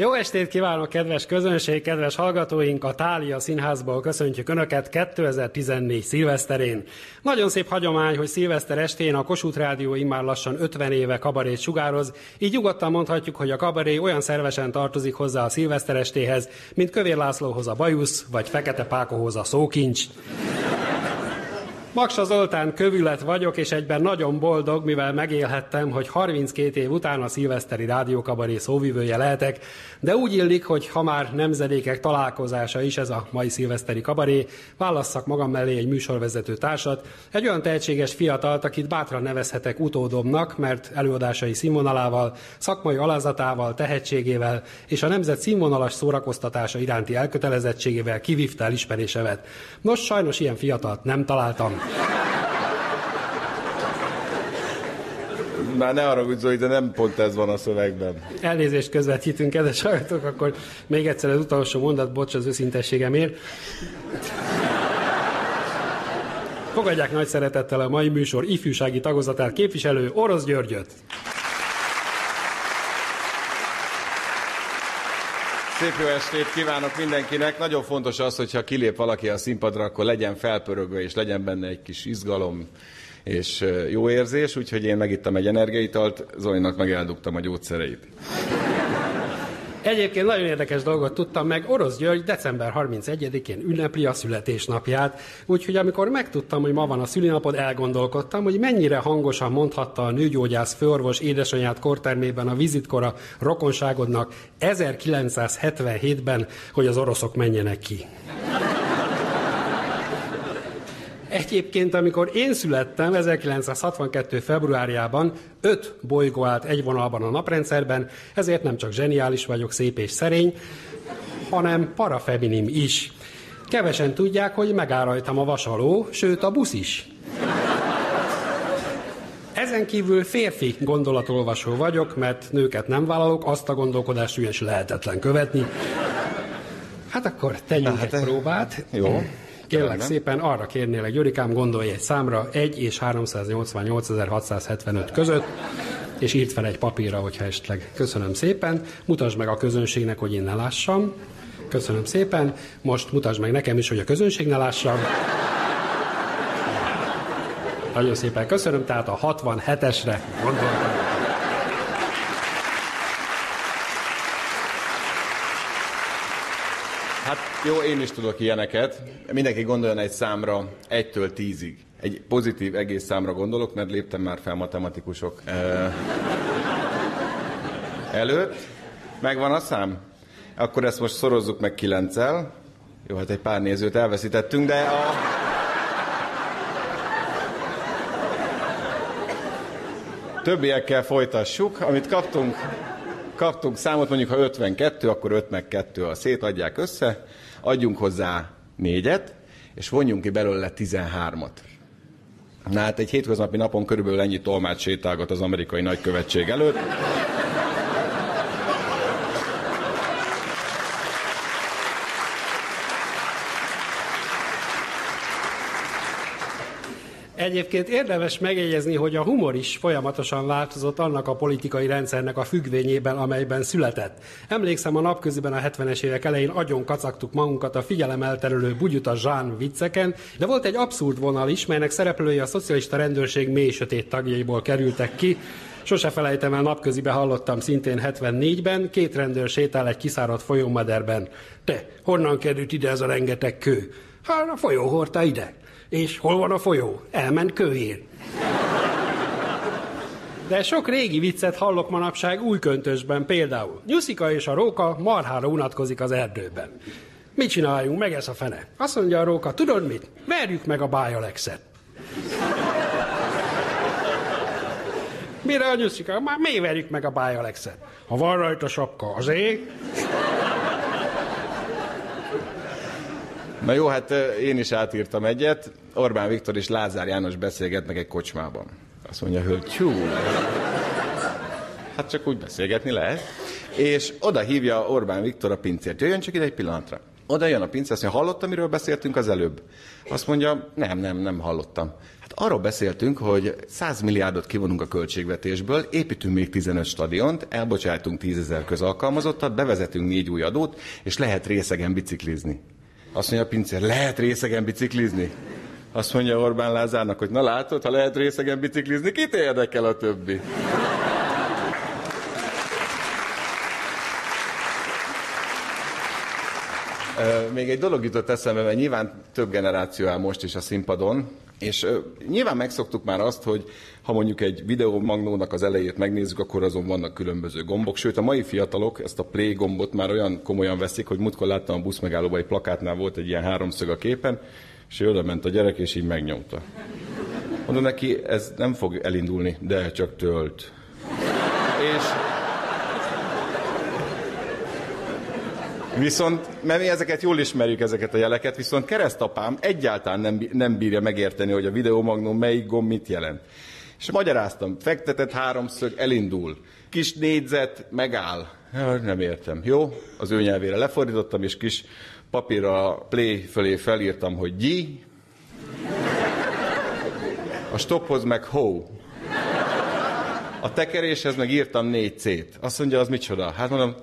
Jó estét kívánok, kedves közönség, kedves hallgatóink! A Tália Színházból köszöntjük Önöket 2014 szilveszterén. Nagyon szép hagyomány, hogy szilveszter estén a Kossuth Rádió immár lassan 50 éve kabarét sugároz, így nyugodtan mondhatjuk, hogy a kabaré olyan szervesen tartozik hozzá a szilveszter estéhez, mint Kövér Lászlóhoz a bajusz, vagy Fekete Pákohoz a szókincs. Maksa Zoltán kövület vagyok, és egyben nagyon boldog, mivel megélhettem, hogy 32 év után a szilveszteri rádiókabaré szóvivője lehetek, de úgy illik, hogy ha már nemzedékek találkozása is ez a mai szilveszteri kabaré, válasszak magam mellé egy műsorvezető társat, egy olyan tehetséges fiatalt, akit bátran nevezhetek utódomnak, mert előadásai színvonalával, szakmai alázatával, tehetségével és a nemzet színvonalas szórakoztatása iránti elkötelezettségével kivívta elismerésemet. Nos, sajnos ilyen fiatalt nem találtam. Már ne arra Zoli, de nem pont ez van a szövegben. Elnézést közvetítünk, kedves hallgatók, akkor még egyszer az utolsó mondat, bocs az őszintességemért. Fogadják nagy szeretettel a mai műsor ifjúsági tagozatát képviselő Orosz Györgyöt. Szép jó estét kívánok mindenkinek. Nagyon fontos az, hogyha kilép valaki a színpadra, akkor legyen felpörögve, és legyen benne egy kis izgalom és jó érzés, úgyhogy én megittam egy energiaitalt, Zolinak meg eldugtam a gyógyszereit. Egyébként nagyon érdekes dolgot tudtam meg, Orosz György december 31-én ünnepli a születésnapját, úgyhogy amikor megtudtam, hogy ma van a szülinapod, elgondolkodtam, hogy mennyire hangosan mondhatta a nőgyógyász főorvos édesanyját kortermében a vizitkora rokonságodnak 1977-ben, hogy az oroszok menjenek ki. Egyébként, amikor én születtem 1962. februárjában, öt bolygó állt egy vonalban a naprendszerben, ezért nem csak zseniális vagyok, szép és szerény, hanem parafeminim is. Kevesen tudják, hogy megáll rajtam a vasaló, sőt a busz is. Ezen kívül férfi gondolatolvasó vagyok, mert nőket nem vállalok, azt a gondolkodást ügyes lehetetlen követni. Hát akkor tegyünk hát, egy próbát. Jó. Kérlek szépen, arra kérnélek, Gyurikám, gondolj egy számra 1 és 388.675 között, és írt fel egy papírra, hogyha esetleg. Köszönöm szépen. Mutasd meg a közönségnek, hogy én ne lássam. Köszönöm szépen. Most mutasd meg nekem is, hogy a közönség ne lássa. Nagyon szépen köszönöm, tehát a 67-esre gondoltam. Hát jó, én is tudok ilyeneket. Mindenki gondoljon egy számra egytől tízig. Egy pozitív egész számra gondolok, mert léptem már fel matematikusok eh, előtt. Megvan a szám? Akkor ezt most szorozzuk meg kilenccel. Jó, hát egy pár nézőt elveszítettünk, de a... Többiekkel folytassuk. Amit kaptunk, kaptunk számot, mondjuk ha 52, akkor 5 meg 2 a szétadják össze, adjunk hozzá négyet, és vonjunk ki belőle 13-at. Na hát egy hétköznapi napon körülbelül ennyi tolmács sétálgat az amerikai nagykövetség előtt. Egyébként érdemes megjegyezni, hogy a humor is folyamatosan változott annak a politikai rendszernek a függvényében, amelyben született. Emlékszem, a napköziben a 70-es évek elején agyon kacagtuk magunkat a figyelemelterülő bugyuta zsán vicceken, de volt egy abszurd vonal is, melynek szereplői a szocialista rendőrség mély sötét tagjaiból kerültek ki, Sose felejtem el, napközibe hallottam szintén 74-ben, két rendőr sétál egy kiszáradt folyómederben. Te, honnan került ide ez a rengeteg kő? Hát a folyó hordta ide. És hol van a folyó? Elment kőér. De sok régi viccet hallok manapság új köntösben például. Nyuszika és a róka marhára unatkozik az erdőben. Mit csináljunk, meg ez a fene? Azt mondja a róka, tudod mit? Verjük meg a bájalexet. Mire a nyuszika? Már mi verjük meg a bájalexet? Ha van rajta sapka, az ég. Na jó, hát én is átírtam egyet. Orbán Viktor és Lázár János beszélgetnek egy kocsmában. Azt mondja, hogy tyú. Hát csak úgy beszélgetni lehet. És oda hívja Orbán Viktor a pincért. Jöjjön csak ide egy pillanatra. Oda jön a pince, azt mondja, hallottam, miről beszéltünk az előbb? Azt mondja, nem, nem, nem hallottam. Hát arról beszéltünk, hogy 100 milliárdot kivonunk a költségvetésből, építünk még 15 stadiont, elbocsájtunk 10 ezer közalkalmazottat, bevezetünk négy új adót, és lehet részegen biciklizni. Azt mondja a pincér, lehet részegen biciklizni? Azt mondja Orbán Lázárnak, hogy na látod, ha lehet részegen biciklizni, kit érdekel a többi? Még egy dolog jutott eszembe, mert nyilván több generáció áll most is a színpadon, és nyilván megszoktuk már azt, hogy ha mondjuk egy videómagnónak az elejét megnézzük, akkor azon vannak különböző gombok. Sőt, a mai fiatalok ezt a play gombot már olyan komolyan veszik, hogy múltkor láttam a buszmegállóban egy plakátnál volt egy ilyen háromszög a képen, és oda ment a gyerek, és így megnyomta. Mondom neki, ez nem fog elindulni, de csak tölt. És Viszont, mert mi ezeket jól ismerjük, ezeket a jeleket, viszont keresztapám egyáltalán nem, nem bírja megérteni, hogy a videomagnum melyik gomb mit jelent. És magyaráztam, fektetett háromszög, elindul. Kis négyzet, megáll. Nem értem. Jó, az ő nyelvére lefordítottam, és kis papírra play fölé felírtam, hogy gyi. A stophoz meg ho. A tekeréshez meg írtam négy C-t. Azt mondja, az micsoda? Hát mondom,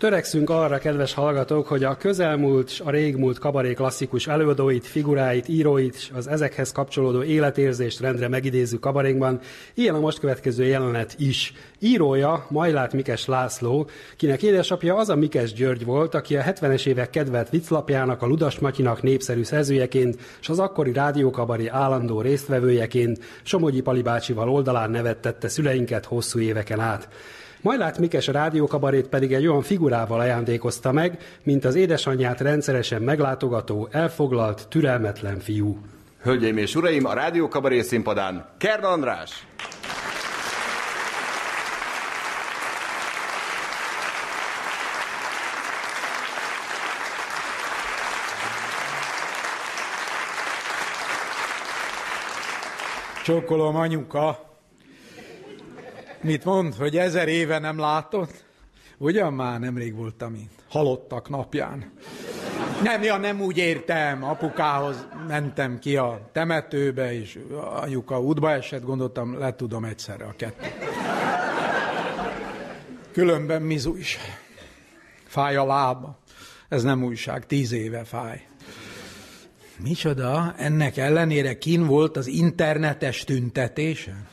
Törekszünk arra, kedves hallgatók, hogy a közelmúlt és a régmúlt kabaré klasszikus előadóit, figuráit, íróit, és az ezekhez kapcsolódó életérzést rendre megidézzük kabarénkban. Ilyen a most következő jelenet is. Írója Majlát Mikes László, kinek édesapja az a Mikes György volt, aki a 70-es évek kedvelt vicclapjának, a Ludas Matyinak népszerű szerzőjeként, és az akkori rádiókabari állandó résztvevőjeként Somogyi Palibácsival oldalán nevettette szüleinket hosszú éveken át. Majlát Mikes a rádiókabarét pedig egy olyan figurával ajándékozta meg, mint az édesanyját rendszeresen meglátogató, elfoglalt, türelmetlen fiú. Hölgyeim és uraim, a rádiókabaré színpadán Kern András! Csókolom anyuka, Mit mond, hogy ezer éve nem látott? Ugyan már nemrég voltam itt. Halottak napján. Nem, ja, nem úgy értem. Apukához mentem ki a temetőbe, és anyuka útba esett, gondoltam, le tudom egyszerre a kettőt. Különben mizu is. Fáj a lába. Ez nem újság, tíz éve fáj. Micsoda, ennek ellenére kin volt az internetes tüntetésen?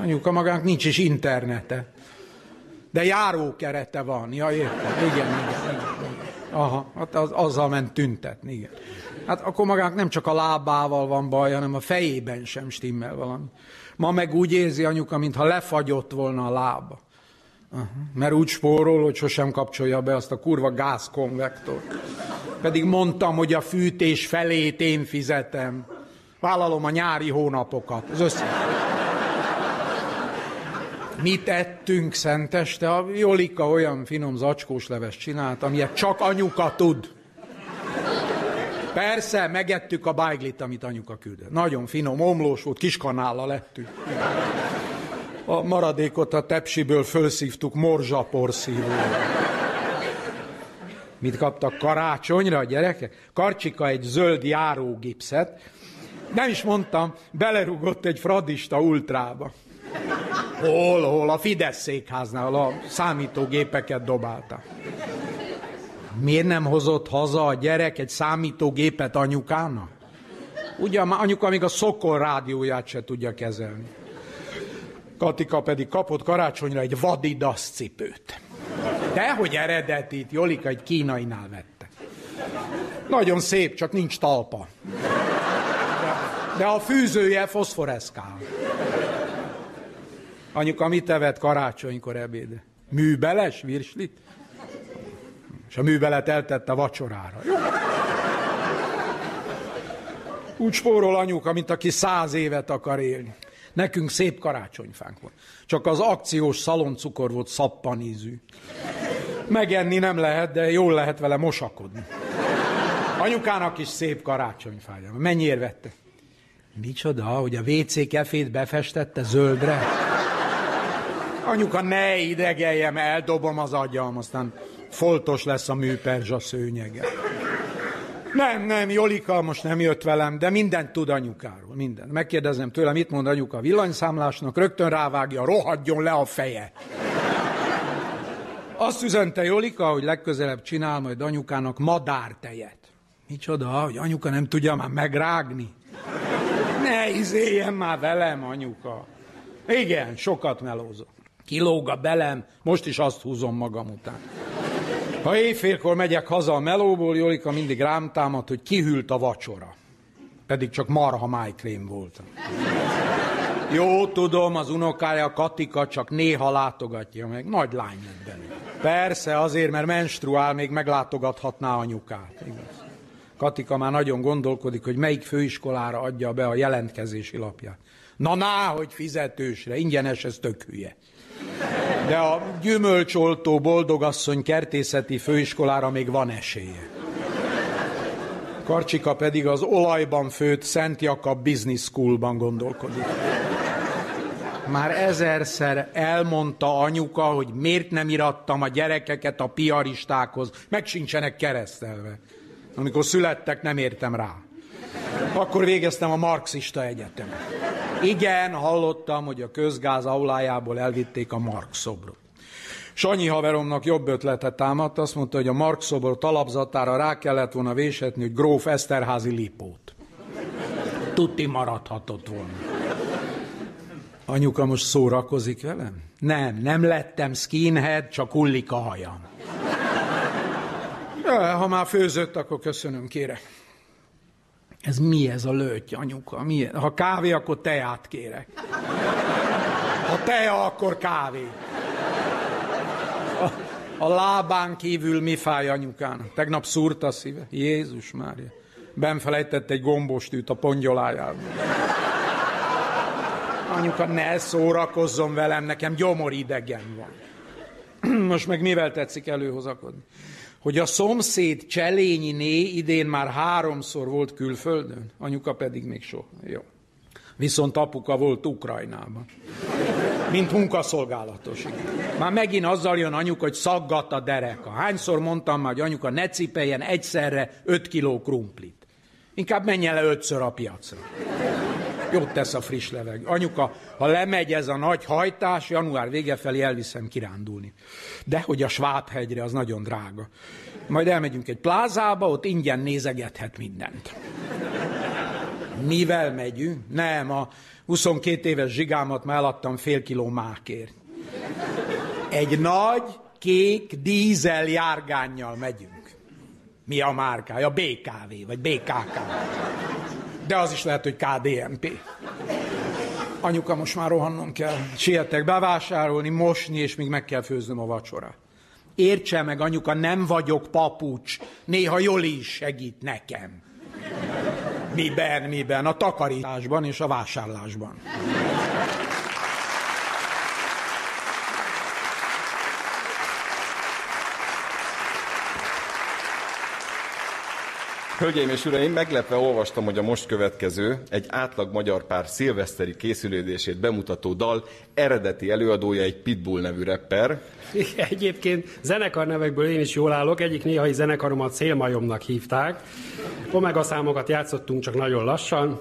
Anyuka magának nincs is internete. De járókerete van, ja igen, igen, igen. igen. Aha, hát az, azzal ment tüntetni, igen. Hát akkor magának nem csak a lábával van baj, hanem a fejében sem stimmel valami. Ma meg úgy érzi anyuka, mintha lefagyott volna a lába. Aha. Mert úgy spórol, hogy sosem kapcsolja be azt a kurva gázkonvektort. Pedig mondtam, hogy a fűtés felét én fizetem. Vállalom a nyári hónapokat. Az összes. Mit ettünk szenteste? A Jolika olyan finom zacskós leves csinált, amilyet csak anyuka tud. Persze, megettük a bájglit, amit anyuka küldött. Nagyon finom, omlós volt, kiskanállal lettük. A maradékot a tepsiből fölszívtuk morzsaporszívóval. Mit kaptak karácsonyra a gyerekek? Karcsika egy zöld járógipszet. Nem is mondtam, belerugott egy fradista ultrába. Hol, hol? A Fidesz székháznál a számítógépeket dobálta. Miért nem hozott haza a gyerek egy számítógépet anyukának? Ugye anyuka még a Szokol rádióját se tudja kezelni. Katika pedig kapott karácsonyra egy vadidas cipőt. Dehogy eredetit, Jolika egy kínainál vette. Nagyon szép, csak nincs talpa. De, de a fűzője foszforeszkál. Anyuka mit evett karácsonykor ebéd? Műbeles virslit? És a műbelet eltette vacsorára. Jó. Úgy spórol anyuka, mint aki száz évet akar élni. Nekünk szép karácsonyfánk volt. Csak az akciós szaloncukor volt szappanízű. Megenni nem lehet, de jól lehet vele mosakodni. Anyukának is szép karácsonyfája. Mennyiért vette? Micsoda, hogy a WC kefét befestette zöldre? Anyuka, ne idegeljem, eldobom az agyam, aztán foltos lesz a műperzsa szőnyege. Nem, nem, Jolika most nem jött velem, de mindent tud anyukáról, minden. Megkérdezem tőle, mit mond anyuka a villanyszámlásnak, rögtön rávágja, rohadjon le a feje. Azt üzente Jolika, hogy legközelebb csinál majd anyukának madártejet. Micsoda, hogy anyuka nem tudja már megrágni? Ne izéljen már velem, anyuka. Igen, sokat melózom. Kilóg a belem, most is azt húzom magam után. Ha éjfélkor megyek haza a melóból, Jolika mindig rám támad, hogy kihűlt a vacsora. Pedig csak marha májkrém volt. Jó, tudom, az unokája Katika csak néha látogatja meg. Nagy lány lett belőle. Persze, azért, mert menstruál, még meglátogathatná anyukát. Igaz. Katika már nagyon gondolkodik, hogy melyik főiskolára adja be a jelentkezési lapját. Na, ná, hogy fizetősre, ingyenes, ez tök hülye. De a gyümölcsoltó boldogasszony kertészeti főiskolára még van esélye. Karcsika pedig az olajban főtt Szent Jakab Business Schoolban gondolkodik. Már ezerszer elmondta anyuka, hogy miért nem irattam a gyerekeket a piaristákhoz, meg sincsenek keresztelve. Amikor születtek, nem értem rá. Akkor végeztem a marxista egyetemet. Igen, hallottam, hogy a közgáz aulájából elvitték a Marx szobrot. Sanyi haveromnak jobb ötletet támadt, azt mondta, hogy a Marx szobor talapzatára rá kellett volna véshetni, hogy Gróf Eszterházi Lipót. Tuti maradhatott volna. Anyuka most szórakozik velem? Nem, nem lettem skinhead, csak hullik a hajam. Ha már főzött, akkor köszönöm, kérek. Ez mi ez a lőtty, anyuka? Mi ez? Ha kávé, akkor teát kérek. Ha tea, akkor kávé. A, a lábán kívül mi fáj anyukának? Tegnap szúrt a szíve. Jézus Mária. Benfelejtett egy gombostűt a pongyolájában. Anyuka, ne szórakozzon velem, nekem gyomoridegen van. Most meg mivel tetszik előhozakodni? Hogy a szomszéd Cselényiné idén már háromszor volt külföldön, anyuka pedig még soha. Jó. Viszont apuka volt Ukrajnában. Mint munkaszolgálatos. Már megint azzal jön anyuka, hogy szaggat a dereka. Hányszor mondtam már, hogy anyuka ne cipeljen egyszerre 5 kiló krumplit. Inkább menjen le ötször a piacra. Jót tesz a friss levegő. Anyuka, ha lemegy ez a nagy hajtás, január vége felé elviszem kirándulni. De hogy a Svábhegyre, az nagyon drága. Majd elmegyünk egy plázába, ott ingyen nézegethet mindent. Mivel megyünk? Nem, a 22 éves zsigámat már eladtam fél kiló mákért. Egy nagy, kék dízel járgánnyal megyünk. Mi a márkája? BKV, vagy BKK. De az is lehet, hogy KDMP. Anyuka, most már rohannom kell. Sietek bevásárolni, mosni, és még meg kell főznöm a vacsorát. Értse meg, anyuka, nem vagyok papucs. Néha Joli is segít nekem. Miben, miben? A takarításban és a vásárlásban. Hölgyeim és uraim, meglepve olvastam, hogy a most következő, egy átlag magyar pár szilveszteri készülődését bemutató dal eredeti előadója egy Pitbull nevű rapper. Egyébként zenekar nevekből én is jól állok, egyik néhai zenekaromat Szélmajomnak hívták. Omega számokat játszottunk csak nagyon lassan.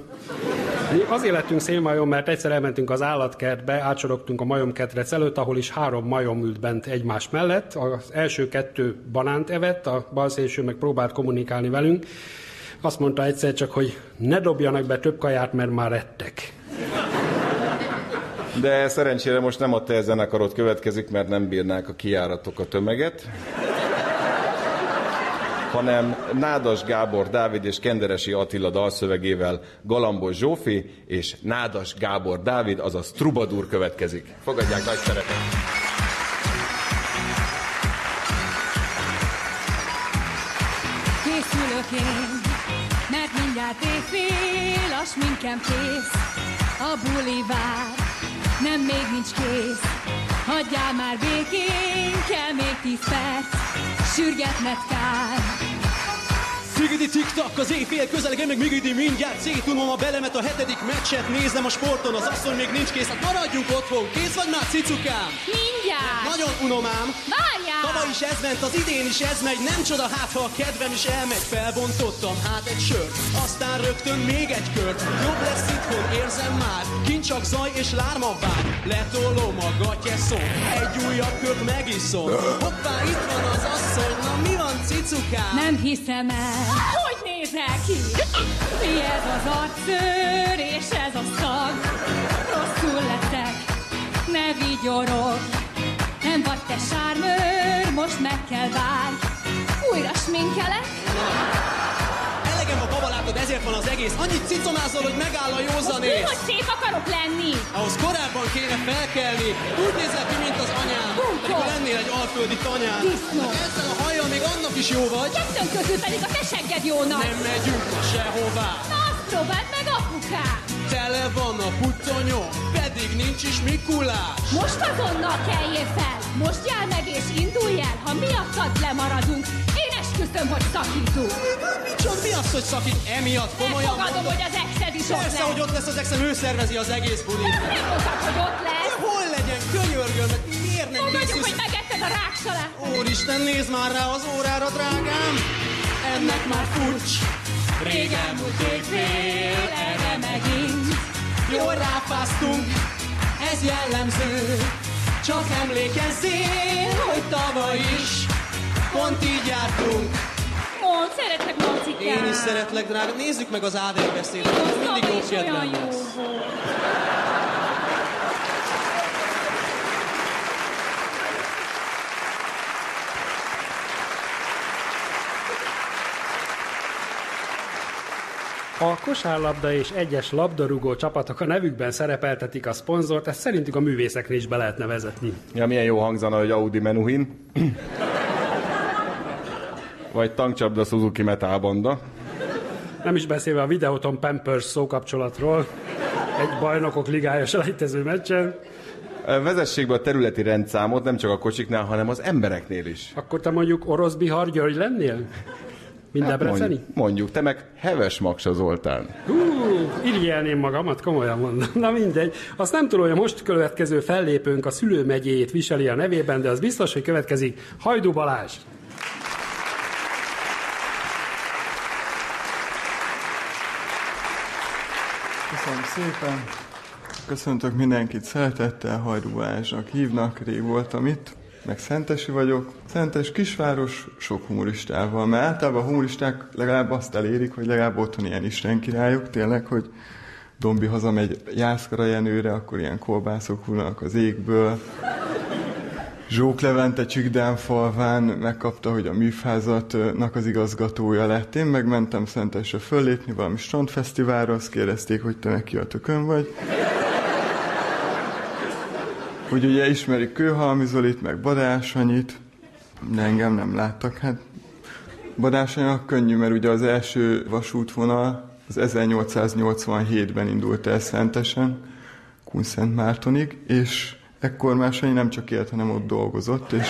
Mi azért lettünk szélmajom, mert egyszer elmentünk az állatkertbe, átsorogtunk a majomketrec előtt, ahol is három majom ült bent egymás mellett. Az első kettő banánt evett, a balszélső meg próbált kommunikálni velünk. Azt mondta egyszer csak, hogy ne dobjanak be több kaját, mert már ettek. De szerencsére most nem a te zenekarod következik, mert nem bírnák a kiáratok a tömeget hanem Nádas Gábor Dávid és Kenderesi Attila dalszövegével Galambos Zsófi és Nádas Gábor Dávid, azaz Trubadur következik. Fogadják nagy szeretet! Készülök én, mindjárt éjfél, a sminkem kész, a buli vár, nem még nincs kész. Hagyjál már békén, kell még tíz perc, sürgetned kár. Tigidi tiktak, az éjfél közelege, meg migidi mindjárt szétunom a belemet a hetedik meccset, nézem a sporton, az asszony még nincs kész, hát maradjunk otthon, kész vagy már cicukám? Mindjárt! Nagyon unom ám, Várjál! Tavaly is ez ment, az idén is ez megy, nem csoda, hát ha a kedvem is elmegy, felbontottam hát egy sört, aztán rögtön még egy kört, jobb lesz itthon, érzem már, kint csak zaj és lárma vár, letolom a gatyeszon, egy újabb kört megiszom, hoppá, itt van az asszony, na mi van cicukám? Nem hiszem el, hogy nézel ki? Mi ez az arcőr és ez a szag? Rosszul leszek, ne vigyorog. Nem vagy te sármőr, most meg kell várj. Újra sminkelek? Babalátod, ezért van az egész, annyit cicomázol, hogy megáll a Most józanész. hogy szép akarok lenni? Ahhoz korábban kéne felkelni, úgy nézel ki, mint az anyám, Bunkó. pedig lennél egy alföldi tanyán. Disznó. Hát ezzel a hajjal még annak is jó vagy. Kettőn közül pedig a te segged jónak. Nem megyünk ma sehová. Na azt próbáld meg, apukám. Tele van a puttonyom, pedig nincs is Mikulás. Most azonnal keljél fel, most jár meg és indulj el, ha miattad lemaradunk. Én esküszöm, hogy szakítunk. Micsom, mi az, hogy szakít emiatt? Komolyan Elfogadom, hogy az exed is ott Persze, lesz. hogy ott lesz az exem, ő szervezi az egész bulit. Nem mondtad, hogy ott De lesz. hol legyen, könyörgöm, miért nem készülsz? hogy megetted a ráksalát. Úristen, nézd már rá az órára, drágám! Ennek már furcs! Régen múlt évfél, erre megint. Jól ráfáztunk, ez jellemző. Csak emlékezzél, hogy tavaly is pont így jártunk. Mond, szeretlek, Marcikám. Én is szeretlek, drága. Nézzük meg az Ádám beszédet. Ez mindig jó kedvem jó lesz. A kosárlabda és egyes labdarúgó csapatok a nevükben szerepeltetik a szponzort, ezt szerintük a művészeknél is be lehetne vezetni. Ja, milyen jó hangzana, hogy Audi Menuhin. Vagy tankcsapda Suzuki Metal Banda. Nem is beszélve a Videoton Pampers szókapcsolatról, egy bajnokok ligája selejtező meccsen, Vezessék be a területi rendszámot nem csak a kocsiknál, hanem az embereknél is. akkor te mondjuk orosz Bihar György lennél? Mind hát Debreceni? mondjuk, mondjuk, te meg Heves Maksa Zoltán. Hú, irigyelném magamat, komolyan mondom. Na mindegy. Azt nem tudom, hogy a most következő fellépőnk a szülőmegyét viseli a nevében, de az biztos, hogy következik Hajdú Balázs. Köszönöm szépen. Köszöntök mindenkit szeretettel, Hajdú Balázsnak hívnak, rég voltam itt, meg Szentesi vagyok. Szentes kisváros, sok humoristával, mert általában a humoristák legalább azt elérik, hogy legalább otthon ilyen istenkirályok, tényleg, hogy Dombi hazamegy Jászkara Jenőre, akkor ilyen kolbászok hullanak az égből. Zsók Levente Csükdán falván megkapta, hogy a műfázatnak az igazgatója lett. Én megmentem Szentesre föllépni valami strandfesztiválra, azt kérdezték, hogy te neki a tökön vagy. Hogy ugye ismerik Kőhalmi Zolit, meg Badás Anyit, de engem nem láttak. Hát Badás könnyű, mert ugye az első vasútvonal az 1887-ben indult el Szentesen, Kunszent Mártonig, és ekkor már Sanyi nem csak élt, hanem ott dolgozott, és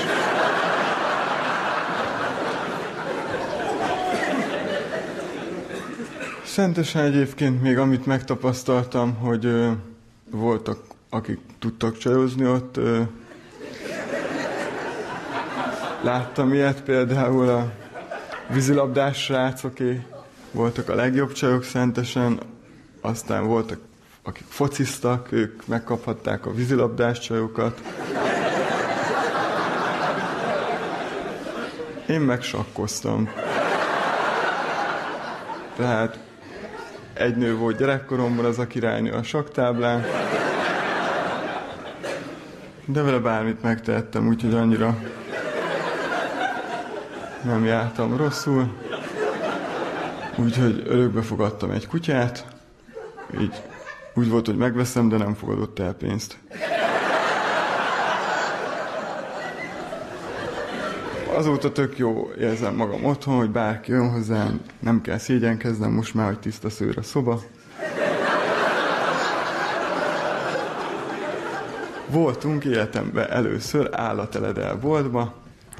Szentesen egyébként még amit megtapasztaltam, hogy ö, voltak, akik tudtak csajozni ott. Ö, láttam ilyet például a vízilabdás srácoké voltak a legjobb csajok Szentesen, aztán voltak, akik fociztak, ők megkaphatták a vízilabdás csajokat. Én meg sakkoztam. Tehát egy nő volt gyerekkoromban, az a királynő a saktáblán. De vele bármit megtehettem, úgyhogy annyira nem jártam rosszul. Úgyhogy örökbe fogadtam egy kutyát, így úgy volt, hogy megveszem, de nem fogadott el pénzt. Azóta tök jó érzem magam otthon, hogy bárki jön hozzám, nem kell szégyenkeznem, most már, hogy tiszta szőr a szoba. Voltunk életemben először állateledel boltba,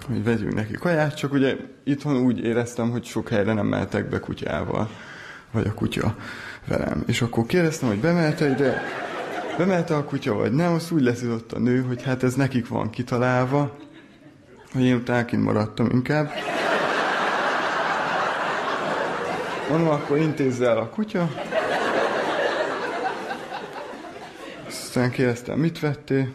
hogy vegyünk neki kaját, csak ugye itthon úgy éreztem, hogy sok helyre nem mehetek be kutyával, vagy a kutya velem. És akkor kérdeztem, hogy bemelte ide, bemelte a kutya, vagy nem, azt úgy leszidott a nő, hogy hát ez nekik van kitalálva, hogy én utána maradtam inkább. Mondom, akkor intézze el a kutya. Aztán kérdeztem, mit vettél?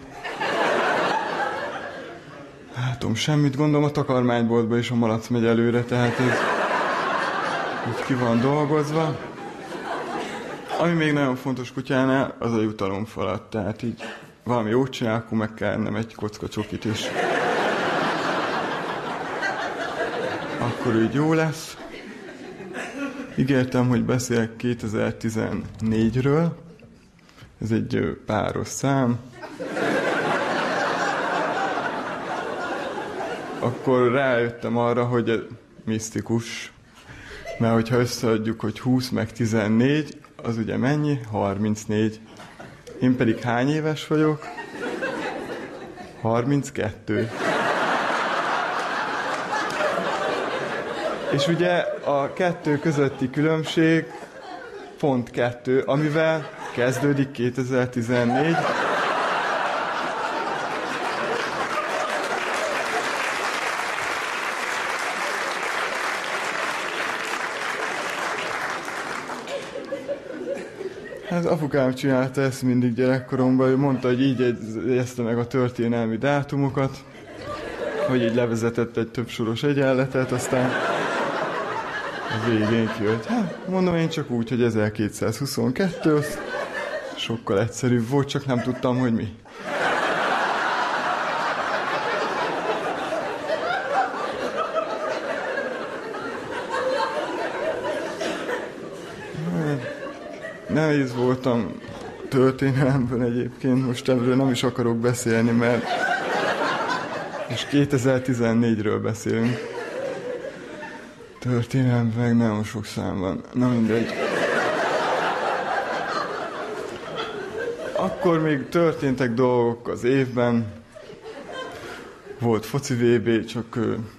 Látom, semmit gondolom a takarmányboltba is a malac megy előre, tehát ez így ki van dolgozva. Ami még nagyon fontos kutyánál, az a jutalomfalat, tehát így valami jót csinál, akkor meg kell ennem egy kocka csokit is. Akkor így jó lesz. Ígértem, hogy beszélek 2014-ről. Ez egy páros szám. Akkor rájöttem arra, hogy misztikus. Mert hogyha összeadjuk, hogy 20 meg 14, az ugye mennyi? 34. Én pedig hány éves vagyok? 32. És ugye a kettő közötti különbség pont kettő, amivel kezdődik 2014. Hát apukám csinálta ezt mindig gyerekkoromban, ő mondta, hogy így jegyezte meg a történelmi dátumokat, hogy így levezetett egy több soros egyenletet, aztán a végén kijött. Hát, mondom én csak úgy, hogy 1222, az sokkal egyszerűbb volt, csak nem tudtam, hogy mi. Nehéz voltam történelemben egyébként, most erről nem is akarok beszélni, mert és 2014-ről beszélünk. Történelem meg nagyon sok szám van. Na mindegy. Akkor még történtek dolgok az évben. Volt foci VB, csak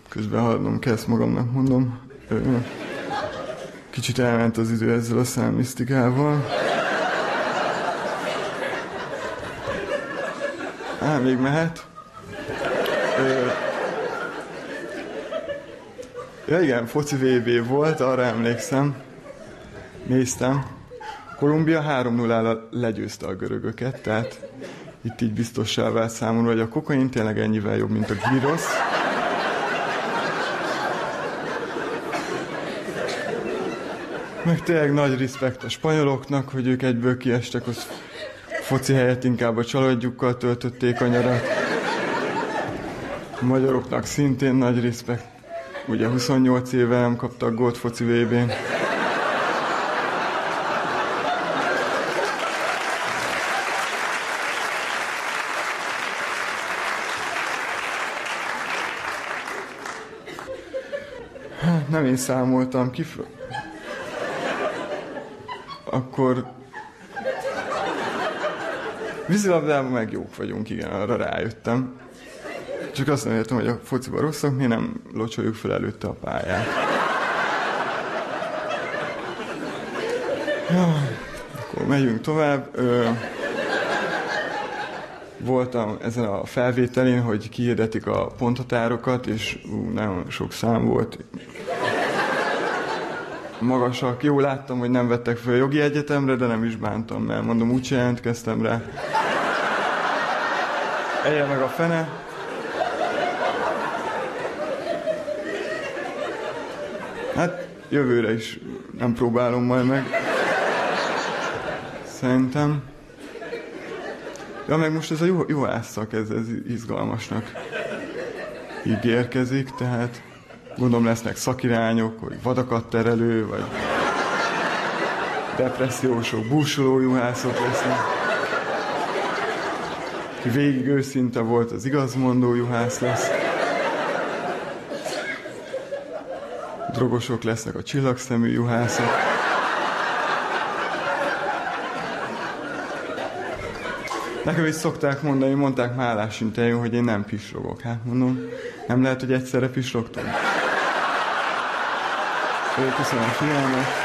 közben haladnom kell, ezt magamnak mondom. Kicsit elment az idő ezzel a számmisztikával. Á, még mehet. Ö, ja igen, foci VB volt, arra emlékszem. Néztem. Kolumbia 3-0-ra legyőzte a görögöket, tehát itt így biztossá vált számomra, hogy a kokain tényleg ennyivel jobb, mint a gyrosz. Meg tényleg nagy respekt a spanyoloknak, hogy ők egyből kiestek, az foci helyett inkább a családjukkal töltötték a nyarat. A magyaroknak szintén nagy respekt. Ugye 28 éve nem kaptak gólt foci VB-n. Hát, nem én számoltam ki. Akkor vízilabdában meg jók vagyunk, igen, arra rájöttem. Csak azt nem értem, hogy a fociban rosszak, mi nem locsoljuk fel előtte a pályát. Ja, akkor megyünk tovább. Ö, voltam ezen a felvételén, hogy kihirdetik a ponthatárokat, és ú, nagyon sok szám volt. Magasak. Jó, láttam, hogy nem vettek fel jogi egyetemre, de nem is bántam, mert mondom, úgy jelentkeztem rá. Elje meg a fene. Hát jövőre is nem próbálom majd meg. Szerintem. Ja, meg most ez a jó, jó ásszak, ez, ez izgalmasnak ígérkezik, tehát gondolom lesznek szakirányok, hogy vadakat terelő, vagy depressziósok, búsuló juhászok lesznek. Ki végig őszinte volt, az igazmondó juhász lesz. Drogosok lesznek a csillagszemű juhászok. Nekem is szokták mondani, mondták már állásinterjú, hogy én nem pisrogok. Hát mondom, Nem lehet, hogy egyszerre pislogtunk? Köszönöm a figyelmet.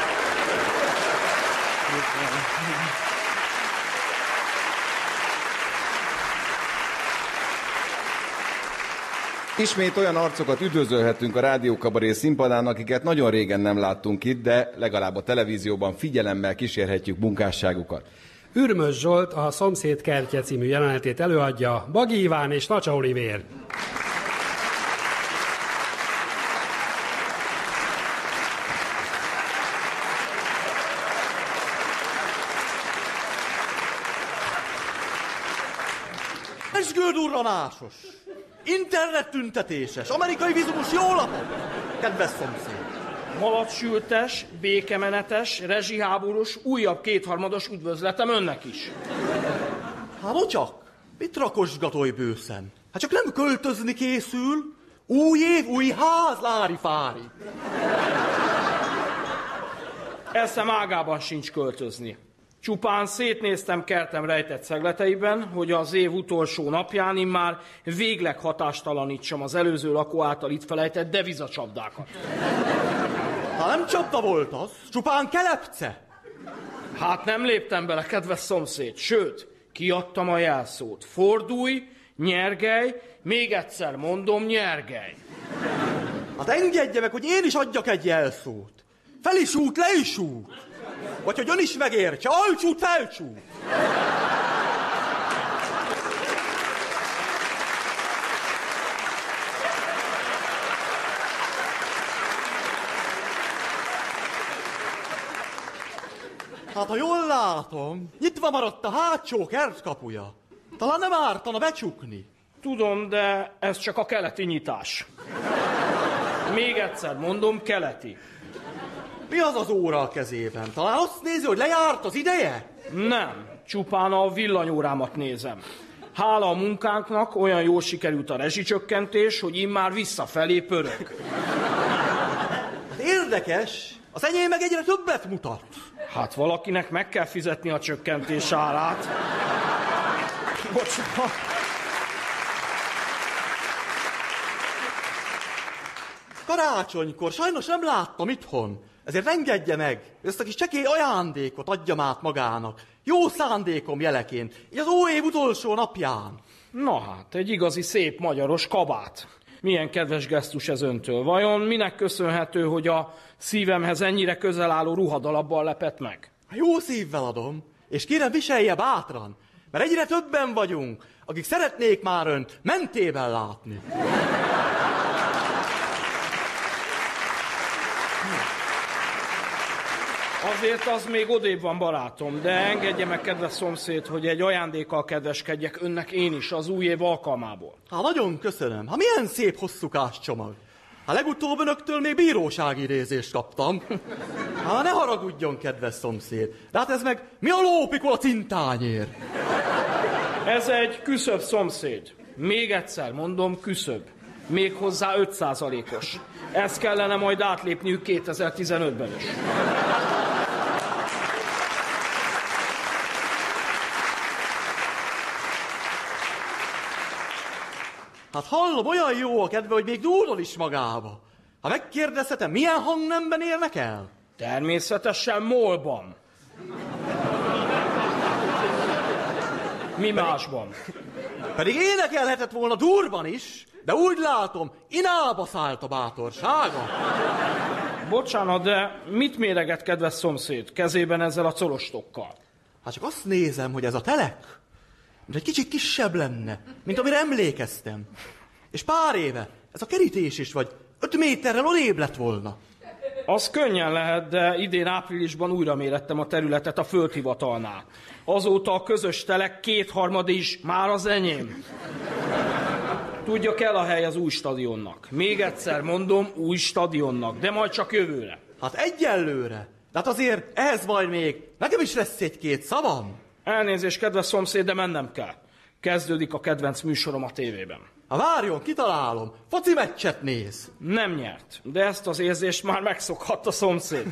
Ismét olyan arcokat üdvözölhetünk a Rádiókabaré színpadán, akiket nagyon régen nem láttunk itt, de legalább a televízióban figyelemmel kísérhetjük munkásságukat. Ürmös Zsolt a Szomszéd kertje című jelenetét előadja Bagi Iván és Nacsa Olivér. Esgődurranásos, internettüntetéses, amerikai vizumos jó lapok, kedves szomszéd. Malacsültes, békemenetes, rezsiháborús, újabb kétharmados üdvözletem önnek is. Hát bocsak, mit rakosgatolj bőszem? Hát csak nem költözni készül. Új év, új ház, lári fári. Eszem ágában sincs költözni. Csupán szétnéztem kertem rejtett szegleteiben, hogy az év utolsó napján immár végleg hatástalanítsam az előző lakó által itt felejtett devizacsapdákat. Ha nem csapda volt az, csupán kelepce. Hát nem léptem bele, kedves szomszéd, sőt, kiadtam a jelszót. Fordulj, nyergej, még egyszer mondom, nyergej. Hát engedje meg, hogy én is adjak egy jelszót. Fel is út, le is út. Vagy hogy ön is megértse, alcsút, felcsút. Hát, ha jól látom, nyitva maradt a hátsó kertkapuja. Talán nem ártana becsukni. Tudom, de ez csak a keleti nyitás. Még egyszer mondom, keleti. Mi az az óra a kezében? Talán azt nézi, hogy lejárt az ideje? Nem, csupán a villanyórámat nézem. Hála a munkánknak olyan jól sikerült a rezsicsökkentés, hogy immár visszafelé pörög. Érdekes, az enyém meg egyre többet mutat. Hát valakinek meg kell fizetni a csökkentés árát. Bocsánat. Karácsonykor sajnos nem láttam itthon. Ezért engedje meg, ezt a kis csekély ajándékot adjam át magának. Jó szándékom jeleként, így az új év utolsó napján. Na hát, egy igazi szép magyaros kabát. Milyen kedves gesztus ez öntől. Vajon minek köszönhető, hogy a szívemhez ennyire közel álló ruhadalabban lepett meg? Jó szívvel adom, és kérem viselje bátran, mert egyre többen vagyunk, akik szeretnék már önt mentében látni. Azért az még odébb van, barátom, de engedje meg, kedves szomszéd, hogy egy ajándékkal kedveskedjek önnek én is az új év alkalmából. Hát nagyon köszönöm. Ha milyen szép hosszúkás csomag. Hát legutóbb önöktől még bírósági részést kaptam. Hát ne haragudjon, kedves szomszéd. De hát ez meg mi a lópikol a cintányér? Ez egy küszöbb szomszéd. Még egyszer mondom, küszöbb. Még hozzá 5%-os. Ezt kellene majd átlépniük 2015-ben is. Hát hallom, olyan jó a kedve, hogy még dúdol is magába. Ha megkérdezhetem, milyen hangnemben érnek el? Természetesen molban. Mi másban? Pedig énekelhetett volna durban is, de úgy látom, inába szállt a bátorsága. Bocsánat, de mit méreget, kedves szomszéd, kezében ezzel a colostokkal? Hát csak azt nézem, hogy ez a telek, mint egy kicsit kisebb lenne, mint amire emlékeztem. És pár éve ez a kerítés is vagy öt méterrel odébb lett volna. Az könnyen lehet, de idén áprilisban újra mérettem a területet a földhivatalnál. Azóta a közös telek kétharmad is már az enyém. Tudja, kell a hely az új stadionnak. Még egyszer mondom, új stadionnak, de majd csak jövőre. Hát egyelőre. De hát azért ehhez majd még nekem is lesz egy-két szavam. Elnézést, kedves szomszéd, de mennem kell. Kezdődik a kedvenc műsorom a tévében. Ha várjon, kitalálom. Foci meccset néz. Nem nyert, de ezt az érzést már megszokhatta a szomszéd.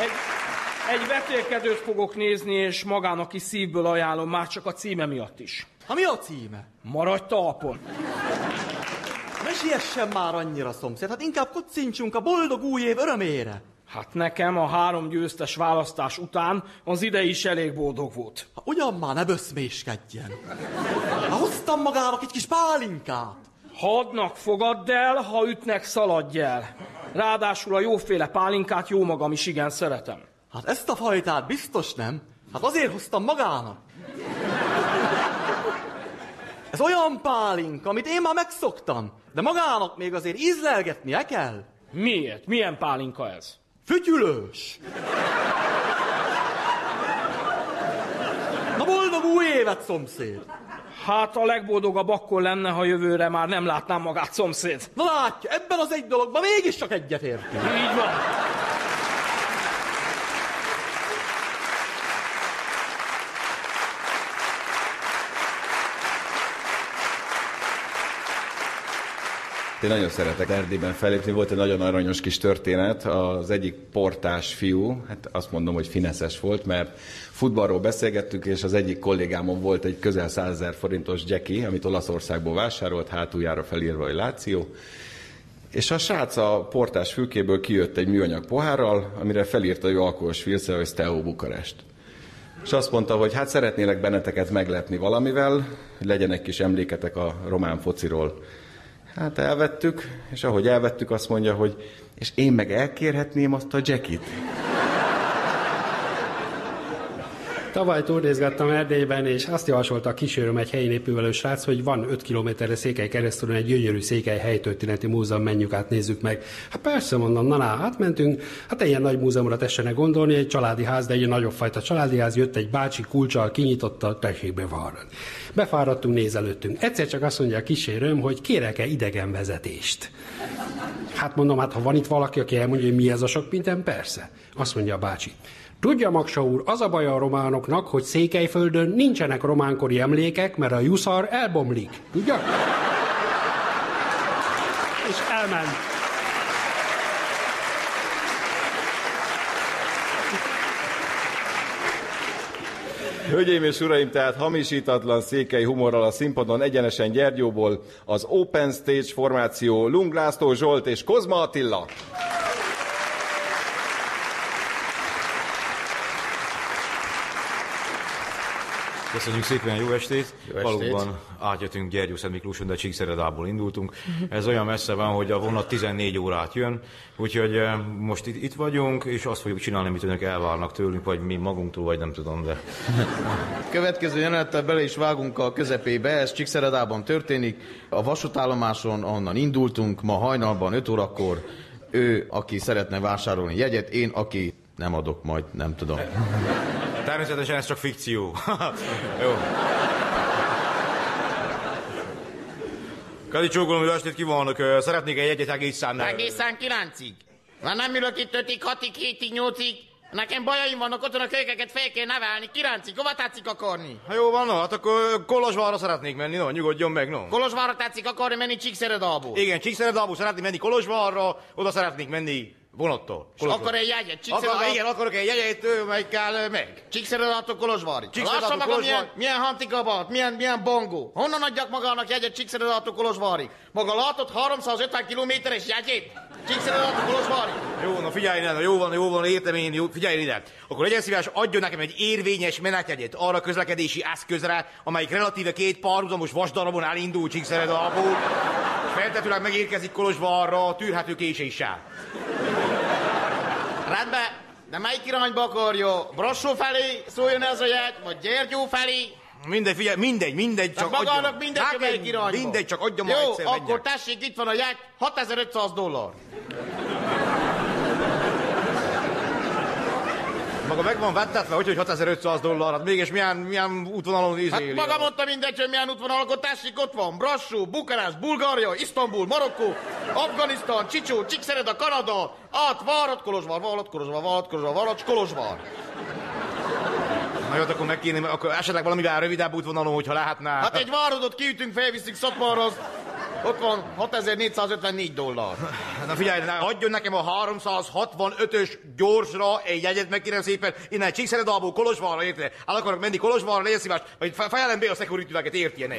Egy, egy vetélkedőt fogok nézni, és magának is szívből ajánlom, már csak a címe miatt is. Ha mi a címe? Maradj talpon. Siessen már annyira, szomszéd, hát inkább kocincsunk a boldog új év örömére. Hát nekem a három győztes választás után az ide is elég boldog volt. Ha ugyan már ne böszméskedjen. Ha hoztam magának egy kis pálinkát. Hadnak fogadd el, ha ütnek, szaladj el. Ráadásul a jóféle pálinkát jó magam is igen szeretem. Hát ezt a fajtát biztos nem. Hát azért hoztam magának. Ez olyan pálinka, amit én már megszoktam, de magának még azért ízlelgetnie kell. Miért? Milyen pálinka ez? Fütyülős. Na boldog új évet, szomszéd! Hát a legboldogabb akkor lenne, ha jövőre már nem látnám magát szomszéd. Na látja, ebben az egy dologban mégiscsak egyetértünk. Így van. Én nagyon szeretek Erdélyben felépni. Volt egy nagyon aranyos kis történet. Az egyik portás fiú, hát azt mondom, hogy fineszes volt, mert futballról beszélgettünk, és az egyik kollégámon volt egy közel 100 ezer forintos Jackie, amit Olaszországból vásárolt, hátuljára felírva, hogy Láció. És a srác a portás fülkéből kijött egy műanyag pohárral, amire felírta ő alkohols filsze, hogy Steaua Bukarest. És azt mondta, hogy hát szeretnélek benneteket meglepni valamivel, hogy legyen egy kis emléketek a román fociról. Hát elvettük, és ahogy elvettük, azt mondja, hogy és én meg elkérhetném azt a jackit. Tavaly turnézgattam Erdélyben, és azt javasolta a kísérőm egy helyi népűvelő srác, hogy van 5 kilométerre Székely keresztül egy gyönyörű Székely helytörténeti múzeum, menjük át, nézzük meg. Hát persze, mondom, na, na, átmentünk, hát ilyen nagy múzeumra tessenek gondolni, egy családi ház, de egy nagyobb fajta családi ház, jött egy bácsi kulcsal, kinyitotta, tessék befáradni. Befáradtunk, nézelődtünk. Egyszer csak azt mondja a kísérőm, hogy kérek-e idegenvezetést. Hát mondom, hát ha van itt valaki, aki elmondja, hogy mi ez a sok minden, persze. Azt mondja a bácsi. Tudja, Maksa úr, az a baj a románoknak, hogy Székelyföldön nincsenek románkori emlékek, mert a juszar elbomlik. Tudja? És elment. Hölgyeim és uraim, tehát hamisítatlan székely humorral a színpadon egyenesen Gyergyóból az Open Stage formáció Lung László Zsolt és Kozma Attila. Köszönjük szépen, jó estét! Jó estét. Valóban átjöttünk Gyergyó Szent Miklóson, de Csíkszeredából indultunk. Ez olyan messze van, hogy a vonat 14 órát jön, úgyhogy eh, most itt, itt vagyunk, és azt fogjuk csinálni, amit önök elvárnak tőlünk, vagy mi magunktól, vagy nem tudom, de... Következő jelenettel bele is vágunk a közepébe, ez Csíkszeredában történik. A vasútállomáson, ahonnan indultunk, ma hajnalban 5 órakor, ő, aki szeretne vásárolni jegyet, én, aki nem adok majd, nem tudom. Természetesen ez csak fikció. jó. Kadi csókolom, jó estét kívánok! Szeretnék egy jegyet egészen... Egészen kilencig. Már nem ülök itt ötig, hatig, hétig, nyolcig. Nekem bajaim vannak, otthon a kölykeket fel kell nevelni. Kilencig, hova tetszik akarni? Ha jó van, no, hát akkor Kolozsvárra szeretnék menni, no, nyugodjon meg, no. Kolozsvárra tetszik akarni menni Csíkszeredából. Igen, Csíkszeredából szeretnék menni Kolozsvárra, oda szeretnék menni vonattal. És akar egy jegyet? Akar, Csíkszeredá... igen, akarok egy jegyet, melyikkel ö, meg. Csíkszeredától Kolozsvárig. Csíkszeredától Lássa maga, Kolozsvár. milyen, milyen hantikabat, milyen, milyen bongó. Honnan adjak magának jegyet Csíkszeredától Kolozsvárig? Maga látott 350 kilométeres jegyet? Csíkszeredától Kolozsvárig? Jó, na figyelj ide, jó van, jó van, értem én, jó, figyelj ide. Akkor legyen szíves, adjon nekem egy érvényes menetjegyet arra közlekedési eszközre, amelyik relatíve két párhuzamos vasdarabon elindul Csíkszeredából, feltetőleg megérkezik Kolozsvárra tűrhető késéssel. Rendben, de melyik irányba akarja? Brassó felé szóljon ez a jegy, vagy Gyergyó felé? Mindegy, figyelj, mindegy, mindegy, Csak magának adjon. mindegy, hogy melyik irányba. Mindegy, csak adja Jó, egyszer, akkor menjek. tessék, itt van a jegy, 6500 dollár. Maga meg van vettetve, hogy, hogy 6500 dollár, hát mégis milyen, milyen útvonalon Hát izéli. maga mondta mindegy, hogy milyen útvonal, akkor tessék, ott van. Brassó, Bukarest, Bulgária, Isztambul, Marokkó, Afganisztán, Csicsó, Csíkszereda, Kanada, át, Várat, Kolozsvár, Várat, Kolozsvár, Várat, Kolozsvár, Várat, Kolozsvár. Na jó, akkor meg kéne, akkor esetleg valamivel rövidebb útvonalon, hogyha lehetne. Hát egy várodot kiütünk, felviszünk Szatmára, az Ott van 6454 dollár. Na figyelj, na, adjon nekem a 365-ös gyorsra egy jegyet, meg kérem szépen, innen Csíkszeredalból Kolozsvárra, érted? El akarok menni Kolozsvárra, legyen szíves, vagy fe- fejelem be a security-eket, érti ne?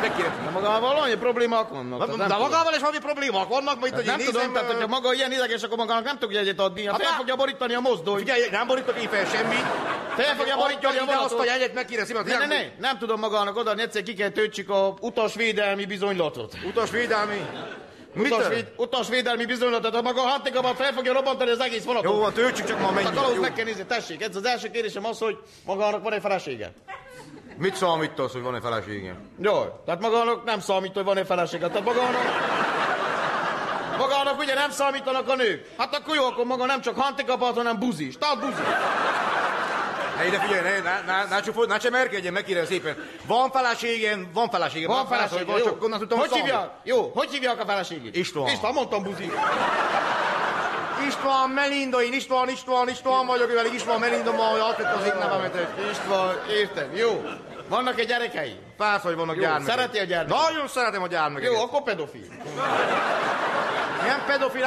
Megkérem. De magával annyi problémák vannak. Na, De tudom. magával is valami problémák vannak, majd Hát hogy nem én tudom, nézem, tehát hogyha maga ilyen ideges, akkor magának nem tudja jegyet adni. Hát Hát fel á- fogja borítani a mozdony. Figyelj, nem borítok én fel semmit. Fel fogja borítani a ide azt a jegyet, megkérem szépen. Ne, ne, ne, nem tudom magának odaadni, egyszer ki kell töltsük a utasvédelmi bizonylatot. Utasvédelmi. Utasvéd, utasvédelmi bizonylatot, ha maga a hatikamat fel fogja robbantani az egész vonatot. Jó van, töltsük csak ma A menjünk. kalóz Jó. meg kell nézni, tessék, ez az első kérdésem az, hogy magának van-e felesége? Mit számítasz, hogy van-e feleségem? Jó, tehát magának nem számít, hogy van-e felesége. Tehát magának... Magának ugye nem számítanak a nők. Hát akkor jó, akkor maga nem csak handikapat, hanem buzis. Tehát buzis. Ne, ide figyelj, ne, ne, ne, ne, csupod, ne csemerkedjen, megkérem szépen. Van feleségem, van feleségem. Van felszólj, felesége, van. Csak onnan tudtam, Hogy számít. hívják? Jó, hogy hívják a feleségét? István. István, mondtam buzi. István, Melinda, én István, István, István vagyok, mivel István, Melinda, ma átett az én nevemet. István, értem, jó. Vannak egy gyerekei? Persze, hogy vannak Jó, gyermekek. szereti a gyermeket? Nagyon szeretem a gyermekeket. Jó, akkor pedofil. Nem pedofil,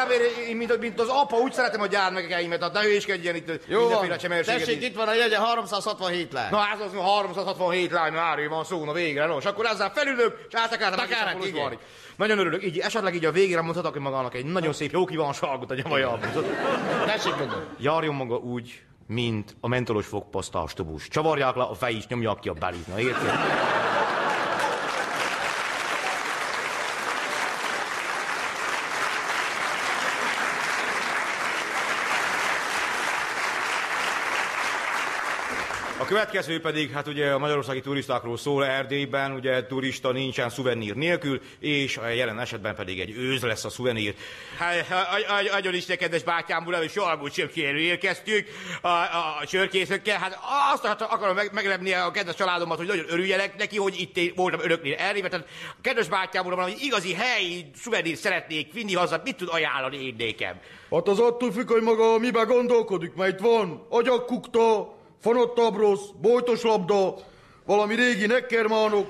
én, mint, mint, az apa, úgy szeretem a gyermekeimet, tehát ne hülyéskedjen itt Jó mindenféle csemerséget. Tessék, itt van a jegye 367 lány. Na ez az 367 lány, már van szó, na végre, nos, akkor ezzel felülök, és Tekerek, egészen igen. Nagyon örülök, így esetleg így a végére mondhatok magának egy nagyon szép jó kívánságot a nyavajában. Tessék. Járjon maga úgy, mint a mentolos fogpasztás tubus. Csavarják le a fej is, nyomják ki a belit. Na érted? A következő pedig, hát ugye a magyarországi turistákról szól Erdélyben, ugye turista nincsen szuvenír nélkül, és a jelen esetben pedig egy őz lesz a szuvenír. Hát, nagyon is kedves bátyám, uram, és algót sem kérő érkeztük a, a, a sörkészökkel. Hát azt hát akarom meg, meglepni a kedves családomat, hogy nagyon örüljenek neki, hogy itt én voltam öröknél Erdélyben. Tehát, kedves bátyám, uram, hogy igazi helyi szuvenír szeretnék vinni haza, mit tud ajánlani én nékem? Hát az attól függ, hogy maga miben gondolkodik, mert itt van agyakkukta, fanottabrosz, bojtos labda, valami régi nekkermánok.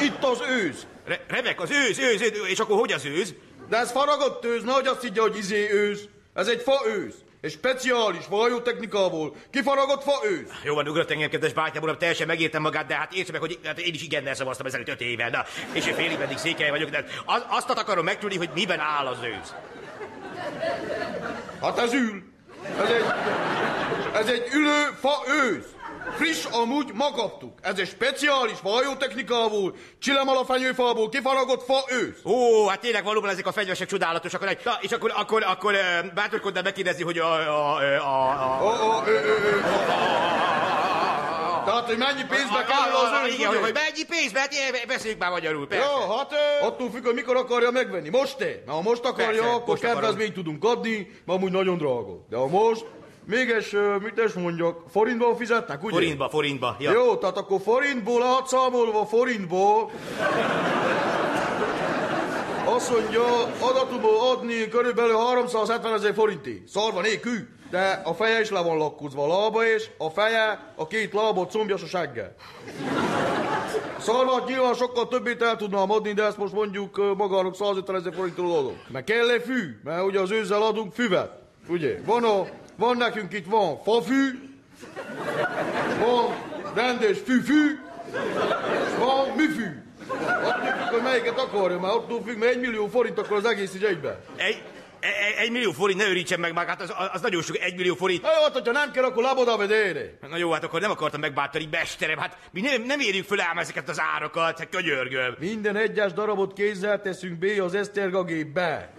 Itt az őz. Re- remek, az őz, őz, őz, és akkor hogy az őz? De ez faragott őz, nehogy azt higgye, hogy izé őz. Ez egy fa őz. Egy speciális, technikából. Kifaragott fa őz. Jó van, ugrott engem, kedves bátyám, uram, teljesen megértem magát, de hát értse meg, hogy hát én is igennel szavaztam ezelőtt öt éve, na, és én félig meddig székely vagyok, de az, azt akarom megtudni, hogy miben áll az őz. Hát ez ül. Ez egy, ez egy ülő fa őz. Friss amúgy ma kaptuk. Ez egy speciális technikából, csilemala fenyőfából kifaragott fa őz. Ó, hát tényleg valóban ezek a fegyversek csodálatosak. Na, és akkor, akkor, akkor bátorkodnál megkérdezni, hogy a... a, a, a, Ó, a ó, ö, ö, ö. Tehát, hogy mennyi pénzbe kerül az őz, Igen, hogy mennyi pénzbe, hát beszéljük már magyarul, persze. Jó, hát attól függ, hogy mikor akarja megvenni. Most te. Mert ha most akarja, akkor kedvezményt tudunk adni, mert amúgy nagyon drága. De ha most, mégis, mit is mondjak, forintból fizetnek, ugye? Forintba, forintba. Ja. Jó, tehát akkor forintból átszámolva forintból, azt mondja, adatumból adni körülbelül 370 ezer forinti. Szarva nélkül. De a feje is le van lakkozva a lába, és a feje, a két lábot combjas a seggel. Szarvat nyilván sokkal többét el tudnám adni, de ezt most mondjuk magának 150 ezer forintról adok. Mert kell egy fű, mert ugye az őzzel adunk füvet. Ugye? Van, a, van nekünk itt van fafű, van rendes fű-fű, van műfű. Attól függ, hogy melyiket akarja, mert attól függ, mert egy millió forint akkor az egész is egybe. Egy, egy, millió forint, ne örítsen meg magát, az, az nagyon sok, egy millió forint. Na jó, hát, hogyha nem kell, akkor laboda vedére. Na jó, hát akkor nem akartam megbántani, mesterem, hát mi nem, nem érjük föl ám ezeket az árakat, hát könyörgöm. Minden egyes darabot kézzel teszünk B az esztergagépbe.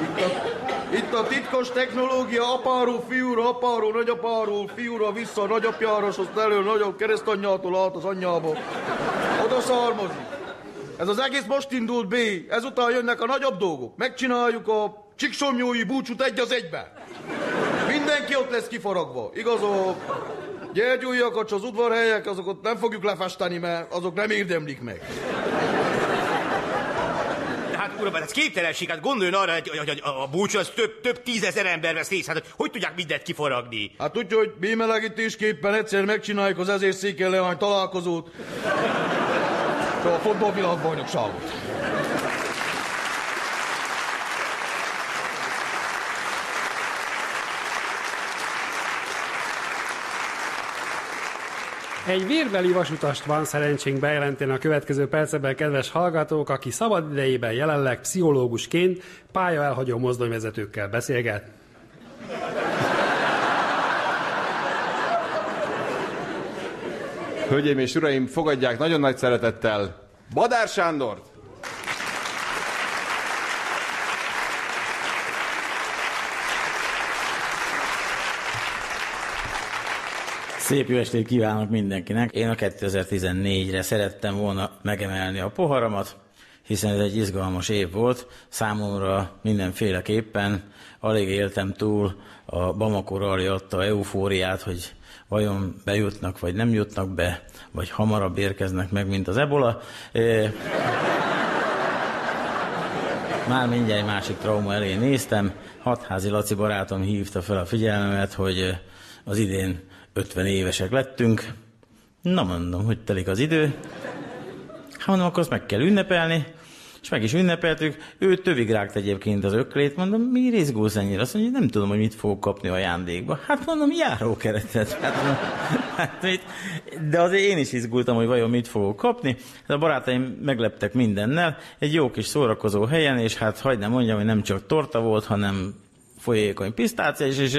Itt a, itt a titkos technológia apáról fiúra, apáról nagyapáról fiúra vissza nagyapjára, azt elől nagyobb keresztanyjától át az anyjába. Oda származik. Ez az egész most indult B. Ezután jönnek a nagyobb dolgok. Megcsináljuk a csiksomnyói búcsút egy az egybe. Mindenki ott lesz kifaragva. Igaz, a gyergyújjakat, az udvarhelyek, azokat nem fogjuk lefesteni, mert azok nem érdemlik meg. Hát uram, ez képtelenség, hát gondoljon arra, hogy, hogy, hogy a búcsú az több, több tízezer ember vesz részt, hát hogy tudják mindent kiforagni? Hát tudja, hogy bímelegítésképpen egyszer megcsináljuk az ezért széken leány találkozót. A fotballvilágbajnokságot. Egy vérbeli vasutast van szerencsénk bejelenteni a következő percekben, kedves hallgatók, aki szabad idejében jelenleg pszichológusként pálya elhagyó mozdonyvezetőkkel beszélget. Hölgyeim és uraim, fogadják nagyon nagy szeretettel Badár Sándort! Szép jó estét kívánok mindenkinek. Én a 2014-re szerettem volna megemelni a poharamat, hiszen ez egy izgalmas év volt. Számomra mindenféleképpen alig éltem túl a Bamako rally adta eufóriát, hogy vajon bejutnak, vagy nem jutnak be, vagy hamarabb érkeznek meg, mint az ebola. Már mindjárt másik trauma elé néztem. Hatházi Laci barátom hívta fel a figyelmemet, hogy az idén 50 évesek lettünk. Na mondom, hogy telik az idő. Hát mondom, akkor azt meg kell ünnepelni. És meg is ünnepeltük. Ő tövig rágt egyébként az öklét. Mondom, mi izgulsz ennyire? Azt mondja, nem tudom, hogy mit fogok kapni ajándékba. Hát mondom, járókeretet. Hát, hát mit? De azért én is izgultam, hogy vajon mit fogok kapni. Hát a barátaim megleptek mindennel. Egy jó kis szórakozó helyen, és hát hagyd nem mondjam, hogy nem csak torta volt, hanem folyékony pisztácia is, és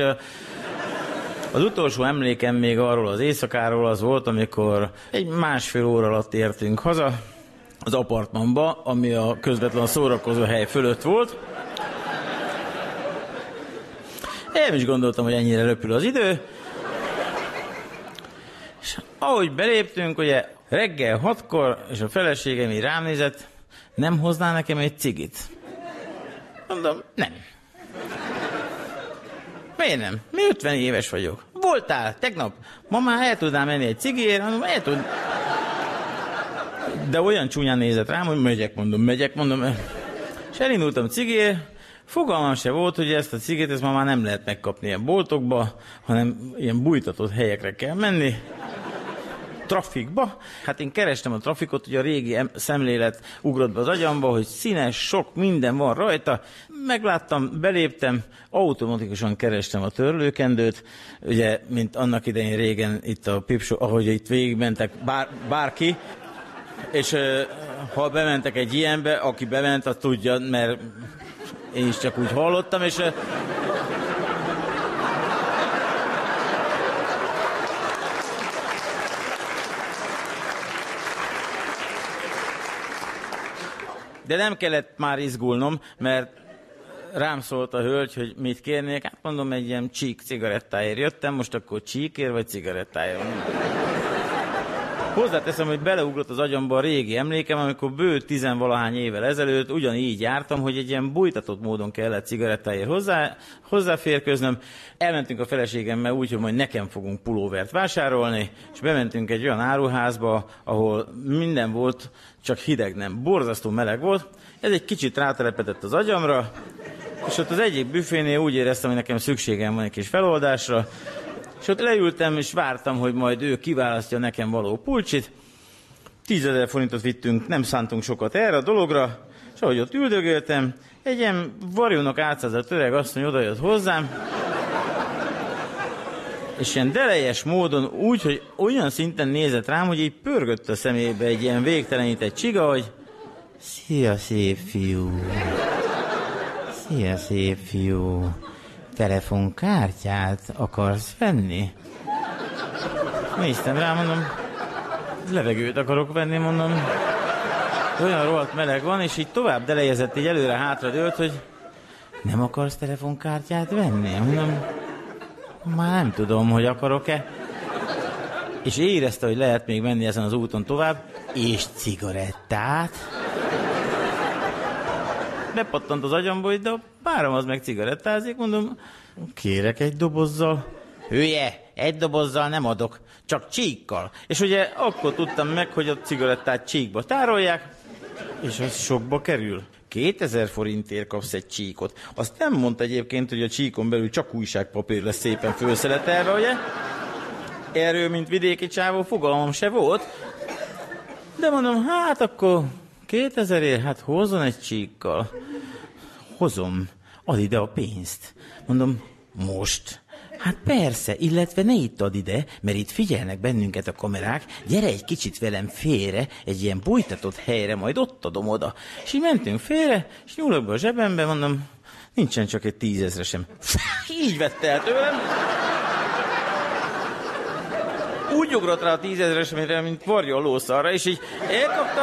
az utolsó emlékem még arról az éjszakáról az volt, amikor egy másfél óra alatt értünk haza az apartmanba, ami a közvetlen szórakozó hely fölött volt. Én is gondoltam, hogy ennyire röpül az idő. És ahogy beléptünk, ugye reggel hatkor, és a feleségem így rám nézett, nem hozná nekem egy cigit? Mondom, nem. Miért nem? Mi 50 éves vagyok. Voltál tegnap. Ma már el tudnám menni egy cigiért, mondom, el tud... De olyan csúnyán nézett rám, hogy megyek, mondom, megyek, mondom. És elindultam cigiért, Fogalmam se volt, hogy ezt a cigét ezt ma már nem lehet megkapni ilyen boltokba, hanem ilyen bújtatott helyekre kell menni trafikba. Hát én kerestem a trafikot, hogy a régi szemlélet ugrott be az agyamba, hogy színes, sok minden van rajta. Megláttam, beléptem, automatikusan kerestem a törlőkendőt, ugye, mint annak idején régen itt a pipsó, ahogy itt végigmentek bár, bárki, és ha bementek egy ilyenbe, aki bement, az tudja, mert én is csak úgy hallottam, és De nem kellett már izgulnom, mert rám szólt a hölgy, hogy mit kérnék. Hát mondom, egy ilyen csík cigarettáért jöttem, most akkor csíkért vagy cigarettáért? Hozzáteszem, hogy beleugrott az agyamba a régi emlékem, amikor bő tizenvalahány évvel ezelőtt ugyanígy jártam, hogy egy ilyen bújtatott módon kellett cigarettáért hozzá, hozzáférköznöm. Elmentünk a feleségemmel úgy, hogy majd nekem fogunk pulóvert vásárolni, és bementünk egy olyan áruházba, ahol minden volt, csak hideg nem. Borzasztó meleg volt. Ez egy kicsit rátelepedett az agyamra, és ott az egyik büfénél úgy éreztem, hogy nekem szükségem van egy kis feloldásra, és ott leültem, és vártam, hogy majd ő kiválasztja nekem való pulcsit. Tízezer forintot vittünk, nem szántunk sokat erre a dologra, és ahogy ott üldögöltem, egy ilyen varjónak átszázott öreg asszony odajött hozzám, és ilyen delejes módon úgy, hogy olyan szinten nézett rám, hogy így pörgött a szemébe egy ilyen végtelenített csiga, hogy Szia, szép fiú! Szia, szép fiú! Telefonkártyát akarsz venni? Néztem rá, mondom, levegőt akarok venni, mondom. Olyan rohadt meleg van, és így tovább delejezett, így előre hátra dőlt, hogy nem akarsz telefonkártyát venni? Mondom, már nem tudom, hogy akarok-e. És érezte, hogy lehet még menni ezen az úton tovább, és cigarettát. Bepattant az agyamba, hogy de a párom az meg cigarettázik, mondom, kérek egy dobozzal. Hülye, egy dobozzal nem adok, csak csíkkal. És ugye akkor tudtam meg, hogy a cigarettát csíkba tárolják, és az sokba kerül. 2000 forintért kapsz egy csíkot. Azt nem mondta egyébként, hogy a csíkon belül csak újságpapír lesz szépen fölszeletelve, ugye? Erről, mint vidéki csávó, fogalmam se volt. De mondom, hát akkor 2000 ér, hát hozzon egy csíkkal. Hozom, ad ide a pénzt. Mondom, most? Hát persze, illetve ne itt ad ide, mert itt figyelnek bennünket a kamerák, gyere egy kicsit velem félre, egy ilyen bújtatott helyre, majd ott adom oda. És így mentünk félre, és nyúlok be a zsebembe, mondom, nincsen csak egy tízezre sem. Így vette el tőlem. Úgy ugrott rá a tízezres, mint varja a lószarra, és így elkapta.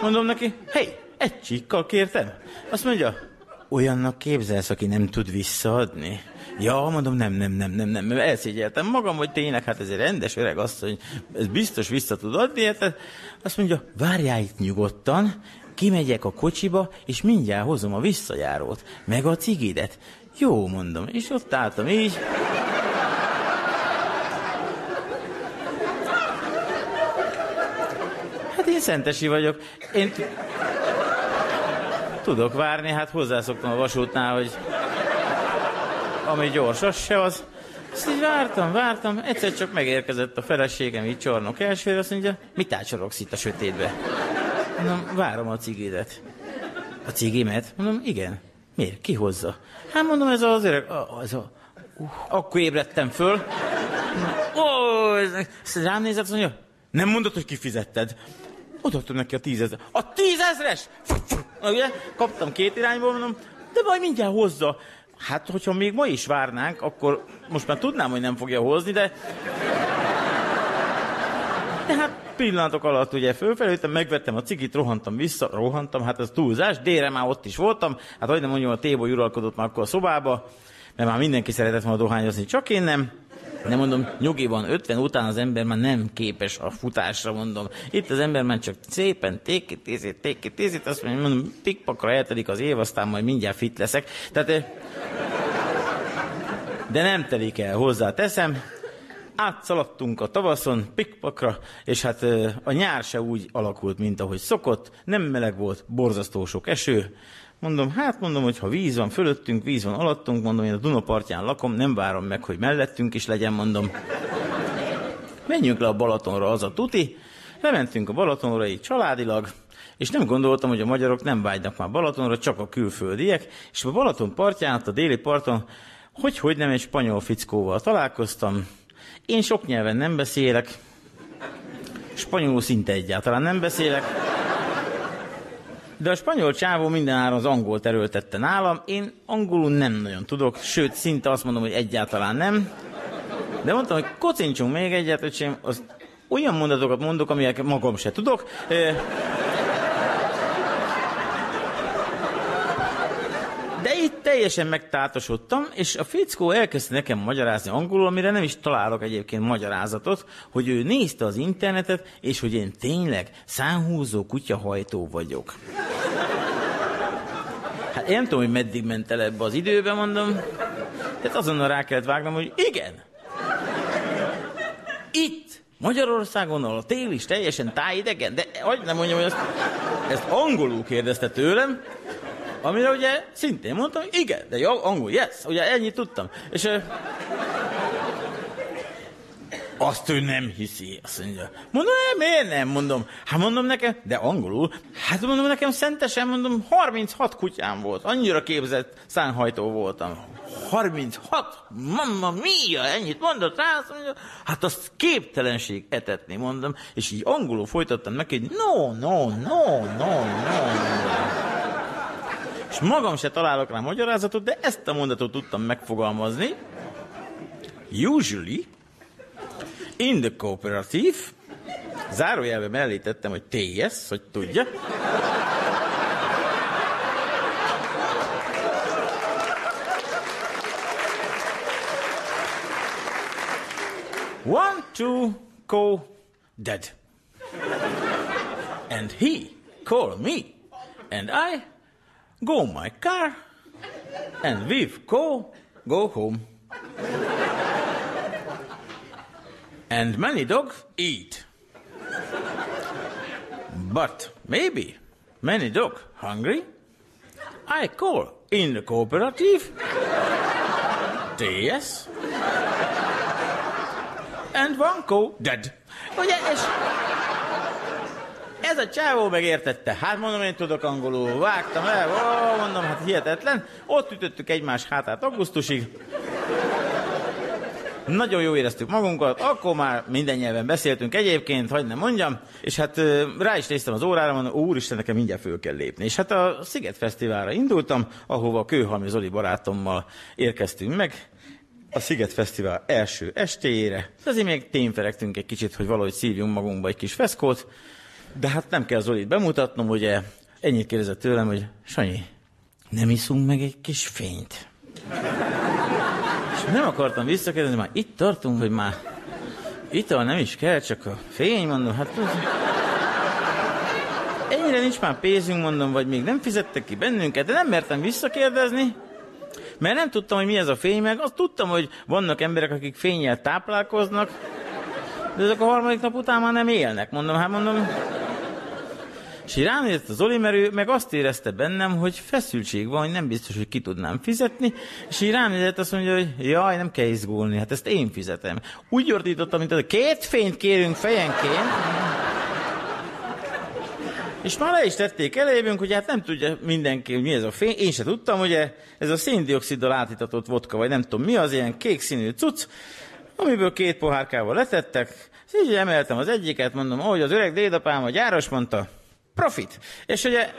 Mondom neki, hé, egy csíkkal kértem. Azt mondja, olyannak képzelsz, aki nem tud visszaadni? Ja, mondom, nem, nem, nem, nem, nem, elszégyeltem magam, hogy tényleg, hát ez egy rendes öreg hogy ez biztos vissza tud adni, hát azt mondja, várjál itt nyugodtan, kimegyek a kocsiba, és mindjárt hozom a visszajárót, meg a cigidet. Jó, mondom, és ott álltam így. Hát én szentesi vagyok. Én tudok várni, hát hozzászoktam a vasútnál, hogy ami gyors, az se az. Azt így vártam, vártam, egyszer csak megérkezett a feleségem így csornok elsőre, azt mondja, mit ácsorogsz itt a sötétbe? Mondom, várom a cigidet. A cigimet? Mondom, igen. Miért? Ki hozza? Hát mondom, ez az öreg, az a... Uh, akkor ébredtem föl. Ó, ez rám nézett, azt mondja, nem mondod, hogy kifizetted. Odaadtam neki a tízezer. A tízezres? Ugye? Kaptam két irányból, mondom, de majd mindjárt hozza. Hát, hogyha még ma is várnánk, akkor most már tudnám, hogy nem fogja hozni, de... De hát pillanatok alatt ugye fölfelültem, megvettem a cigit, rohantam vissza, rohantam, hát ez túlzás, délre már ott is voltam, hát hogy nem mondjam, a téboly uralkodott már akkor a szobába, mert már mindenki szeretett volna dohányozni, csak én nem. De mondom, nyugi van, 50 után az ember már nem képes a futásra, mondom. Itt az ember már csak szépen tékit, tézít, tékit, tézít, azt mondom, pikpakra eltelik az év, aztán majd mindjárt fit leszek. Tehát, eh, de nem telik el, hozzá teszem. Átszaladtunk a tavaszon, pikpakra, és hát a nyár se úgy alakult, mint ahogy szokott. Nem meleg volt, borzasztó sok eső. Mondom, hát mondom, hogy ha víz van fölöttünk, víz van alattunk, mondom, én a Dunapartján lakom, nem várom meg, hogy mellettünk is legyen, mondom. Menjünk le a Balatonra, az a tuti. Lementünk a Balatonra így családilag, és nem gondoltam, hogy a magyarok nem vágynak már Balatonra, csak a külföldiek, és a Balaton partján, a déli parton, hogy, hogy nem egy spanyol fickóval találkoztam. Én sok nyelven nem beszélek, spanyolul szinte egyáltalán nem beszélek, de a spanyol csávó mindenáron az angolt erőltette nálam, én angolul nem nagyon tudok, sőt, szinte azt mondom, hogy egyáltalán nem. De mondtam, hogy kocincsunk még egyet, öcsém, az olyan mondatokat mondok, amelyek magam se tudok. Ö, De itt teljesen megtátosodtam, és a fickó elkezdte nekem magyarázni angolul, amire nem is találok egyébként magyarázatot, hogy ő nézte az internetet, és hogy én tényleg szánhúzó kutyahajtó vagyok. Hát én nem tudom, hogy meddig ment el ebbe az időbe, mondom. Tehát azonnal rá kellett vágnom, hogy igen. Itt, Magyarországon, ahol a tél is teljesen tájidegen, de hogy nem mondjam, hogy ezt, ezt angolul kérdezte tőlem, Amire ugye szintén mondtam, hogy igen, de jó, angol, yes, ugye ennyit tudtam. És ö, azt ő nem hiszi, azt mondja. Mondom, "Eh, miért nem, mondom. Hát mondom nekem, de angolul, hát mondom nekem szentesen, mondom, 36 kutyám volt, annyira képzett szánhajtó voltam. 36? Mamma mia, ennyit mondott rá, azt mondja, hát azt képtelenség etetni, mondom, és így angolul folytattam neki, hogy no, no, no, no, no, no. És magam se találok rá magyarázatot, de ezt a mondatot tudtam megfogalmazni. Usually, in the cooperative, zárójelbe mellé tettem, hogy TS, hogy tudja. One, two, go dead. And he call me, and I go my car, and we go go home. and many dogs eat. But maybe, Many dog. Hungry? I call. In the cooperative? TS? And one co dead. Oh, Ugye, és ez a csávó megértette. Hát mondom, én tudok angolul. Vágtam el, ó, mondom, hát hihetetlen. Ott ütöttük egymás hátát augusztusig. Nagyon jó éreztük magunkat, akkor már minden nyelven beszéltünk egyébként, hagyd nem mondjam, és hát rá is néztem az órára, mondom, úristen, nekem mindjárt föl kell lépni. És hát a Sziget Fesztiválra indultam, ahova a Kőhalmi Zoli barátommal érkeztünk meg, a Sziget Fesztivál első estéjére. Azért még tényferegtünk egy kicsit, hogy valahogy szívjunk magunkba egy kis feszkót, de hát nem kell Zolit bemutatnom, ugye ennyit kérdezett tőlem, hogy Sanyi, nem iszunk meg egy kis fényt? És nem akartam visszakérdezni, már itt tartunk, hogy már ital nem is kell, csak a fény, mondom, hát ennyire nincs már pénzünk, mondom, vagy még nem fizettek ki bennünket, de nem mertem visszakérdezni, mert nem tudtam, hogy mi ez a fény, meg azt tudtam, hogy vannak emberek, akik fényjel táplálkoznak, de ezek a harmadik nap után már nem élnek. Mondom, hát mondom, és így ránézett az Zoli, mert ő meg azt érezte bennem, hogy feszültség van, hogy nem biztos, hogy ki tudnám fizetni, és így ránézett azt mondja, hogy jaj, nem kell izgulni, hát ezt én fizetem. Úgy ordítottam, mint a két fényt kérünk fejenként, és már le is tették elévünk, hogy hát nem tudja mindenki, hogy mi ez a fény. Én se tudtam, ugye ez a széndioksziddal átitatott vodka, vagy nem tudom mi az, ilyen kék színű cucc, amiből két pohárkával letettek. És így emeltem az egyiket, mondom, ahogy az öreg dédapám a gyáros mondta, profit. És ugye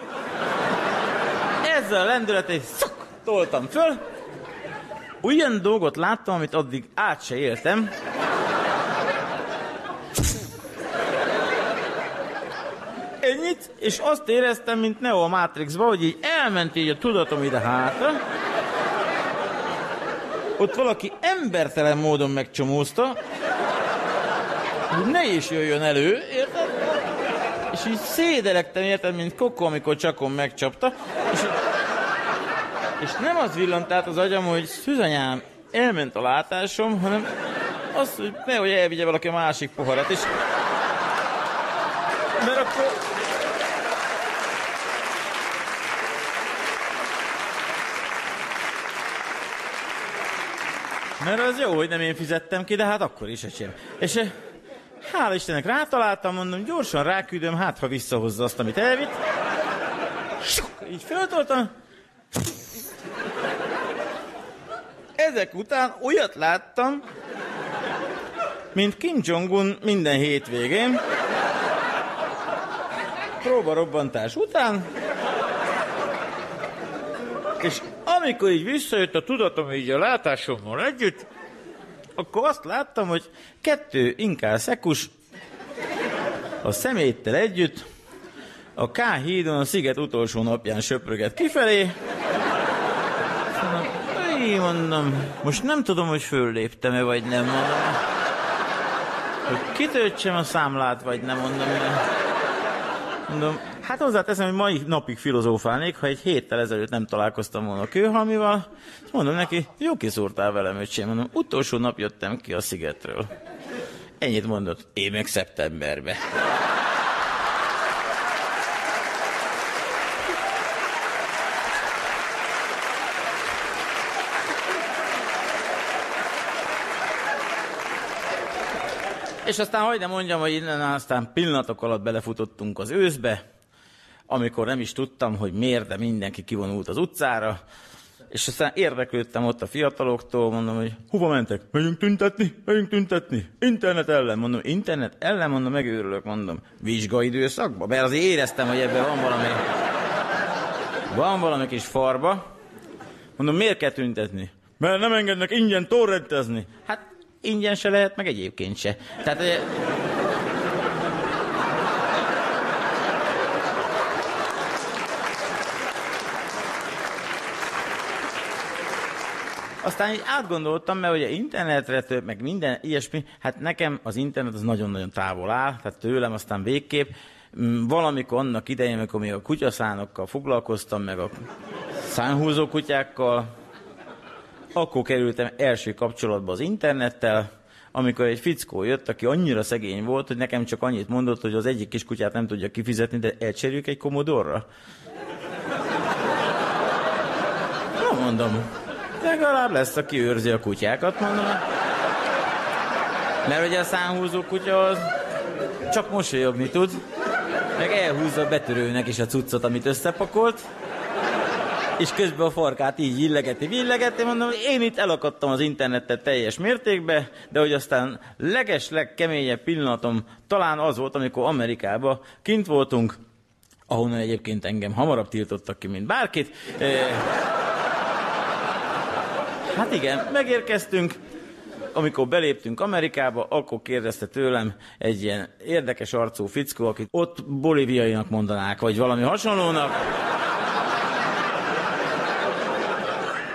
ezzel a lendületet szak, toltam föl, olyan dolgot láttam, amit addig át se éltem. Ennyit, és azt éreztem, mint Neo a Matrixba, hogy így elment így a tudatom ide hátra, ott valaki embertelen módon megcsomózta, hogy ne is jöjjön elő, érted? És így szédelektem, érted, mint Koko, amikor Csakon megcsapta, és, és nem az villant át az agyam, hogy szüzanyám, elment a látásom, hanem az, hogy nehogy elvigye valaki a másik poharat, és mert akkor Mert az jó, hogy nem én fizettem ki, de hát akkor is esély. És eh, hála Istennek rátaláltam, mondom, gyorsan ráküldöm, hát ha visszahozza azt, amit elvitt. Így föltoltam. Ezek után olyat láttam, mint Kim Jong-un minden hétvégén. Próbarobbantás után. És amikor így visszajött a tudatom így a látásommal együtt, akkor azt láttam, hogy kettő inkább szekus a szeméttel együtt a K hídon a sziget utolsó napján söpröget kifelé. Így mondom, most nem tudom, hogy fölléptem-e, vagy nem mondom. Hogy kitöltsem a számlát, vagy nem mondom. Mondom, Hát hozzáteszem, hogy mai napig filozófálnék, ha egy héttel ezelőtt nem találkoztam volna a kőhalmival, mondom neki, jó kiszúrtál velem, öcsém, mondom, utolsó nap jöttem ki a szigetről. Ennyit mondott, én meg szeptemberbe. És aztán hagyd ne mondjam, hogy innen aztán pillanatok alatt belefutottunk az őszbe, amikor nem is tudtam, hogy miért, de mindenki kivonult az utcára, és aztán érdeklődtem ott a fiataloktól, mondom, hogy hova mentek? Megyünk tüntetni? Megyünk tüntetni? Internet ellen, mondom, internet ellen, mondom, megőrülök, mondom, vizsgaidőszakba, mert azért éreztem, hogy ebben van valami, van valami kis farba. Mondom, miért kell tüntetni? Mert nem engednek ingyen torrentezni. Hát ingyen se lehet, meg egyébként se. Tehát Aztán így átgondoltam, mert ugye internetre, tő- meg minden ilyesmi, hát nekem az internet az nagyon-nagyon távol áll, tehát tőlem aztán végképp. Mm, Valamikor annak idején, amikor még a kutyaszánokkal foglalkoztam, meg a szánhúzó kutyákkal, akkor kerültem első kapcsolatba az internettel, amikor egy fickó jött, aki annyira szegény volt, hogy nekem csak annyit mondott, hogy az egyik kis kutyát nem tudja kifizetni, de elcserjük egy komodorra. Na mondom, legalább lesz, aki őrzi a kutyákat, mondom. Mert ugye a számhúzó kutya az csak mosolyogni tud, meg elhúzza a betörőnek is a cuccot, amit összepakolt, és közben a farkát így illegeti, illegeti, mondom, én itt elakadtam az internetet teljes mértékben, de hogy aztán leges, legkeményebb pillanatom talán az volt, amikor Amerikába kint voltunk, ahonnan egyébként engem hamarabb tiltottak ki, mint bárkit. Eh, Hát igen, megérkeztünk, amikor beléptünk Amerikába, akkor kérdezte tőlem egy ilyen érdekes arcú fickó, akit ott bolíviainak mondanák, vagy valami hasonlónak.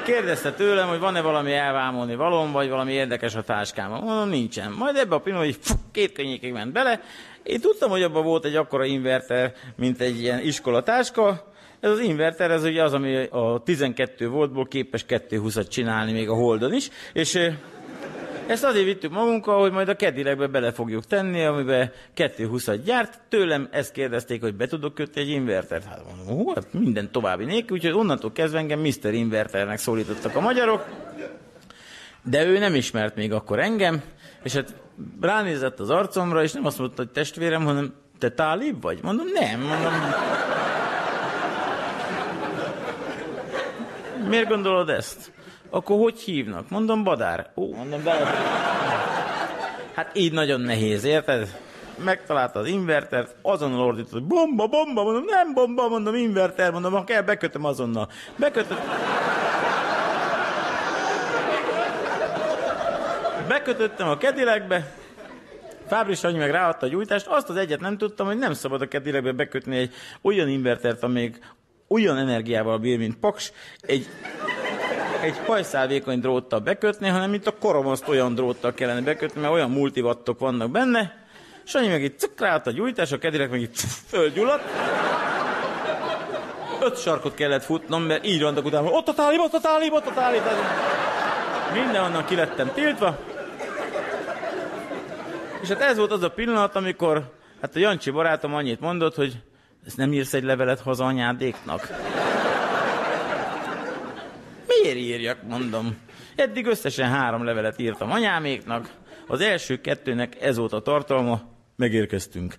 Kérdezte tőlem, hogy van-e valami elvámolni valom, vagy valami érdekes a táskámban. Mondom, nincsen. Majd ebbe a pillanatban így két könnyékig ment bele. Én tudtam, hogy abban volt egy akkora inverter, mint egy ilyen iskolatáska, ez az inverter, ez ugye az, ami a 12 voltból képes 220-at csinálni még a Holdon is, és ezt azért vittük magunkkal, hogy majd a kedilekbe bele fogjuk tenni, amiben 220-at gyárt. Tőlem ezt kérdezték, hogy be tudok kötni egy invertert. Hát mondom, hú, hát minden további nélkül, úgyhogy onnantól kezdve engem Mr. Inverternek szólítottak a magyarok. De ő nem ismert még akkor engem, és hát ránézett az arcomra, és nem azt mondta, hogy testvérem, hanem te tálib vagy? Mondom, nem, mondom. Miért gondolod ezt? Akkor hogy hívnak? Mondom, Badár. Ó, mondom, bele. Hát így nagyon nehéz, érted? Megtalálta az invertert, azonnal ordított, hogy bomba, bomba, mondom, nem bomba, mondom, inverter, mondom, ha kell, bekötöm azonnal. Bekötöm. Bekötöttem a kedilekbe, Fábris Sanyi meg ráadta a gyújtást, azt az egyet nem tudtam, hogy nem szabad a kedilekbe bekötni egy olyan invertert, amíg olyan energiával bír, mint Paks, egy, egy hajszálvékony dróttal bekötni, hanem mint a koromoszt olyan dróttal kellene bekötni, mert olyan multivattok vannak benne. Sanyi meg itt cukrált a gyújtás, a kedilek meg itt fölgyulladt. Öt sarkot kellett futnom, mert így randak utána, ott a tálib, ott a tálib, ott a tálib. Mindenhonnan ki lettem tiltva. És hát ez volt az a pillanat, amikor hát a Jancsi barátom annyit mondott, hogy ezt nem írsz egy levelet haza anyádéknak? Miért írjak, mondom. Eddig összesen három levelet írtam anyáméknak. Az első kettőnek ez volt a tartalma, megérkeztünk.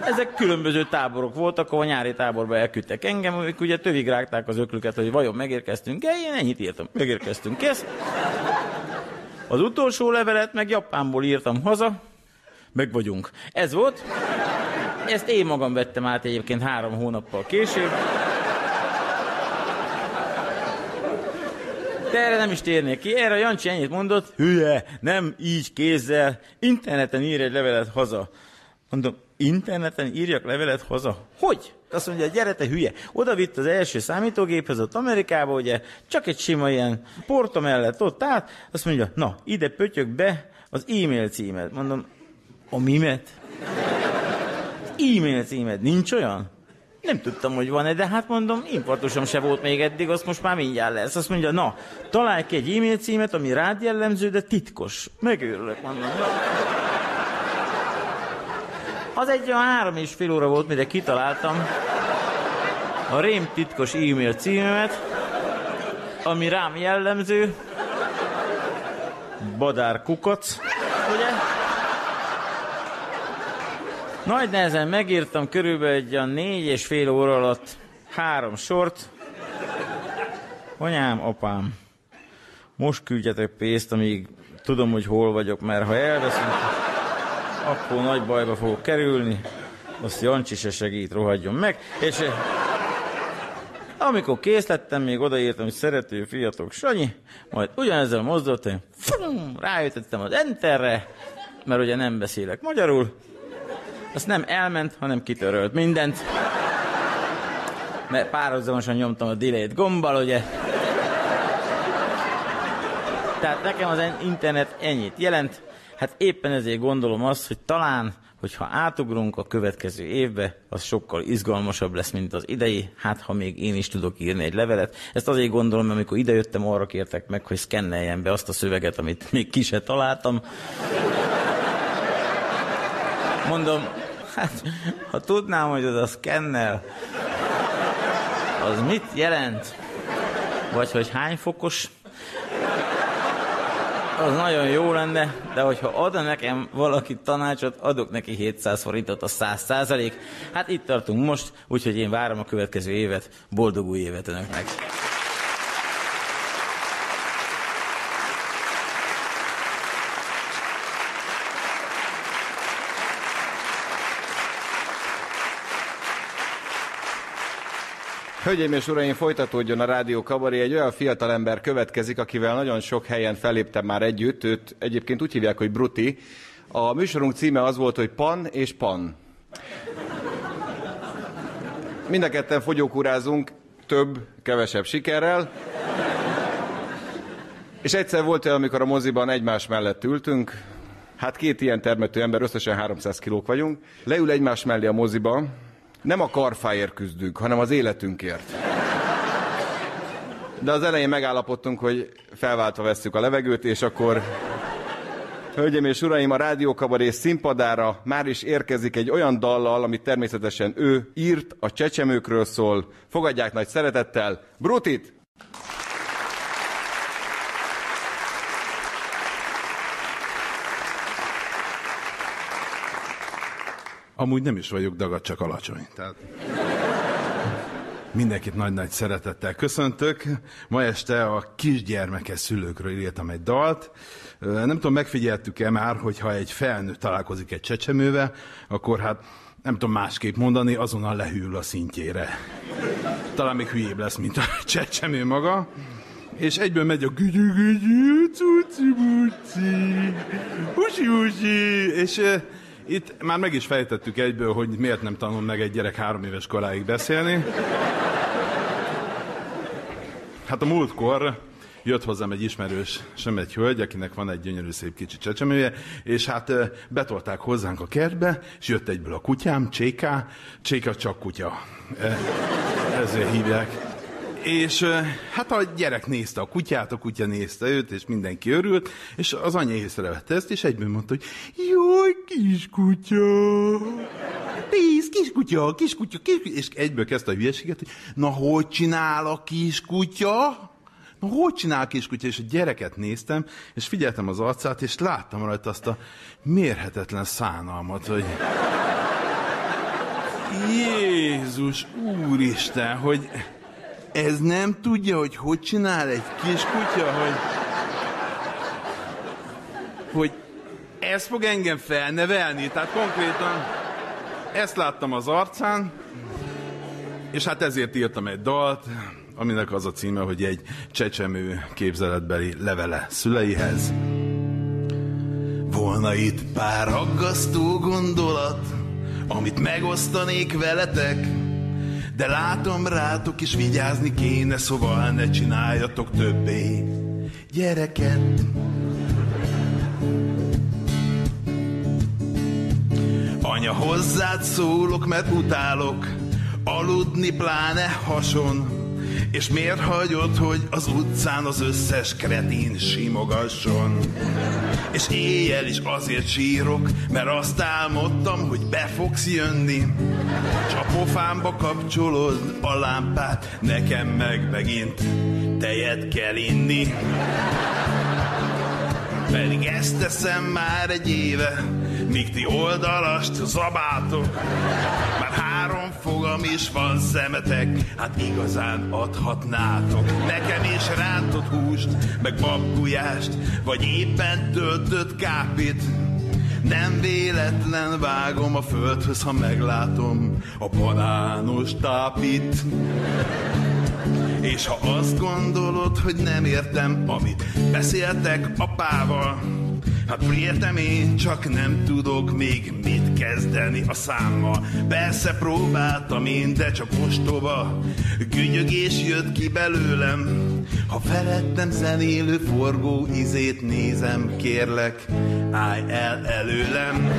Ezek különböző táborok voltak, ahol nyári táborba elküldtek engem, ők ugye tövig rágták az öklüket, hogy vajon megérkeztünk-e, én ennyit írtam, megérkeztünk, kész. Az utolsó levelet meg Japánból írtam haza, meg vagyunk. Ez volt. Ezt én magam vettem át egyébként három hónappal később. De erre nem is térnék ki. Erre a Jancsi ennyit mondott, hülye, nem így kézzel, interneten ír egy levelet haza. Mondom, interneten írjak levelet haza? Hogy? Azt mondja, gyere te hülye. Oda vitt az első számítógéphez ott Amerikába, ugye, csak egy sima ilyen porta mellett ott át, azt mondja, na, ide pötyök be az e-mail címet. Mondom, a mimet? E-mail címed nincs olyan? Nem tudtam, hogy van-e, de hát mondom, importosom se volt még eddig, azt most már mindjárt lesz. Azt mondja, na, találj ki egy e-mail címet, ami rád jellemző, de titkos. Megőrülök, mondom. Az egy olyan három és fél óra volt, mire kitaláltam a rém titkos e-mail címemet, ami rám jellemző, Badár Kukac, ugye? Nagy nehezen megírtam körülbelül egy olyan négy és fél óra alatt három sort. Anyám, apám, most küldjetek pénzt, amíg tudom, hogy hol vagyok, mert ha elveszünk, akkor nagy bajba fogok kerülni. Azt Jancsi se segít, rohadjon meg. És eh, amikor kész lettem, még odaírtam, hogy szerető fiatok Sanyi, majd ugyanezzel a mozdulatom, ráütöttem az enterre, mert ugye nem beszélek magyarul, azt nem elment, hanem kitörölt mindent. Mert párhuzamosan nyomtam a delay gombbal, ugye. Tehát nekem az internet ennyit jelent. Hát éppen ezért gondolom azt, hogy talán, hogy ha átugrunk a következő évbe, az sokkal izgalmasabb lesz, mint az idei. Hát, ha még én is tudok írni egy levelet. Ezt azért gondolom, mert amikor idejöttem, arra kértek meg, hogy szkenneljem be azt a szöveget, amit még ki se találtam. Mondom, hát, ha tudnám, hogy az a szkennel, az mit jelent? Vagy hogy hány fokos? Az nagyon jó lenne, de hogyha ad nekem valaki tanácsot, adok neki 700 forintot a 100 százalék. Hát itt tartunk most, úgyhogy én várom a következő évet. Boldog új évet önöknek! Hölgyeim és uraim, folytatódjon a Rádió Kabaré. Egy olyan fiatalember következik, akivel nagyon sok helyen felléptem már együtt. Őt egyébként úgy hívják, hogy Bruti. A műsorunk címe az volt, hogy Pan és Pan. Mind a ketten fogyókúrázunk, több, kevesebb sikerrel. És egyszer volt olyan, amikor a moziban egymás mellett ültünk, hát két ilyen termető ember, összesen 300 kilók vagyunk, leül egymás mellé a moziba, nem a karfáért küzdünk, hanem az életünkért. De az elején megállapodtunk, hogy felváltva vesszük a levegőt, és akkor Hölgyeim és uraim, a Rádiókabaré színpadára már is érkezik egy olyan dallal, amit természetesen ő írt, a csecsemőkről szól. Fogadják nagy szeretettel, Brutit! Amúgy nem is vagyok dagad, csak alacsony. Tehát... Mindenkit nagy-nagy szeretettel köszöntök. Ma este a kisgyermekes szülőkről írtam egy dalt. Nem tudom, megfigyeltük-e már, hogy ha egy felnőtt találkozik egy csecsemővel, akkor hát nem tudom másképp mondani, azonnal lehűl a szintjére. Talán még hülyébb lesz, mint a csecsemő maga. És egyből megy a gügyü gügyü, cuci buci, husi husi, és itt már meg is fejtettük egyből, hogy miért nem tanul meg egy gyerek három éves koráig beszélni. Hát a múltkor jött hozzám egy ismerős, sem egy hölgy, akinek van egy gyönyörű szép kicsi csecsemője, és hát betolták hozzánk a kertbe, és jött egyből a kutyám, Cséká, Cséka csak kutya. E, ezért hívják és hát a gyerek nézte a kutyát, a kutya nézte őt, és mindenki örült, és az anyja észrevette ezt, és egyben mondta, hogy jaj, kiskutya, nézd, kiskutya, kiskutya, kiskutya, és egyből kezdte a hülyeséget, hogy na, hogy csinál a kiskutya? Na, hogy csinál kiskutya? És a gyereket néztem, és figyeltem az arcát, és láttam rajta azt a mérhetetlen szánalmat, hogy Jézus, Úristen, hogy ez nem tudja, hogy hogy csinál egy kis kutya, hogy... Hogy ez fog engem felnevelni. Tehát konkrétan ezt láttam az arcán, és hát ezért írtam egy dalt, aminek az a címe, hogy egy csecsemő képzeletbeli levele szüleihez. Volna itt pár aggasztó gondolat, amit megosztanék veletek, de látom rátok is vigyázni kéne, szóval ne csináljatok többé. Gyereket. Anya, hozzád szólok, mert utálok, aludni pláne hason, és miért hagyod, hogy az utcán az összes kretén simogasson? És éjjel is azért sírok, mert azt álmodtam, hogy be fogsz jönni. És pofámba kapcsolod a lámpát, nekem meg megint tejet kell inni. Pedig ezt teszem már egy éve, míg ti oldalast zabátok. Már fogam is van szemetek, hát igazán adhatnátok. Nekem is rántott húst, meg babgulyást, vagy éppen töltött kápit. Nem véletlen vágom a földhöz, ha meglátom a banános tápit. És ha azt gondolod, hogy nem értem, amit beszéltek apával, Hát értem én, csak nem tudok még mit kezdeni a számmal. Persze próbáltam én, de csak ostoba Günyögés jött ki belőlem Ha felettem zenélő forgó izét nézem Kérlek, állj el előlem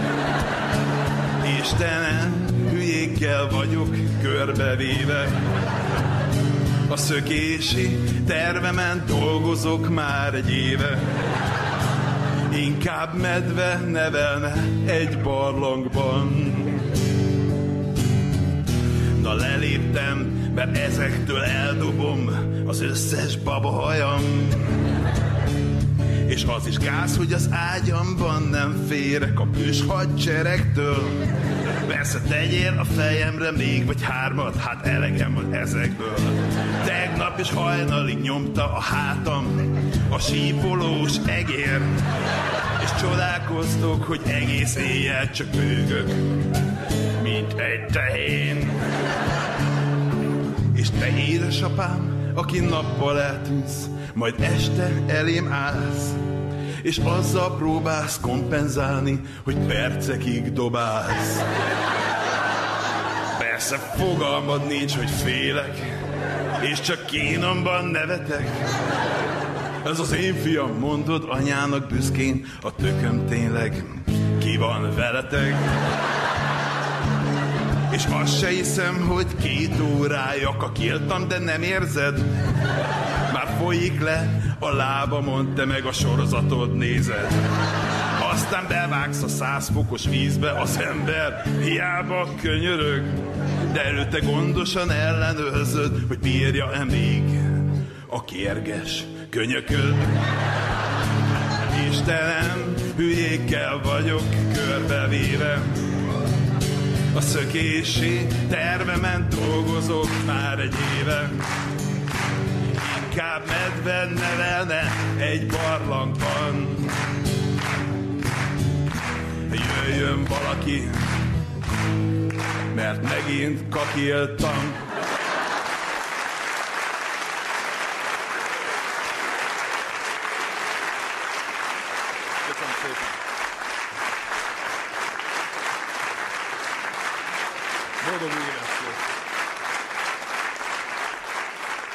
Istenem, hülyékkel vagyok körbevéve. A szökési tervemen dolgozok már egy éve. Inkább medve nevelne egy barlangban. Na leléptem, mert ezektől eldobom az összes babahajam. És az is gáz, hogy az ágyamban nem férek a bős hadseregtől. Persze tegyél a fejemre még vagy hármat, hát elegem van ezekből. Tegnap is hajnalig nyomta a hátam a sípolós egér. És csodálkoztok, hogy egész éjjel csak bőgök, mint egy tehén. És te édesapám, aki nappal eltűnsz, majd este elém állsz, és azzal próbálsz kompenzálni, hogy percekig dobálsz. Persze fogalmad nincs, hogy félek, és csak kínomban nevetek. Ez az én fiam, mondod anyának büszkén, a tököm tényleg ki van veletek. És azt se hiszem, hogy két órája kakéltam, de nem érzed? Már folyik le a lábamon, te meg a sorozatod nézed. Aztán bevágsz a száz fokos vízbe, az ember hiába könyörög. De előtte gondosan ellenőrzöd, hogy bírja-e még a kérges könyököd. Istenem, hülyékkel vagyok körbevéve. A szökési tervemen dolgozok már egy éve. Inkább medven nevelne egy barlangban. Jöjjön valaki, mert megint kakiltam.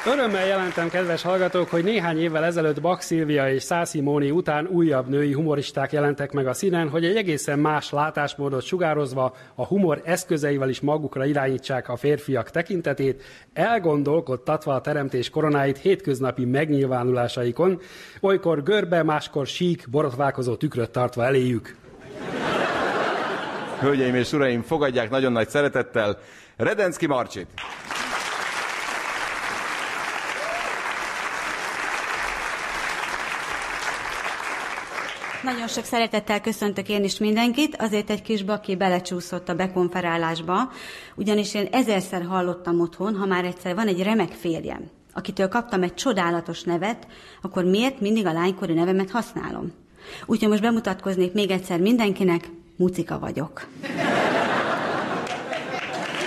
Örömmel jelentem, kedves hallgatók, hogy néhány évvel ezelőtt Bak Szilvia és Szászi Móni után újabb női humoristák jelentek meg a színen, hogy egy egészen más látásmódot sugározva a humor eszközeivel is magukra irányítsák a férfiak tekintetét, elgondolkodtatva a teremtés koronáit hétköznapi megnyilvánulásaikon, olykor görbe, máskor sík, borotválkozó tükröt tartva eléjük. Hölgyeim és uraim, fogadják nagyon nagy szeretettel Redenszki Marcsit. Nagyon sok szeretettel köszöntök én is mindenkit, azért egy kis baki belecsúszott a bekonferálásba, ugyanis én ezerszer hallottam otthon, ha már egyszer van egy remek férjem, akitől kaptam egy csodálatos nevet, akkor miért mindig a lánykori nevemet használom? Úgyhogy most bemutatkoznék még egyszer mindenkinek, Mucika vagyok.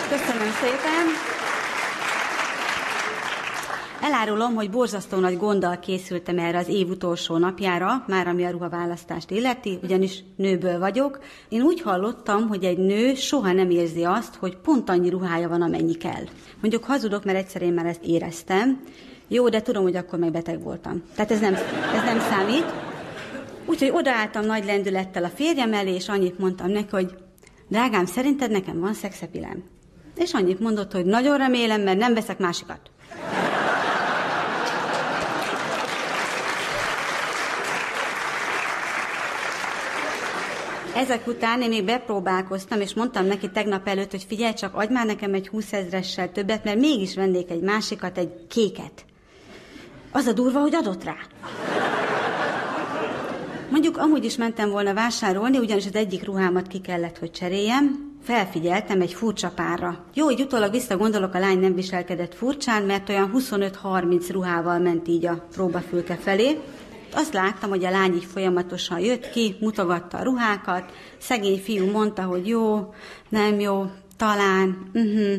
Köszönöm szépen! Elárulom, hogy borzasztó nagy gonddal készültem erre az év utolsó napjára, már ami a ruhaválasztást illeti, ugyanis nőből vagyok. Én úgy hallottam, hogy egy nő soha nem érzi azt, hogy pont annyi ruhája van, amennyi kell. Mondjuk hazudok, mert egyszer én már ezt éreztem. Jó, de tudom, hogy akkor meg beteg voltam. Tehát ez nem, ez nem számít. Úgyhogy odaálltam nagy lendülettel a férjem elé, és annyit mondtam neki, hogy drágám, szerinted nekem van szexepilem? És annyit mondott, hogy nagyon remélem, mert nem veszek másikat. Ezek után én még bepróbálkoztam, és mondtam neki tegnap előtt, hogy figyelj csak, adj már nekem egy 20 ezressel többet, mert mégis vennék egy másikat, egy kéket. Az a durva, hogy adott rá. Mondjuk amúgy is mentem volna vásárolni, ugyanis az egyik ruhámat ki kellett, hogy cseréljem. Felfigyeltem egy furcsa párra. Jó, hogy utólag visszagondolok, a lány nem viselkedett furcsán, mert olyan 25-30 ruhával ment így a próbafülke felé. Azt láttam, hogy a lány így folyamatosan jött ki, mutogatta a ruhákat, szegény fiú mondta, hogy jó, nem jó, talán, uh-huh.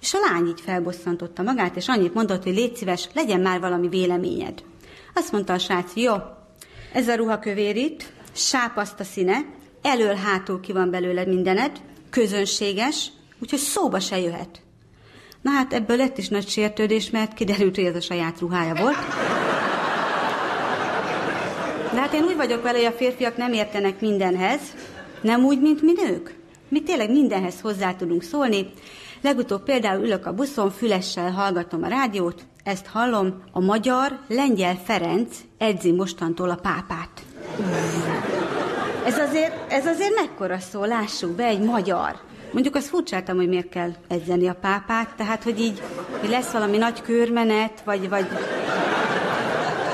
És a lány így felbosszantotta magát, és annyit mondott, hogy légy szíves, legyen már valami véleményed. Azt mondta a srác, jó, ez a ruhakövér itt, sápaszt a színe, elől-hátul ki van belőle mindened, közönséges, úgyhogy szóba se jöhet. Na hát ebből lett is nagy sértődés, mert kiderült, hogy ez a saját ruhája volt. Hát én úgy vagyok vele, hogy a férfiak nem értenek mindenhez, nem úgy, mint mi nők. Mi tényleg mindenhez hozzá tudunk szólni. Legutóbb például ülök a buszon, fülessel hallgatom a rádiót, ezt hallom, a magyar Lengyel Ferenc edzi mostantól a pápát. Ez azért, ez azért mekkora szó, lássuk be, egy magyar. Mondjuk azt furcsáltam, hogy miért kell edzeni a pápát, tehát, hogy így hogy lesz valami nagy körmenet, vagy, vagy,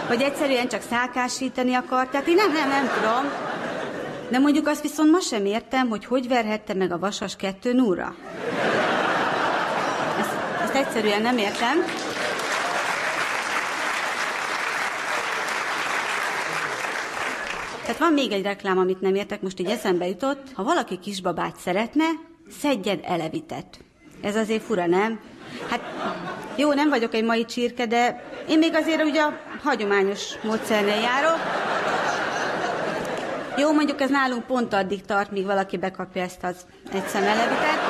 vagy egyszerűen csak szálkásítani akar, tehát én nem, nem, nem tudom. De mondjuk azt viszont ma sem értem, hogy hogy verhette meg a vasas kettő núra. Ezt, ezt egyszerűen nem értem. Tehát van még egy reklám, amit nem értek, most így eszembe jutott. Ha valaki kisbabát szeretne, szedjen elevitet. Ez azért fura, nem? Hát jó, nem vagyok egy mai csirke, de én még azért ugye a hagyományos módszernél járok. Jó, mondjuk ez nálunk pont addig tart, míg valaki bekapja ezt az egy szemelevitet.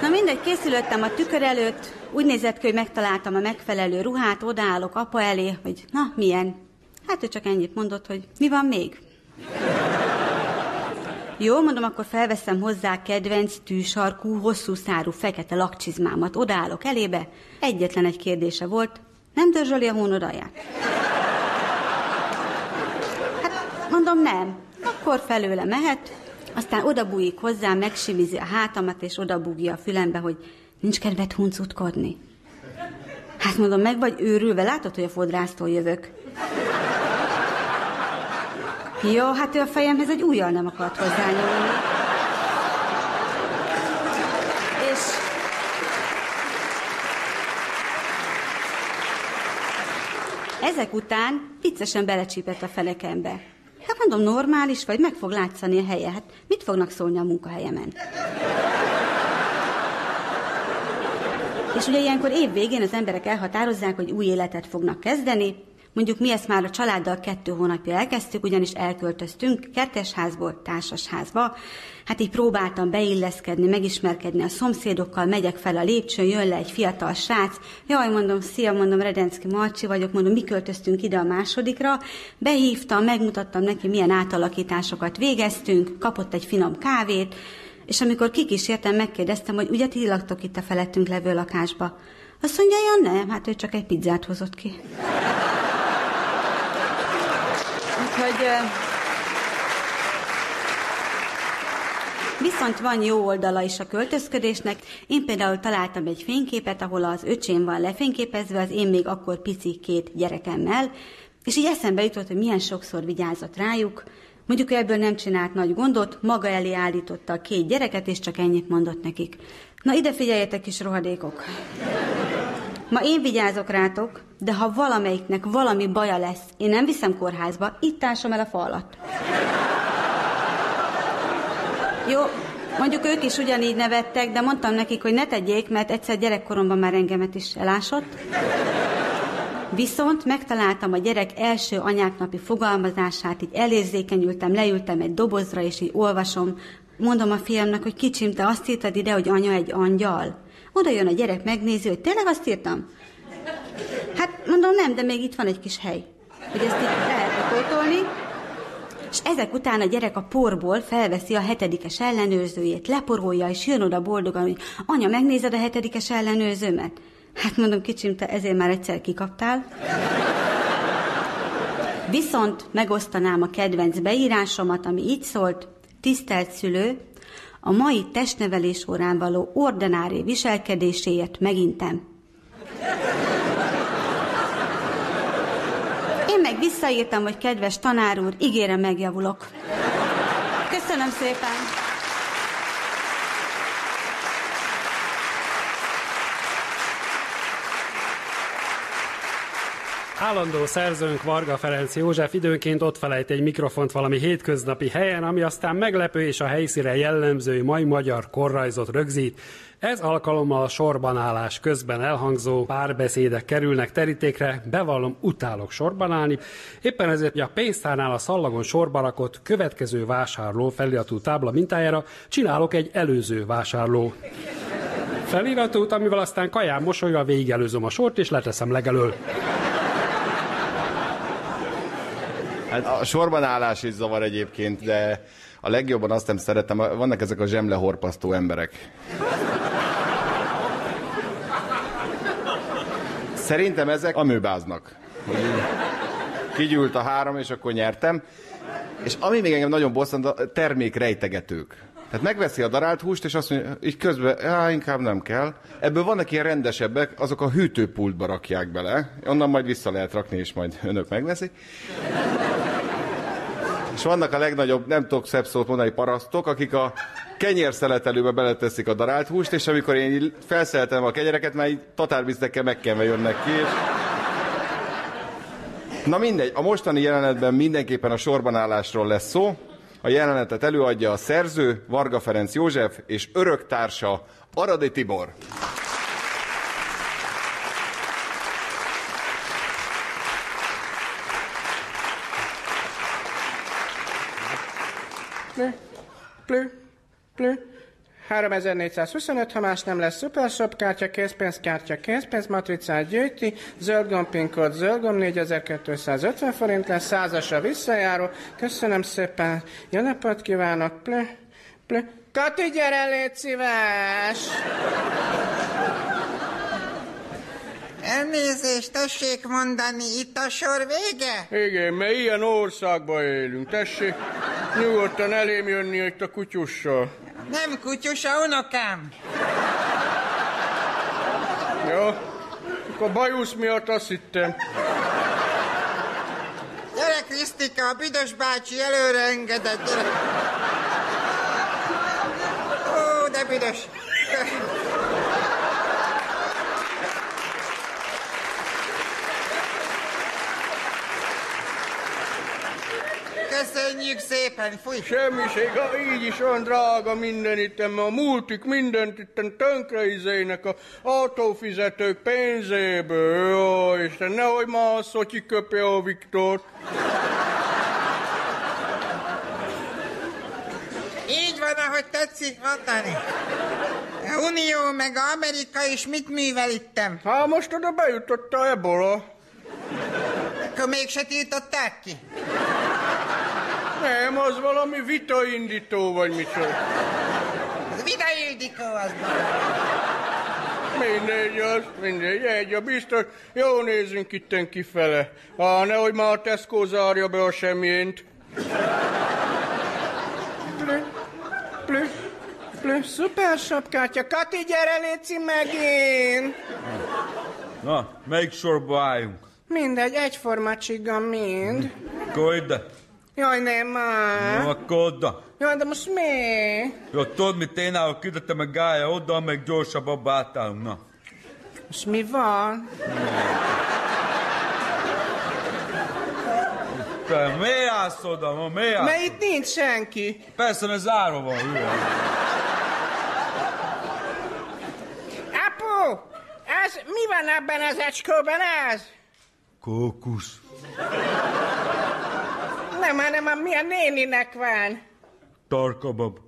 Na mindegy, készülöttem a tükör előtt, úgy nézett ki, hogy megtaláltam a megfelelő ruhát, odaállok apa elé, hogy na, milyen? Hát ő csak ennyit mondott, hogy mi van még? Jó, mondom, akkor felveszem hozzá kedvenc, tűsarkú, hosszú szárú, fekete lakcsizmámat. Odaállok elébe. Egyetlen egy kérdése volt. Nem dörzsöli a hónodaját? Hát mondom, nem. Akkor felőle mehet, aztán oda bújik hozzám, megsimizi a hátamat, és oda búgja a fülembe, hogy nincs kedved huncutkodni. Hát mondom, meg vagy őrülve, látod, hogy a fodrásztól jövök. Jó, hát ő a fejemhez egy újjal nem akart hozzányúlni. És... Ezek után viccesen belecsípett a fenekembe. Hát mondom, normális vagy, meg fog látszani a helye. Hát mit fognak szólni a munkahelyemen? És ugye ilyenkor év végén az emberek elhatározzák, hogy új életet fognak kezdeni, Mondjuk mi ezt már a családdal kettő hónapja elkezdtük, ugyanis elköltöztünk kertesházból társasházba. Hát így próbáltam beilleszkedni, megismerkedni a szomszédokkal, megyek fel a lépcsőn, jön le egy fiatal srác. Jaj, mondom, szia, mondom, Redenszki Marcsi vagyok, mondom, mi költöztünk ide a másodikra. Behívtam, megmutattam neki, milyen átalakításokat végeztünk, kapott egy finom kávét, és amikor kikísértem, megkérdeztem, hogy ugye ti laktok itt a felettünk levő lakásba. Azt mondja, ja nem, hát ő csak egy pizzát hozott ki. Úgyhogy Viszont van jó oldala is a költözködésnek. Én például találtam egy fényképet, ahol az öcsém van lefényképezve, az én még akkor pici két gyerekemmel, és így eszembe jutott, hogy milyen sokszor vigyázott rájuk. Mondjuk ebből nem csinált nagy gondot, maga elé állította a két gyereket, és csak ennyit mondott nekik. Na ide figyeljetek, kis rohadékok! Ma én vigyázok rátok, de ha valamelyiknek valami baja lesz, én nem viszem kórházba, itt ásom el a falat. Jó, mondjuk ők is ugyanígy nevettek, de mondtam nekik, hogy ne tegyék, mert egyszer gyerekkoromban már engemet is elásott. Viszont megtaláltam a gyerek első anyáknapi fogalmazását, így elérzékenyültem, leültem egy dobozra, és így olvasom. Mondom a fiamnak, hogy kicsim, te azt írtad ide, hogy anya egy angyal. Oda jön a gyerek, megnézi, hogy tényleg azt írtam? Hát mondom, nem, de még itt van egy kis hely, hogy ezt itt lehet pótolni. És ezek után a gyerek a porból felveszi a hetedikes ellenőrzőjét, leporolja, és jön oda boldogan, hogy anya, megnézed a hetedikes ellenőrzőmet? Hát mondom, kicsim, te ezért már egyszer kikaptál. Viszont megosztanám a kedvenc beírásomat, ami így szólt, tisztelt szülő, a mai testnevelés órán való ordinári viselkedéséért megintem. Én meg visszaírtam, hogy kedves tanár úr, ígérem megjavulok. Köszönöm szépen! Állandó szerzőnk Varga Ferenc József időnként ott felejt egy mikrofont valami hétköznapi helyen, ami aztán meglepő és a helyszíre jellemző mai magyar korrajzot rögzít. Ez alkalommal a sorbanállás közben elhangzó párbeszédek kerülnek terítékre, bevallom, utálok sorban állni. Éppen ezért a pénztárnál a szallagon sorba rakott következő vásárló feliratú tábla mintájára csinálok egy előző vásárló feliratot, amivel aztán kaján mosolyra végigelőzöm a sort, és leteszem legelől. Hát a sorban állás is zavar egyébként, de a legjobban azt nem szeretem, vannak ezek a zsemlehorpasztó emberek. Szerintem ezek amőbáznak. Kigyűlt a három, és akkor nyertem. És ami még engem nagyon bosszant, a termékrejtegetők. Tehát megveszi a darált húst, és azt mondja, így közben, já, inkább nem kell. Ebből vannak ilyen rendesebbek, azok a hűtőpultba rakják bele. Onnan majd vissza lehet rakni, és majd önök megveszik. És vannak a legnagyobb, nem tudok szebb szót mondani, parasztok, akik a kenyérszeletelőbe beleteszik a darált húst, és amikor én felszeletem a kenyereket, már így tatárbizdekkel megkenve jönnek ki, és... Na mindegy, a mostani jelenetben mindenképpen a sorbanállásról lesz szó. A jelenetet előadja a szerző, Varga Ferenc József, és örök társa, Aradi Tibor. Plü, plü, plü. 3425, ha más nem lesz szupershop kártya, készpénzkártya, készpénzmatricát gyűjti, zöld gomb, PIN kód, zöld gomb 4250 forint lesz, százasra visszajáró. Köszönöm szépen, jó napot kívánok, plü, plü. Kati, gyere, légy szíves! Elnézést, tessék mondani, itt a sor vége? Igen, mert ilyen országban élünk, tessék nyugodtan elém jönni itt a kutyussal. Nem kutyus, a unokám. Jó, akkor bajusz miatt azt hittem. Gyere, Krisztika, a büdös bácsi előre engedett. Gyere. Ó, de büdös. Köszönjük szépen, fúj! Semmiség, ha így is van drága minden itt, mert a multik mindent itt tönkre izének a autófizetők pénzéből. Jó, Isten, nehogy már a Szotyi köpje a Viktor. Így van, ahogy tetszik mondani. A Unió meg a Amerika is mit művel ittem? Hát most oda bejutott a ebola. Akkor mégse tiltották ki? Nem, az valami vitaindító vagy micsoda. Ez Vida Ildikó az. Mindegy az, mindegy, egy a biztos. Jó nézzünk itten kifele. Á, nehogy már a Tesco zárja be a semjént. Plü, plü, plü, szuper sapkátya. Kati, gyere, léci megint! Na, melyik sorba álljunk? Mindegy, egyforma csiga mind. Akkor ide. Jaj, nem már. No, akkor oda. Jaj, de most mi? Jó, tudod, mit én állok ide, te meg gája oda, meg gyorsabb abba átállunk, na. Most mi van? Te miért állsz oda, ma miért állsz? Mert itt nincs senki. Persze, mert zárva van, hülye. Apu! Ez, mi van ebben az ecskóban ez? Kókusz. Nem, hanem a milyen néninek van. Tarkabab.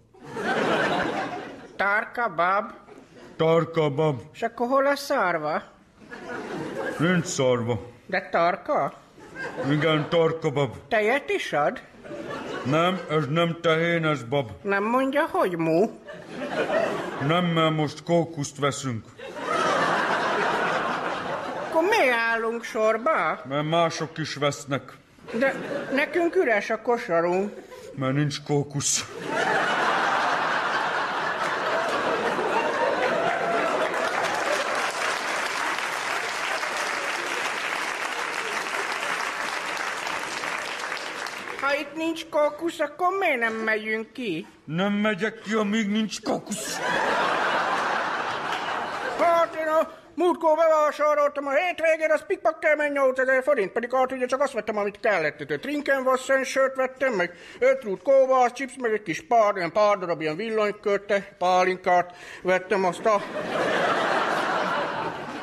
Tarka bab. Tarkabab. És akkor hol a szarva? Nincs szarva. De tarka? Igen, tarkabab. Tejet is ad? Nem, ez nem tehén, ez bab. Nem mondja, hogy mu? Nem, mert most kókuszt veszünk. Akkor mi állunk sorba? Mert mások is vesznek. De nekünk üres a kosarunk. Mert nincs kókusz. Ha itt nincs kókusz, akkor miért nem megyünk ki? Nem megyek ki, amíg nincs kókusz. Múltkor bevásároltam a hétvégén, az pikpakkel menj 8000 forint, pedig hát ugye csak azt vettem, amit kellett. Tehát Trinkenwassen sört vettem, meg öt rút kóvás, chips, meg egy kis pár, ilyen pár darab ilyen villanykörte, pálinkát vettem, azt a...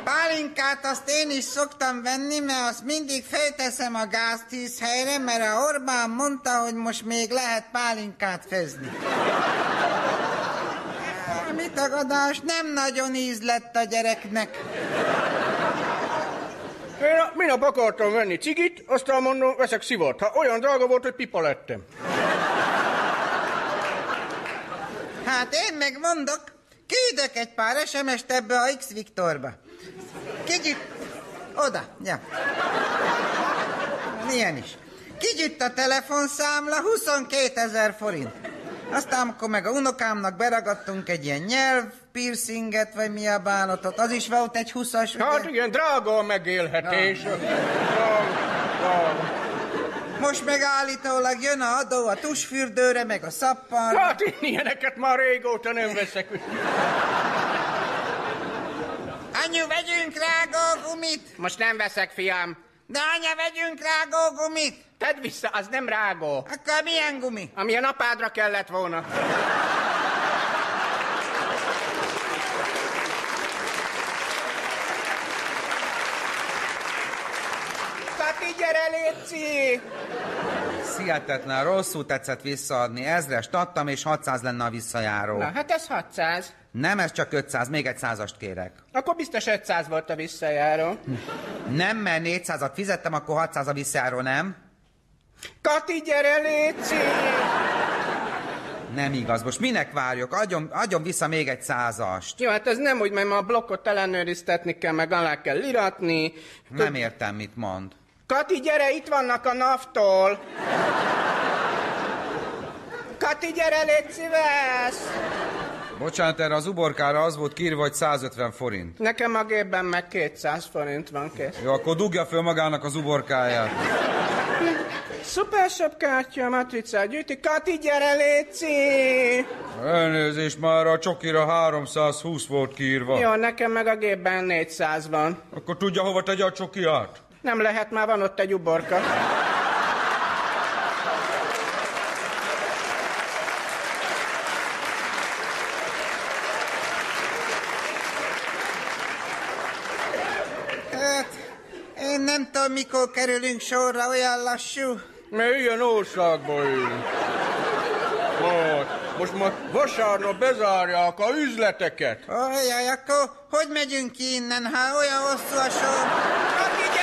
Pálinkát azt én is szoktam venni, mert azt mindig felteszem a gáztűz helyre, mert a Orbán mondta, hogy most még lehet pálinkát főzni. Tagadás, nem nagyon íz lett a gyereknek. Én a, minap akartam venni cigit, aztán mondom, veszek szivart. Ha olyan drága volt, hogy pipa lettem. Hát én meg mondok, küldök egy pár SMS-t ebbe a X-Viktorba. Kigyütt... Oda, ja. Ilyen is. Kigyütt a telefonszámla, 22 ezer forint. Aztán, amikor meg a unokámnak beragadtunk egy ilyen nyelv, piercinget, vagy mi a bánatot, az is volt egy 20-as. Hát igen, drága a megélhetés. Most meg állítólag jön a adó a tusfürdőre, meg a szappanra. Hát én ilyeneket már régóta nem veszek. Anyu, vegyünk rágógumit! Most nem veszek, fiam. De anya, vegyünk rágógumit! Tedd vissza, az nem rágó. Akkor milyen gumi? Ami a napádra kellett volna. Kati, gyere, létszi! Hihetetlen, rosszul tetszett visszaadni. Ezres adtam, és 600 lenne a visszajáró. Na, hát ez 600. Nem, ez csak 500, még egy százast kérek. Akkor biztos 500 volt a visszajáró. Nem, mert 400-at fizettem, akkor 600 a visszajáró, nem? Kati, gyere, létszi! Nem igaz, most minek várjuk? Adjon, adjon vissza még egy százast. Jó, hát ez nem úgy, mert ma a blokkot ellenőriztetni kell, meg alá kell iratni. Nem értem, mit mond. Kati, gyere, itt vannak a naftól. Kati, gyere, légy szíves! Bocsánat, erre az uborkára az volt kírva, hogy 150 forint. Nekem a gépben meg 200 forint van kész. Jó, akkor dugja föl magának az uborkáját. Szuper shop kártya, matricát gyűjti. Kati, gyere, léci! Elnézést, már a csokira 320 volt kiírva. Jó, nekem meg a gépben 400 van. Akkor tudja, hova tegye a csokiát? Nem lehet, már van ott egy uborka. Hát, tudom, mikor kerülünk sorra, olyan lassú. Mert ilyen országba élünk. Hát, most már vasárnap bezárják a üzleteket. Ojjaj, akkor hogy megyünk ki innen, ha olyan hosszú a sor? Kati,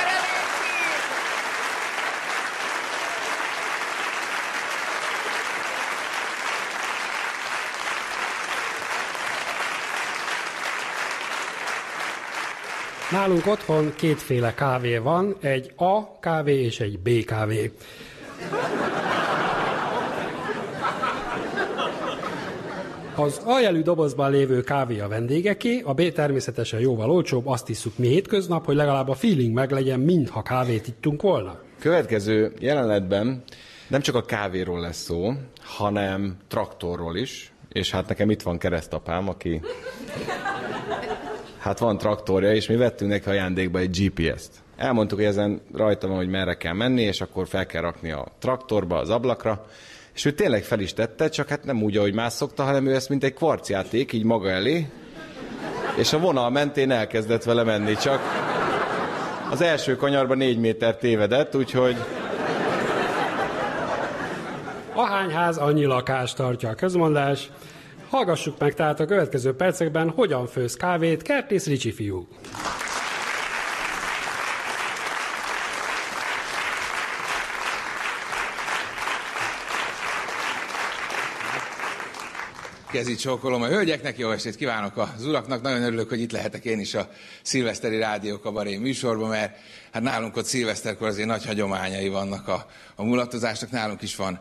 Nálunk otthon kétféle kávé van, egy A kávé és egy B kávé. Az aljelű dobozban lévő kávé a vendégeké, a B természetesen jóval olcsóbb, azt isszuk mi hétköznap, hogy legalább a feeling meglegyen, mintha kávét ittunk volna. Következő jelenetben nem csak a kávéról lesz szó, hanem traktorról is, és hát nekem itt van keresztapám, aki hát van traktorja, és mi vettünk neki ajándékba egy GPS-t. Elmondtuk, hogy ezen rajta van, hogy merre kell menni, és akkor fel kell rakni a traktorba, az ablakra, és ő tényleg fel is tette, csak hát nem úgy, ahogy más szokta, hanem ő ezt mint egy kvarcjáték, így maga elé, és a vonal mentén elkezdett vele menni, csak az első kanyarban négy méter tévedett, úgyhogy Ahány ház, annyi lakás tartja a közmondás. Hallgassuk meg tehát a következő percekben, hogyan főz kávét Kertész Ricsi fiú. Kezi csókolom a hölgyeknek, jó estét kívánok az uraknak. Nagyon örülök, hogy itt lehetek én is a szilveszteri rádió kabaré műsorban, mert hát nálunk ott szilveszterkor azért nagy hagyományai vannak a, a mulatozásnak. Nálunk is van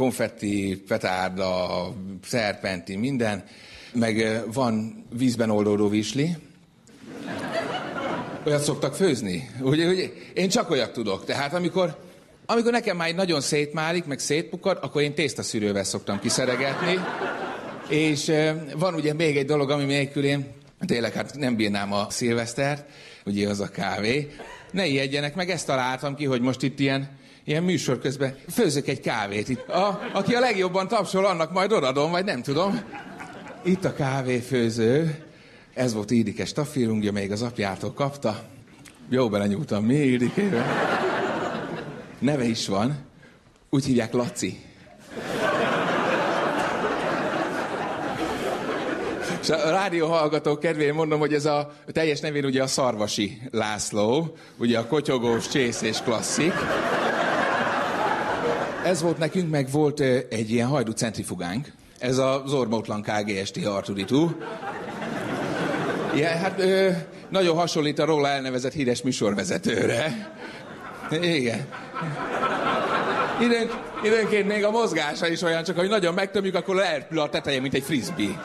konfetti, petárda, szerpenti, minden. Meg van vízben oldódó visli. Olyat szoktak főzni? Ugye, ugye, én csak olyat tudok. Tehát amikor, amikor nekem már nagyon szétmálik, meg szétpukad, akkor én tésztaszűrővel szoktam kiszeregetni. És van ugye még egy dolog, ami nélkül én tényleg hát nem bírnám a szilvesztert, ugye az a kávé. Ne ijedjenek, meg ezt találtam ki, hogy most itt ilyen, ilyen műsor közben főzök egy kávét. Itt. A, aki a legjobban tapsol, annak majd odadom, vagy nem tudom. Itt a kávéfőző. Ez volt Idike stafírungja, még az apjától kapta. Jó belenyúltam, mi Idikével? Neve is van. Úgy hívják Laci. És a rádió hallgatók kedvéért mondom, hogy ez a teljes nevén ugye a Szarvasi László, ugye a kotyogós, csészés klasszik. Ez volt nekünk, meg volt egy ilyen hajdú centrifugánk, Ez az ormótlan KGST Artuditu. Igen, hát ö, nagyon hasonlít a róla elnevezett híres műsorvezetőre. Igen. Időnk, időnként még a mozgása is olyan, csak hogy nagyon megtömjük, akkor elpül a teteje, mint egy frisbee.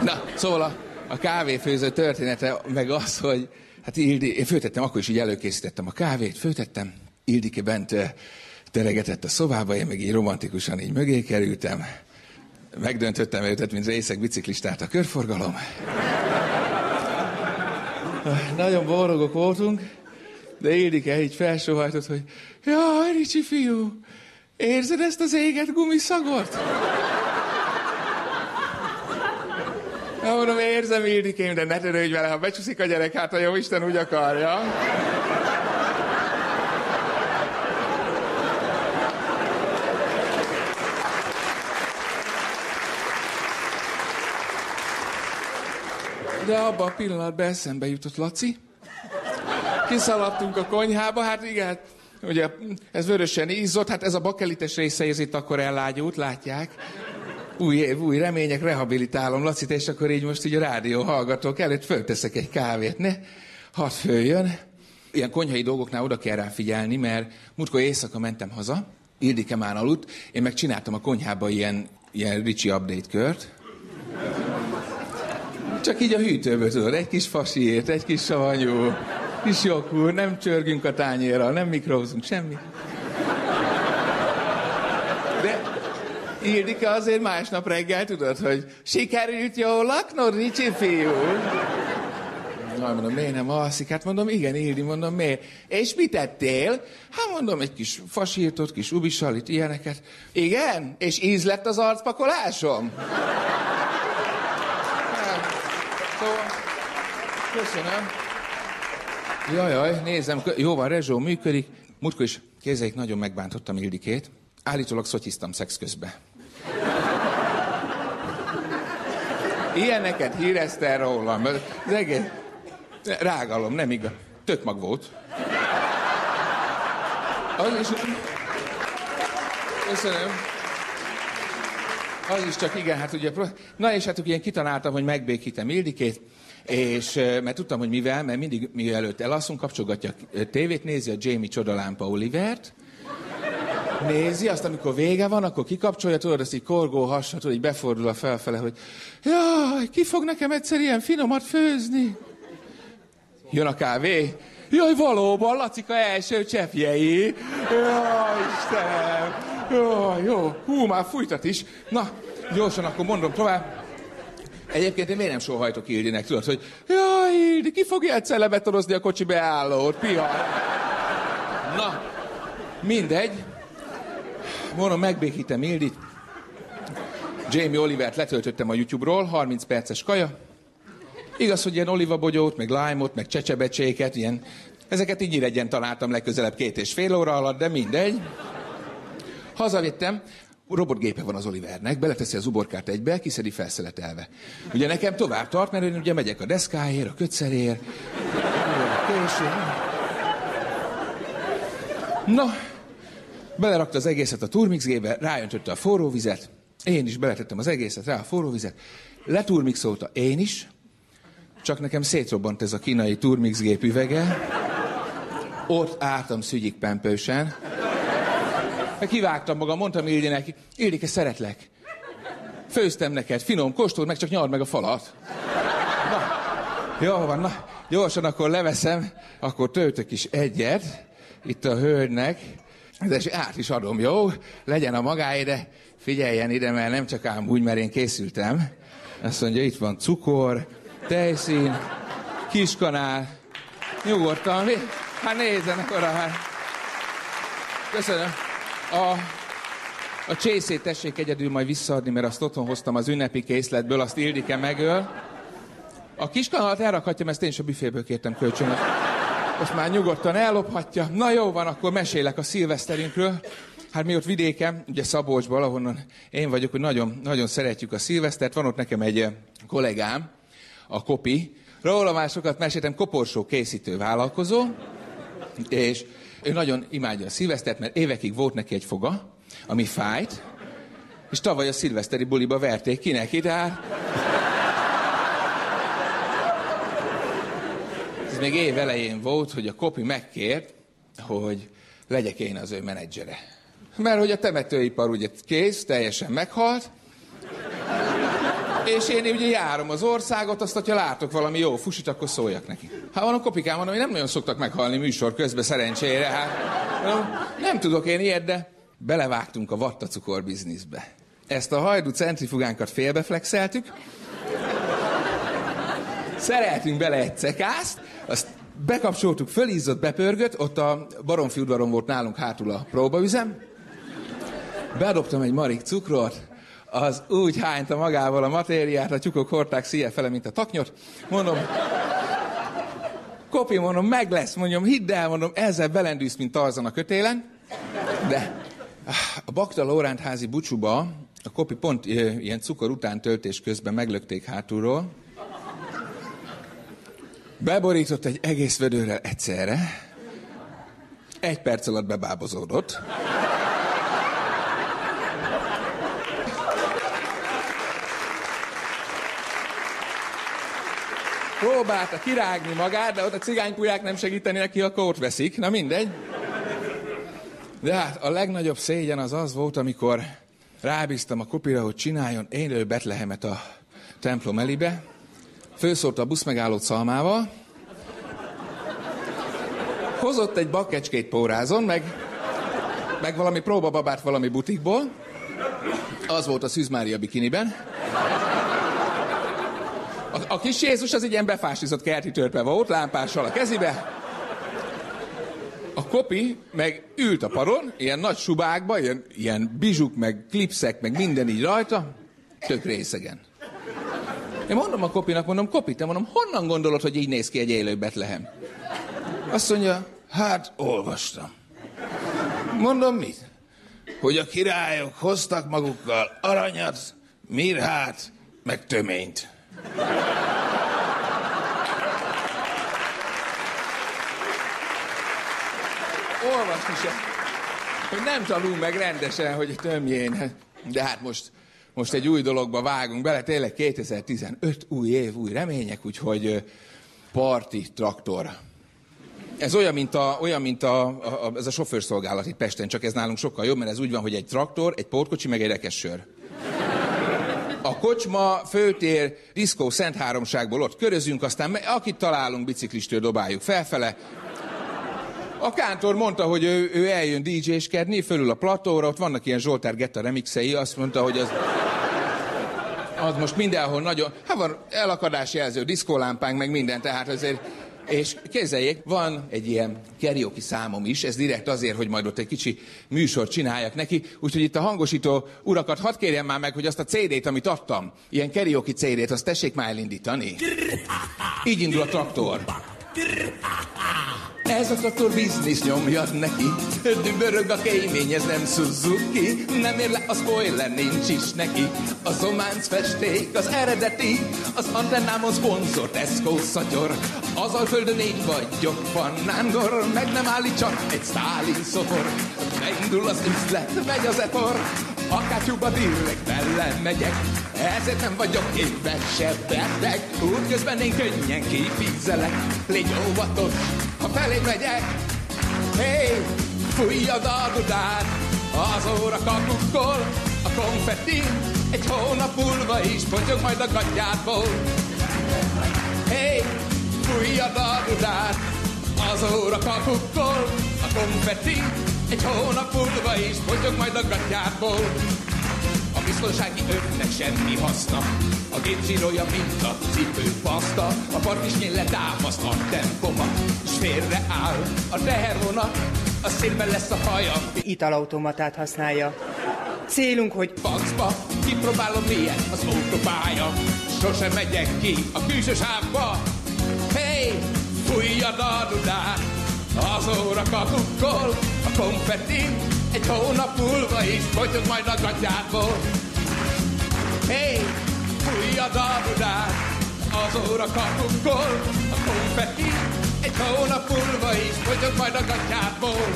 Na, szóval a, a kávéfőző története, meg az, hogy hát Ildi, én főtettem, akkor is így előkészítettem a kávét, főtettem, Ildike bent eh, teregetett a szobába, én meg így romantikusan így mögé kerültem, megdöntöttem őtet, mint részeg biciklistát a körforgalom. Nagyon boldogok voltunk, de Ildike így felsóhajtott, hogy jaj, Ricsi fiú, érzed ezt az éget gumiszagot? Na, mondom, érzem, Ildikém, de ne törődj vele, ha becsúszik a gyerek, hát a jó Isten úgy akarja. De abban a pillanatban eszembe jutott Laci. Kiszaladtunk a konyhába, hát igen, hát ugye ez vörösen ízott, hát ez a bakelites része, ez itt akkor ellágyult, látják. Új év, új remények, rehabilitálom Lacit, és akkor így most így a rádió hallgatók előtt fölteszek egy kávét, ne? Hadd följön. Ilyen konyhai dolgoknál oda kell rá figyelni, mert múltkor éjszaka mentem haza, Ildike már aludt, én meg csináltam a konyhába ilyen, ilyen Ricsi update kört. Csak így a hűtőből tudod, egy kis fasiért, egy kis savanyú, kis jogúr, nem csörgünk a tányérral, nem mikrózunk, semmi. De Ildike azért másnap reggel tudod, hogy sikerült jól laknod, Ricsi fiú? Na, mondom, miért nem alszik? Hát mondom, igen, Ildi, mondom, miért? És mit tettél? Hát mondom, egy kis fasírtot, kis ubisalit, ilyeneket. Igen? És íz lett az arcpakolásom? Hát, Szóval, köszönöm. Jajaj, nézem, jó van, Rezsó működik. Múltkor is kézeik nagyon megbántottam Ildikét. Állítólag szotyiztam szex közben. Ilyeneket hírezte rólam. Az egész... Rágalom, nem igaz. Tök mag volt. Az is... Köszönöm. Az is csak igen, hát ugye... Na és hát ugye én kitaláltam, hogy megbékítem Ildikét, és mert tudtam, hogy mivel, mert mindig mielőtt elalszunk, kapcsolgatja a tévét, nézi a Jamie Csodalámpa Olivert, nézi, azt amikor vége van, akkor kikapcsolja, tudod, azt így korgó hasra, tudod, így befordul a felfele, hogy jaj, ki fog nekem egyszer ilyen finomat főzni? Jön a kávé. Jaj, valóban, Lacika első cseppjei. Jaj, Istenem. Jaj, jó. Hú, már fújtat is. Na, gyorsan akkor mondom tovább. Egyébként én miért nem sóhajtok Ildinek, tudod, hogy jaj, Ildi, ki fogja egyszer lebetorozni a kocsi beállót, piha. Na, mindegy. Mondom, megbékítem Ildit. Jamie Olivert letöltöttem a YouTube-ról, 30 perces kaja. Igaz, hogy ilyen olivabogyót, meg lime-ot, meg csecsebecséket, ilyen, ezeket így iregyen találtam legközelebb két és fél óra alatt, de mindegy. Hazavittem, robotgépe van az Olivernek, beleteszi az uborkát egybe, kiszedi felszeletelve. Ugye nekem tovább tart, mert én ugye megyek a deszkáért, a kötszerért, a. Na, belerakta az egészet a turmixgébe, rájöntötte a forró vizet, én is beletettem az egészet rá a forró vizet, leturmixolta én is, csak nekem szétrobbant ez a kínai turmixgép üvege, ott álltam szügyik pempősen, kivágtam magam, mondtam Ildinek, Ildike, szeretlek. Főztem neked, finom, kóstold meg, csak nyard meg a falat. Na, jó van, na, gyorsan akkor leveszem, akkor töltök is egyet, itt a hölgynek, és át is adom, jó? Legyen a magáé, de figyeljen ide, mert nem csak ám úgy, mert én készültem. Azt mondja, itt van cukor, tejszín, kiskanál, nyugodtan? Hát nézzenek oda, hát. Köszönöm. A, a csészét tessék egyedül majd visszaadni, mert azt otthon hoztam az ünnepi készletből, azt Ildike megöl. A kiskanalat elrakhatja, mert ezt én is a büféből kértem kölcsön. Azt már nyugodtan ellophatja. Na jó van, akkor mesélek a szilveszterünkről. Hát mi ott vidéken, ugye Szabolcsban, ahonnan én vagyok, hogy nagyon, nagyon szeretjük a szilvesztert. Van ott nekem egy eh, kollégám, a Kopi. Róla már sokat meséltem, koporsó készítő vállalkozó. És Ő nagyon imádja a szilvesztert, mert évekig volt neki egy foga, ami fájt, és tavaly a szilveszteri buliba verték ki neki, tehát... még év elején volt, hogy a kopi megkért, hogy legyek én az ő menedzsere. Mert hogy a temetőipar ugye kész, teljesen meghalt, és én ugye járom az országot, azt, hogyha látok valami jó fusit, akkor szóljak neki. Hát van a kopikám, mondom, hogy nem nagyon szoktak meghalni műsor közben szerencsére. Hát, mondom, nem tudok én ilyet, de belevágtunk a vattacukor bizniszbe. Ezt a hajdú centrifugánkat félbeflexeltük, szereltünk bele egy cekázt, azt bekapcsoltuk, fölízott, bepörgött, ott a Baromfi udvaron volt nálunk hátul a próbaüzem, bedobtam egy marik cukrot, az úgy hányta magával a matériát, a tyúkok hordták szíje fele, mint a taknyot. Mondom, Kopi, mondom, meg lesz, mondom, hidd el, mondom, ezzel belendűsz, mint Tarzan a kötélen. De a Bakta Lóránt házi bucsúba a Kopi pont ilyen cukor után töltés közben meglökték hátulról. Beborított egy egész vödörrel egyszerre. Egy perc alatt bebábozódott. Próbálta kirágni magát, de ott a cigánypulyák nem segíteni neki, akkor ott veszik. Na mindegy. De hát a legnagyobb szégyen az az volt, amikor rábíztam a kopira, hogy csináljon élő Betlehemet a templom elébe. Főszórt a buszmegállót szalmával. Hozott egy bakkecskét pórázon, meg, meg valami próbababát valami butikból. Az volt a Szűz Mária bikiniben. A, a kis Jézus az egy ilyen befásizott kerti törpe volt, lámpással a kezibe. A kopi meg ült a paron, ilyen nagy subákba, ilyen, ilyen bizsuk, meg klipszek, meg minden így rajta, tök részegen. Én mondom a kopinak, mondom, kopi, te mondom, honnan gondolod, hogy így néz ki egy élő Betlehem? Azt mondja, hát olvastam. Mondom, mit? Hogy a királyok hoztak magukkal aranyat, mirhát, meg töményt. Olvasni se. Hogy nem tanul meg rendesen, hogy tömjén. De hát most, most egy új dologba vágunk bele, tényleg 2015, új év, új remények, úgyhogy parti traktor. Ez olyan, mint, a, olyan, mint a, a, ez a sofőrszolgálat itt Pesten, csak ez nálunk sokkal jobb, mert ez úgy van, hogy egy traktor, egy pótkocsi, meg egy rekessör. A kocsma, főtér, diszkó, Szent Háromságból ott körözünk, aztán akit találunk, biciklistől dobáljuk felfele. A kántor mondta, hogy ő, ő eljön DJ-skedni, fölül a platóra, ott vannak ilyen Zsoltár Getta remixei, azt mondta, hogy az, az most mindenhol nagyon, hát van elakadás jelző, diszkólámpánk, meg minden, tehát azért és képzeljék, van egy ilyen karaoke számom is, ez direkt azért, hogy majd ott egy kicsi műsort csináljak neki, úgyhogy itt a hangosító urakat hadd kérjem már meg, hogy azt a CD-t, amit adtam, ilyen karaoke CD-t, azt tessék már elindítani. Így indul a traktor. Ez a traktor biznisz nyomja neki, dübörög a kémény, ez nem Suzuki, nem ér le a spoiler, nincs is neki. A zománc festék, az eredeti, az antennámon szponzor, Tesco szatyor, az alföldön én vagyok, banángor, meg nem állítsak egy Stalin szofor. Beindul az üzlet, megy az etor, a kátyúba direkt bele megyek, ezért nem vagyok évben se beteg, útközben én könnyen kifizelek, légy óvatos, ha felé megyek. Hey, fújjad a dudát, az óra kakukkol, a konfetti egy hónap múlva is pontyog majd a gatyádból. Hey, fújjad a dudát, az óra kakukkol, a konfetti egy hónap múlva is pontyog majd a gatyádból. A biztonsági övnek semmi haszna, a gép zsírolja, mint a cipőpaszta, a partisnyén letámaszt a tempoma, és félre áll a tehervonat, a szélben lesz a haja. Italautomatát használja. Célunk, hogy... Faxba kipróbálom milyen az autópálya, sosem megyek ki a külső sávba. Hey, fújjad a dudát, az óra kakukkol, a konfetti egy hónap múlva is fogyott majd a gatyádból. Hey, fújjad a dudát, az óra kakukkol, a konfetti Egy hónap múlva is fogyok majd a gatyából.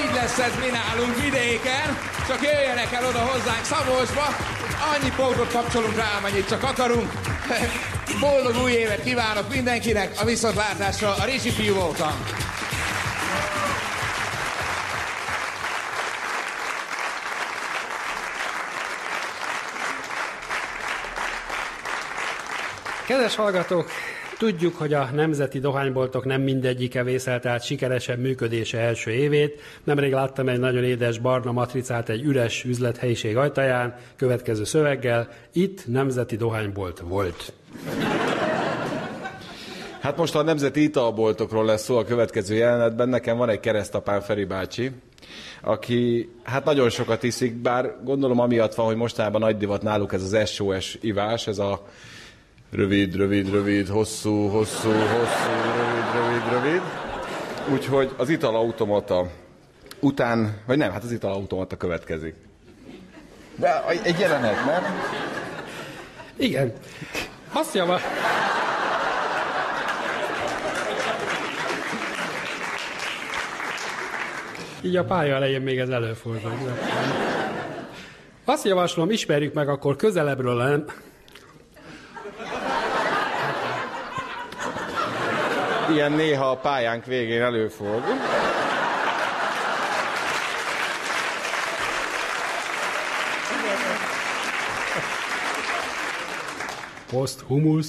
Így lesz ez mi nálunk vidéken, csak jöjjenek el oda hozzánk Szabolcsba, annyi pótot kapcsolunk rá, amennyit csak akarunk. Boldog új évet kívánok mindenkinek, a viszontlátásra a Ricsi fiú Kedves hallgatók, tudjuk, hogy a nemzeti dohányboltok nem mindegyike vészelte át sikeresen működése első évét. Nemrég láttam egy nagyon édes barna matricát egy üres üzlethelyiség ajtaján, következő szöveggel, itt nemzeti dohánybolt volt. Hát most a nemzeti italboltokról lesz szó a következő jelenetben. Nekem van egy keresztapám Feri bácsi, aki hát nagyon sokat iszik, bár gondolom amiatt van, hogy mostanában nagy divat náluk ez az SOS ivás, ez a rövid, rövid, rövid, hosszú, hosszú, hosszú, rövid, rövid, rövid. Úgyhogy az italautomata után, vagy nem, hát az italautomata következik. De egy jelenet, nem? Igen. Azt java... Így a pálya elején még ez előfordul. Azt javaslom, ismerjük meg akkor közelebbről nem... Ilyen néha a pályánk végén előfordul. Post humus.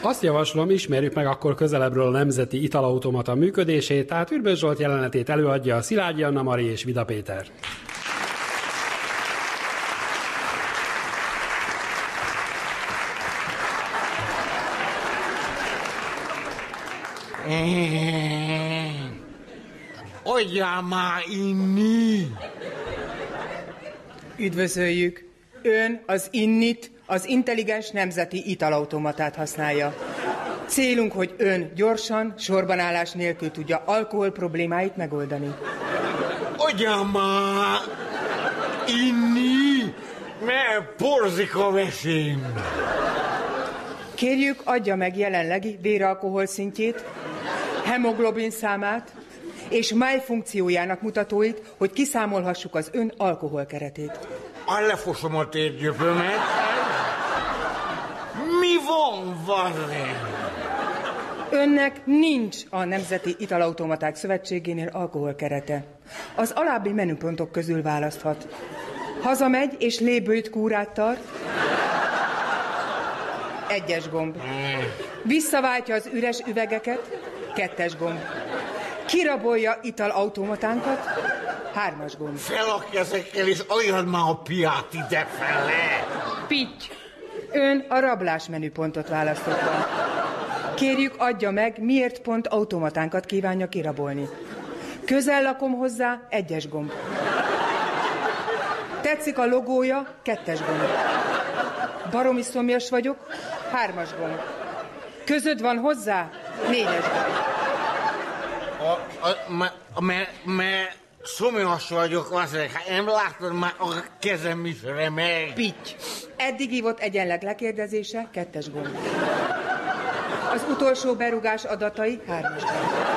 Azt javaslom, ismerjük meg akkor közelebbről a Nemzeti Italautomata működését, tehát Ürbös Zsolt jelenetét előadja Szilágyi Anna Mari és Vida Péter. Már inni! Üdvözöljük! Ön az innit, az intelligens nemzeti italautomatát használja. Célunk, hogy ön gyorsan, sorbanállás nélkül tudja alkohol problémáit megoldani. Már inni, mert porzik a veszélyem. Kérjük, adja meg jelenlegi véralkohol szintjét, hemoglobin számát és máj funkciójának mutatóit, hogy kiszámolhassuk az ön alkoholkeretét. A lefosom a térgyöpömet. Mi van, Varren? Önnek nincs a Nemzeti Italautomaták Szövetségénél alkoholkerete. Az alábbi menüpontok közül választhat. Hazamegy és lébőjt kúrát tart. Egyes gomb. Visszaváltja az üres üvegeket. Kettes gomb. Kirabolja italautomatánkat. Hármas gomb. Fel a kezekkel, és aljad már a piát idefele. Pitty. Ön a rablás menüpontot választotta. Kérjük, adja meg, miért pont automatánkat kívánja kirabolni. Közel lakom hozzá, egyes gomb. Tetszik a logója, kettes gomb. Baromi szomjas vagyok, hármas gomb. Közöd van hozzá, négyes gomb. A, a, me, me, me, szomjas vagyok, azért, hát nem látod már a kezem is remeg. Pitty. Eddig hívott egyenleg lekérdezése, kettes gomb. Az utolsó berugás adatai, hármas gomb.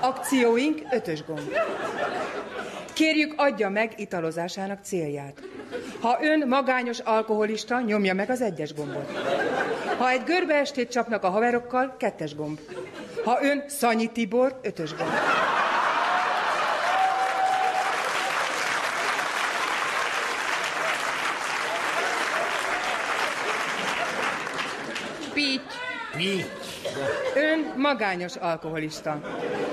Akcióink, ötös gomb. Kérjük, adja meg italozásának célját. Ha ön magányos alkoholista, nyomja meg az egyes gombot. Ha egy görbeestét csapnak a haverokkal, kettes gomb. Ha ön Szanyi Tibor, ötös gomb. Pitty. Pitty. Ön magányos alkoholista.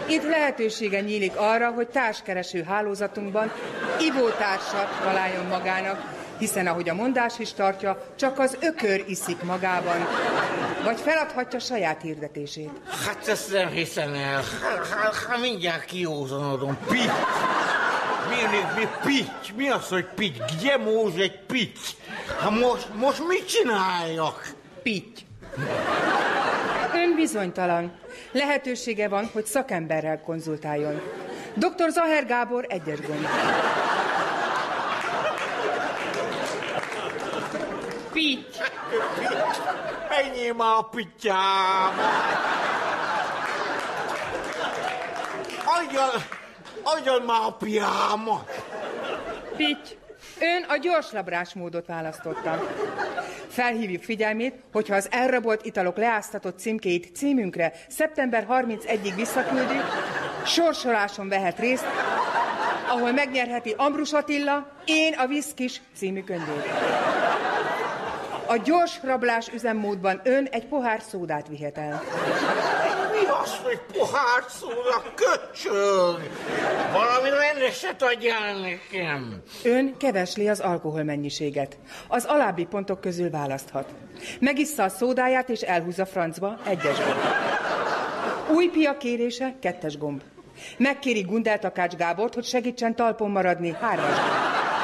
Itt lehetősége nyílik arra, hogy társkereső hálózatunkban ivótársat találjon magának, hiszen ahogy a mondás is tartja, csak az ökör iszik magában, vagy feladhatja saját hirdetését. Hát ezt nem hiszem el. Hát, hát, hát mindjárt kiózanodom. Pitty. Mi, mi, pitty? Mi az, hogy pitty? Gdzie móz egy pitty? Hát most, most mit csináljak? Pitty. Ön bizonytalan. Lehetősége van, hogy szakemberrel konzultáljon. Dr. Zaher Gábor, egyes gomb. Pitty. Már a pittyába! Adjad, adjad már a piámat! Pitty. Ön a gyorslabrás módot választotta. Felhívjuk figyelmét, hogyha az elrabolt italok leáztatott címkéit címünkre szeptember 31-ig visszaküldi, sorsoláson vehet részt, ahol megnyerheti Ambrus Attila, Én a Viszkis című könyvét. A gyors rablás üzemmódban ön egy pohár szódát vihet el. Mi az, hogy pohár szóra köcsög? Valami rendeset adjál nekem. Ön kevesli az alkohol mennyiséget. Az alábbi pontok közül választhat. Megissza a szódáját és elhúzza francba, egyes gomb. Új pia kérése, kettes gomb. Megkéri Gundel Takács Gábort, hogy segítsen talpon maradni, hármas gomb.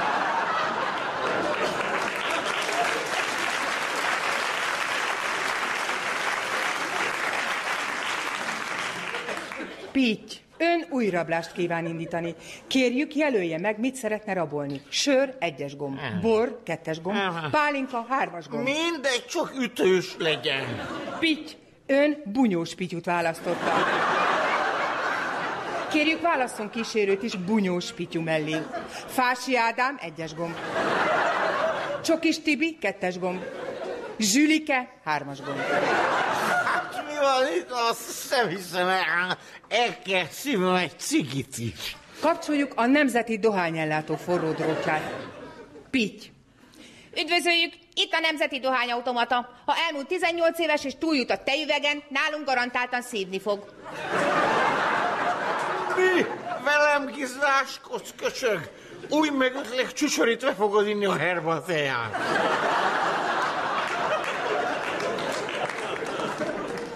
Pitty, ön új rablást kíván indítani. Kérjük, jelölje meg, mit szeretne rabolni. Sör, egyes gomb. Bor, kettes gomb. Pálinka, hármas gomb. Mindegy, csak ütős legyen. Pitty, ön bunyós pityut választotta. Kérjük, válasszon kísérőt is bunyós pityú mellé. Fási Ádám, egyes gomb. Csokis Tibi, kettes gomb. Zsülike, hármas gomb. Van itt? Azt nem hiszem el. El kell szívnom egy cigit is. Kapcsoljuk a Nemzeti Dohányellátó forró drótját. Pitty. Üdvözöljük! Itt a Nemzeti Dohányautomata. Ha elmúlt 18 éves és túljut a tejüvegen, nálunk garantáltan szívni fog. Mi? Velem gizláskodsz, köcsög? Új megötlek csücsörítve fogod inni a herba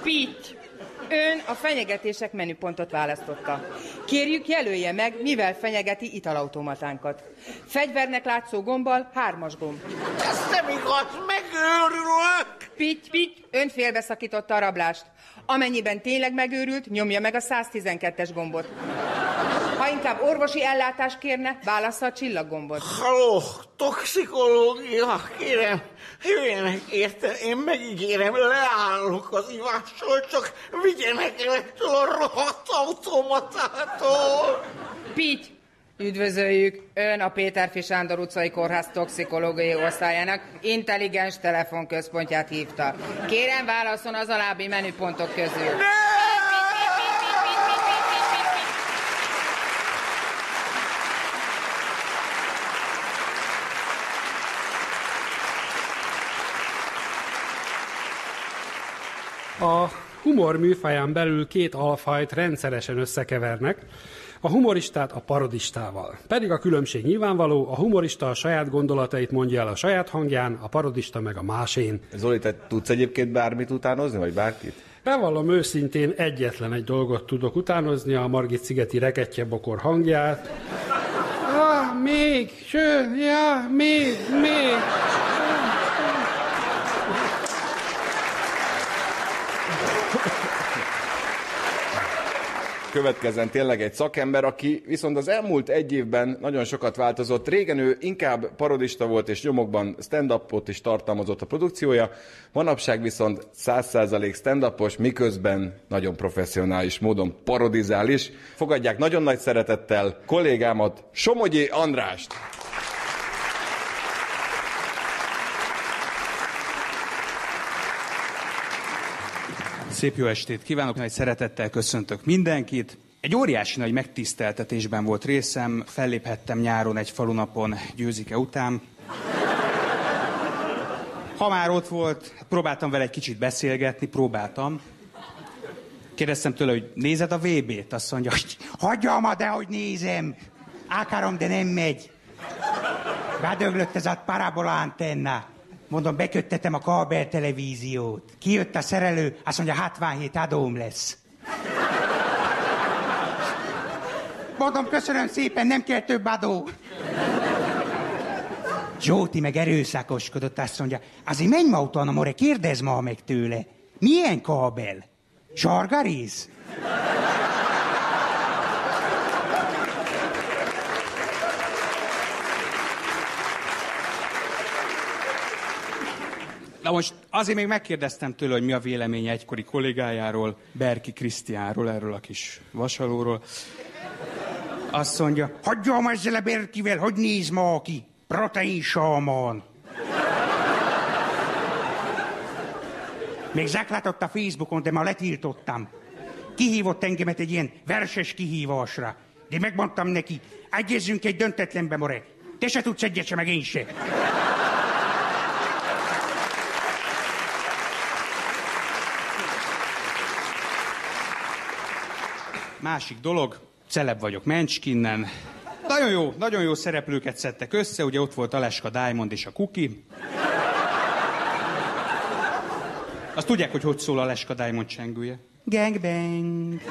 Pitty. Ön a fenyegetések menüpontot választotta. Kérjük, jelölje meg, mivel fenyegeti italautomatánkat. Fegyvernek látszó gombbal, hármas gomb. Ez nem igaz, megőrülök! Pitty, pitty, ön félbeszakította a rablást. Amennyiben tényleg megőrült, nyomja meg a 112-es gombot. Ha inkább orvosi ellátást kérne, válassza a csillaggombot. Halló, toxikológia, kérem, jöjjenek érte, én megígérem, leállok az ivással, csak vigyenek el ettől a rohadt automatától. Pitty, üdvözöljük! Ön a Péterfi Sándor utcai kórház toxikológiai osztályának intelligens telefonközpontját hívta. Kérem válaszol az alábbi menüpontok közül. A humor műfaján belül két alfajt rendszeresen összekevernek, a humoristát a parodistával. Pedig a különbség nyilvánvaló, a humorista a saját gondolatait mondja el a saját hangján, a parodista meg a másén. Zoli, te tudsz egyébként bármit utánozni, vagy bárkit? Bevallom őszintén, egyetlen egy dolgot tudok utánozni, a Margit szigeti reketje bokor hangját. Ah, még, ső, ja, még, még. Következzen tényleg egy szakember, aki viszont az elmúlt egy évben nagyon sokat változott. Régen ő inkább parodista volt, és nyomokban stand-upot is tartalmazott a produkciója. Manapság viszont 100% stand-upos, miközben nagyon professzionális módon parodizál is. Fogadják nagyon nagy szeretettel kollégámat, Somogyi Andrást! Szép jó estét kívánok, nagy szeretettel köszöntök mindenkit. Egy óriási nagy megtiszteltetésben volt részem, felléphettem nyáron egy falunapon győzike után. Ha már ott volt, próbáltam vele egy kicsit beszélgetni, próbáltam. Kérdeztem tőle, hogy nézed a VB-t? Azt mondja, hogy hagyjam, de hogy nézem. Ákárom, de nem megy. Bedöglött ez a parabola antenna. Mondom, beköttetem a kábel televíziót. Kijött a szerelő, azt mondja, 67 adóm lesz. Mondom, köszönöm szépen, nem kell több adó. Zsóti meg erőszakoskodott, azt mondja, azért menj ma utána, more, kérdezz ma meg tőle. Milyen kábel? Sargarész? Na most azért még megkérdeztem tőle, hogy mi a véleménye egykori kollégájáról, Berki Krisztiánról, erről a kis vasalóról. Azt mondja, hagyjam ezzel a Berkivel, hogy néz ma ki? Protein sámán. Még zaklátott a Facebookon, de ma letiltottam. Kihívott engemet egy ilyen verses kihívásra. De megmondtam neki, egyezzünk egy döntetlenbe, more. Te se tudsz egyet se, meg én se. Másik dolog, celeb vagyok Menchkinnen. Nagyon jó, nagyon jó szereplőket szedtek össze, ugye ott volt Aleska Diamond és a Kuki. Azt tudják, hogy hogy szól Aleska Diamond csengője? Gangbang,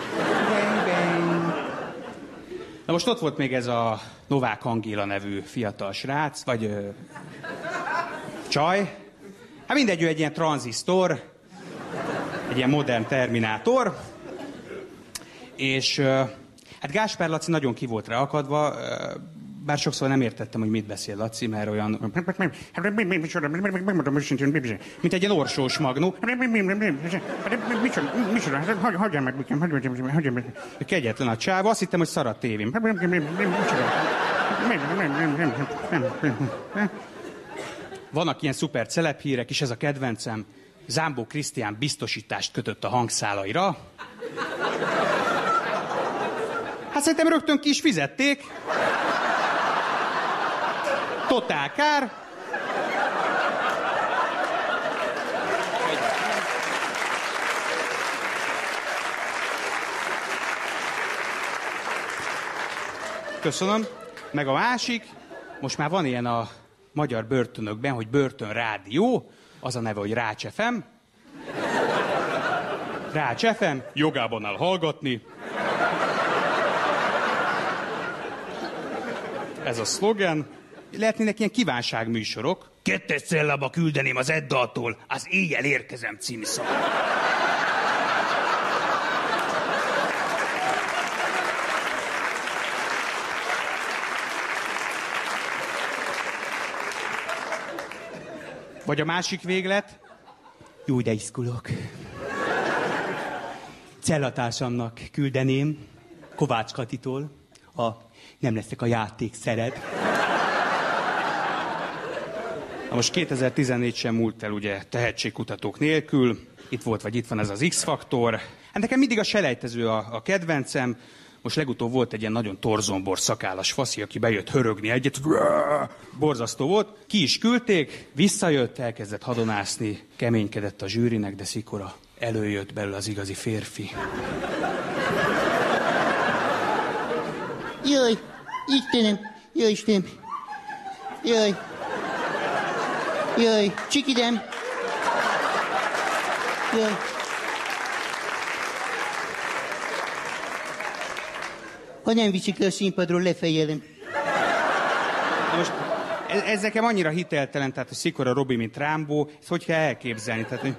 gangbang. Na most ott volt még ez a Novák Angéla nevű fiatal srác, vagy ö, csaj. Hát mindegy, ő egy ilyen tranzisztor, egy ilyen modern terminátor, és hát Gáspár Laci nagyon ki volt rá akadva, ö, bár sokszor nem értettem, hogy mit beszél Laci, mert olyan... Mint egy ilyen orsós magnó. Micsoda? Hagyjál meg, hagyjál meg. Kegyetlen a csáv, azt hittem, hogy szar a tévém. Vannak ilyen szuper celephírek, és ez a kedvencem. Zámbó Krisztián biztosítást kötött a hangszálaira. Hát szerintem rögtön ki is fizették. Totál kár. Köszönöm. Meg a másik, most már van ilyen a magyar börtönökben, hogy börtön rádió, az a neve, hogy Rács FM. Rács FM, jogában áll hallgatni. Ez a szlogen. Lehetnének ilyen kívánságműsorok. Kettes cellába küldeném az Eddaltól, az éjjel érkezem című szó. Vagy a másik véglet. Jó, de iszkulok. Cellatársamnak küldeném, Kovács Katitól, a nem leszek a játék szered. Na most 2014 sem múlt el ugye tehetségkutatók nélkül. Itt volt, vagy itt van ez az X-faktor. Hát nekem mindig a selejtező a, a kedvencem. Most legutóbb volt egy ilyen nagyon torzombor szakállas faszi, aki bejött hörögni egyet. Borzasztó volt. Ki is küldték, visszajött, elkezdett hadonászni, keménykedett a zsűrinek, de szikora előjött belőle az igazi férfi. Jaj, Istenem, jaj Istenem, jaj, jaj, csikidem, jaj. Ha nem viszik le a színpadról, lefejelem. Most ez, ez nekem annyira hiteltelen, tehát a Szikora Robi, mint Rámbó, ezt hogy kell elképzelni? Tehát, hogy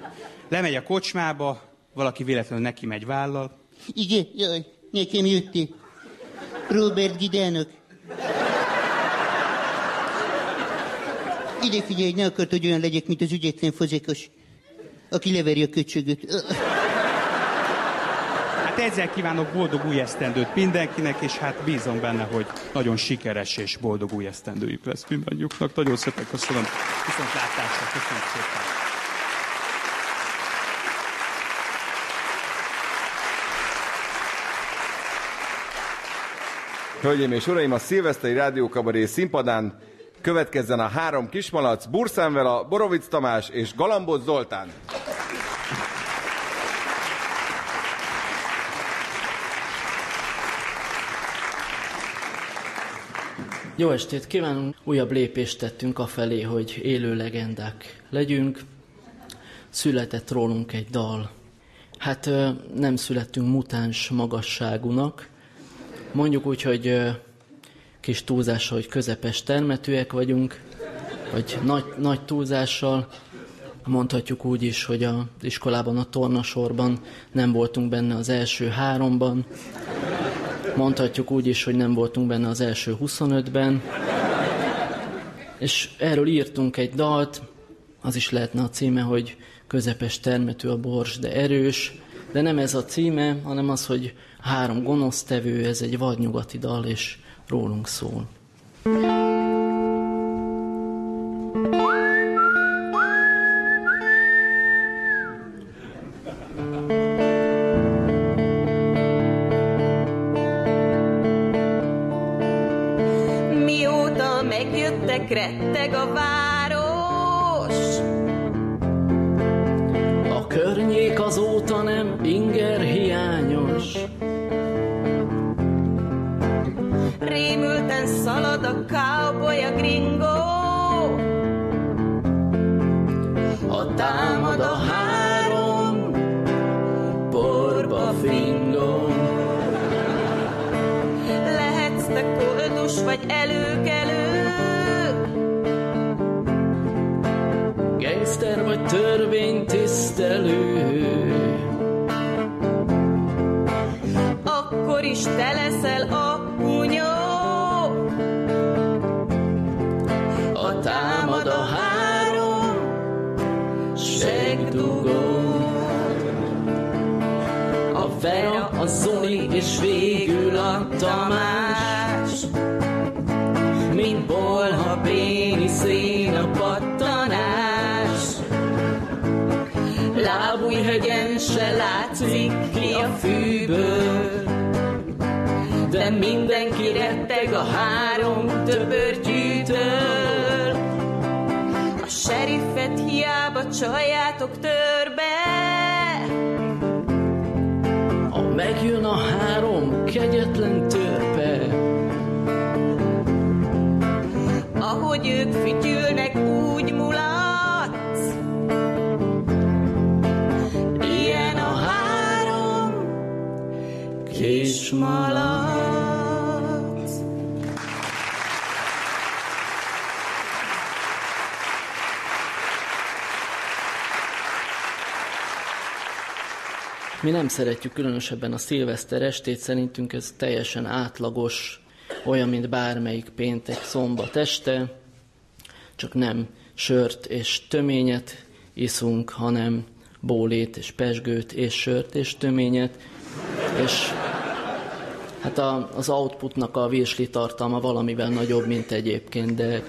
lemegy a kocsmába, valaki véletlenül neki megy vállal. Igen, jaj, nekem jöttél. Robert Gidának. Ide figyelj, ne akart, hogy olyan legyek, mint az ügyetlen fazekas, aki leveri a köcsögöt. Hát ezzel kívánok boldog új esztendőt mindenkinek, és hát bízom benne, hogy nagyon sikeres és boldog új esztendőjük lesz mindannyiuknak. Nagyon szépen köszönöm. Viszont. Köszönöm szépen. Hölgyeim és uraim, a szilveszteri rádiókabaré színpadán következzen a három kismalac, Burszánvela, Borovic Tamás és Galambos Zoltán. Jó estét kívánunk! Újabb lépést tettünk afelé, hogy élő legendák legyünk. Született rólunk egy dal. Hát nem születtünk mutáns magasságúnak. Mondjuk úgy, hogy kis túlzással, hogy közepes termetűek vagyunk, vagy nagy, nagy túlzással. Mondhatjuk úgy is, hogy az iskolában, a tornasorban nem voltunk benne az első háromban. Mondhatjuk úgy is, hogy nem voltunk benne az első 25-ben. És erről írtunk egy dalt, az is lehetne a címe, hogy közepes termetű a bors, de erős, de nem ez a címe, hanem az, hogy három gonosztevő, ez egy vadnyugati dal, és rólunk szól. Mióta látszik ki a fűből, de mindenki retteg a három töbörgyűtől. A seriffet hiába csaljátok törbe. Ha megjön a három kegyetlen törpe, Ahogy ők fütyülnek, malac. Mi nem szeretjük különösebben a szilveszter estét, szerintünk ez teljesen átlagos, olyan, mint bármelyik péntek, szombat este, csak nem sört és töményet iszunk, hanem bólét és pesgőt és sört és töményet, és hát a, az outputnak a virsli tartalma valamivel nagyobb, mint egyébként, de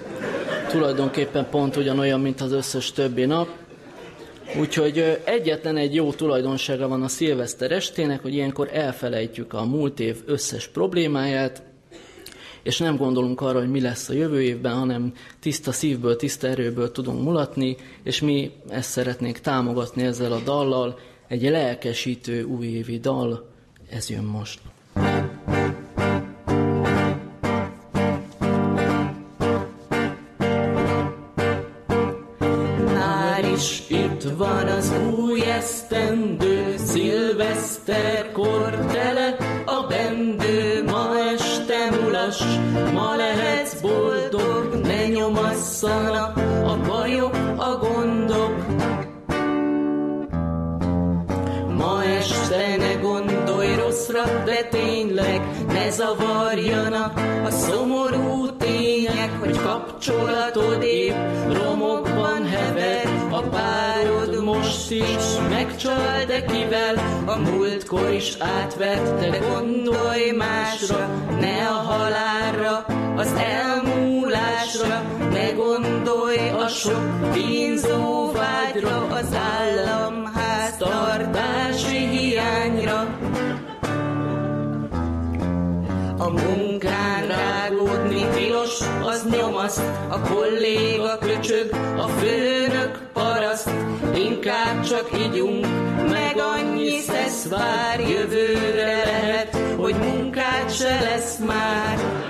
tulajdonképpen pont ugyanolyan, mint az összes többi nap. Úgyhogy egyetlen egy jó tulajdonsága van a szilveszter estének, hogy ilyenkor elfelejtjük a múlt év összes problémáját, és nem gondolunk arra, hogy mi lesz a jövő évben, hanem tiszta szívből, tiszta erőből tudunk mulatni, és mi ezt szeretnénk támogatni ezzel a dallal. Egy lelkesítő újévi dal, ez jön most. Szilveszterkor tele a bendő. Ma este mulas, ma lehetsz boldog, ne nyomasszanak a bajok, a gondok. Ma este ne gondolj rosszra, de tényleg ne zavarjanak a szomorú tények, hogy kapcsolatod épp romokban hever. A párod most is megcsal, de kivel a múltkor is átvette. Gondolj másra, ne a halálra, az elmúlásra, ne gondolj a sok kínzó vágyra, az államház tartási hiányra. A rágódni az nyomaszt, a kolléga köcsög, a főnök paraszt, inkább csak igyunk, meg annyi szesz vár, jövőre lehet, hogy munkát se lesz már.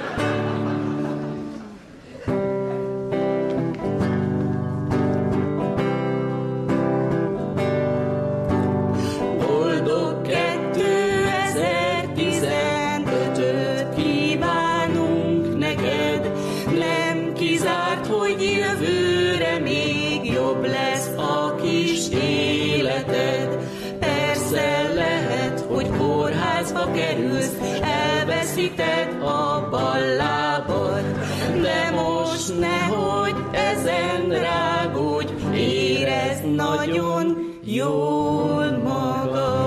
Jól magad.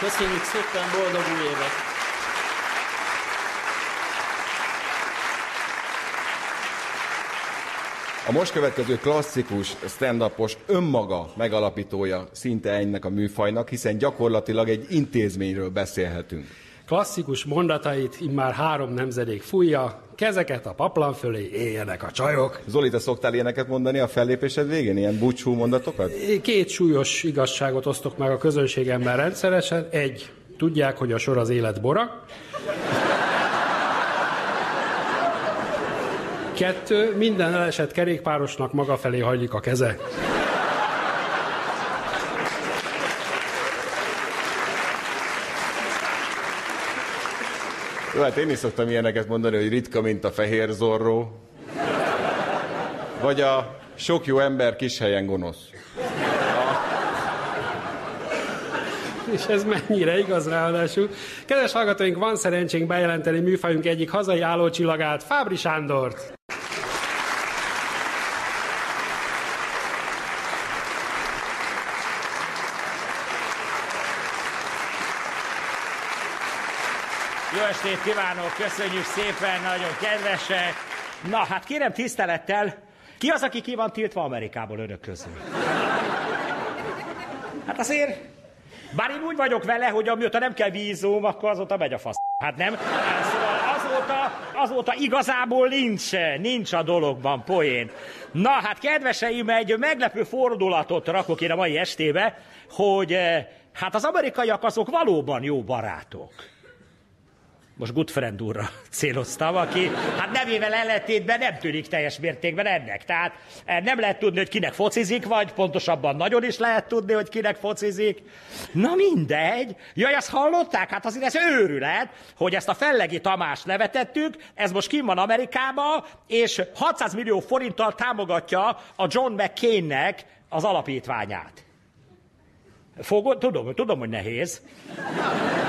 Köszönjük szépen, boldog új évet! A most következő klasszikus stand-upos önmaga megalapítója szinte ennek a műfajnak, hiszen gyakorlatilag egy intézményről beszélhetünk. Klasszikus mondatait immár három nemzedék fújja, kezeket a paplan fölé, éljenek a csajok. Zoli, te szoktál ilyeneket mondani a fellépésed végén? Ilyen búcsú mondatokat? Két súlyos igazságot osztok meg a közönségemmel rendszeresen. Egy, tudják, hogy a sor az élet bora. Kettő, minden elesett kerékpárosnak maga felé hajlik a keze. Jó, hát én is szoktam ilyeneket mondani, hogy ritka, mint a fehér zorró. Vagy a sok jó ember kis helyen gonosz. És ez mennyire igaz ráadásul. Kedves hallgatóink, van szerencsénk bejelenteni műfajunk egyik hazai állócsillagát, Fábri Sándort. Estét kívánok, köszönjük szépen, nagyon kedvesek. Na, hát kérem tisztelettel, ki az, aki ki van tiltva Amerikából önök közül? Hát azért, bár én úgy vagyok vele, hogy amióta nem kell vízum, akkor azóta megy a fasz. Hát nem? Szóval azóta, azóta igazából nincs, nincs a dologban poén. Na, hát kedveseim, egy meglepő fordulatot rakok én a mai estébe, hogy eh, hát az amerikaiak azok valóban jó barátok most Goodfriend úrra céloztam, aki hát nevével ellentétben nem tűnik teljes mértékben ennek. Tehát eh, nem lehet tudni, hogy kinek focizik, vagy pontosabban nagyon is lehet tudni, hogy kinek focizik. Na mindegy. Jaj, azt hallották? Hát azért ez őrület, hogy ezt a Fellegi Tamást levetettük, ez most kim van Amerikába, és 600 millió forinttal támogatja a John McCain-nek az alapítványát. Fogod? Tudom, tudom, hogy nehéz.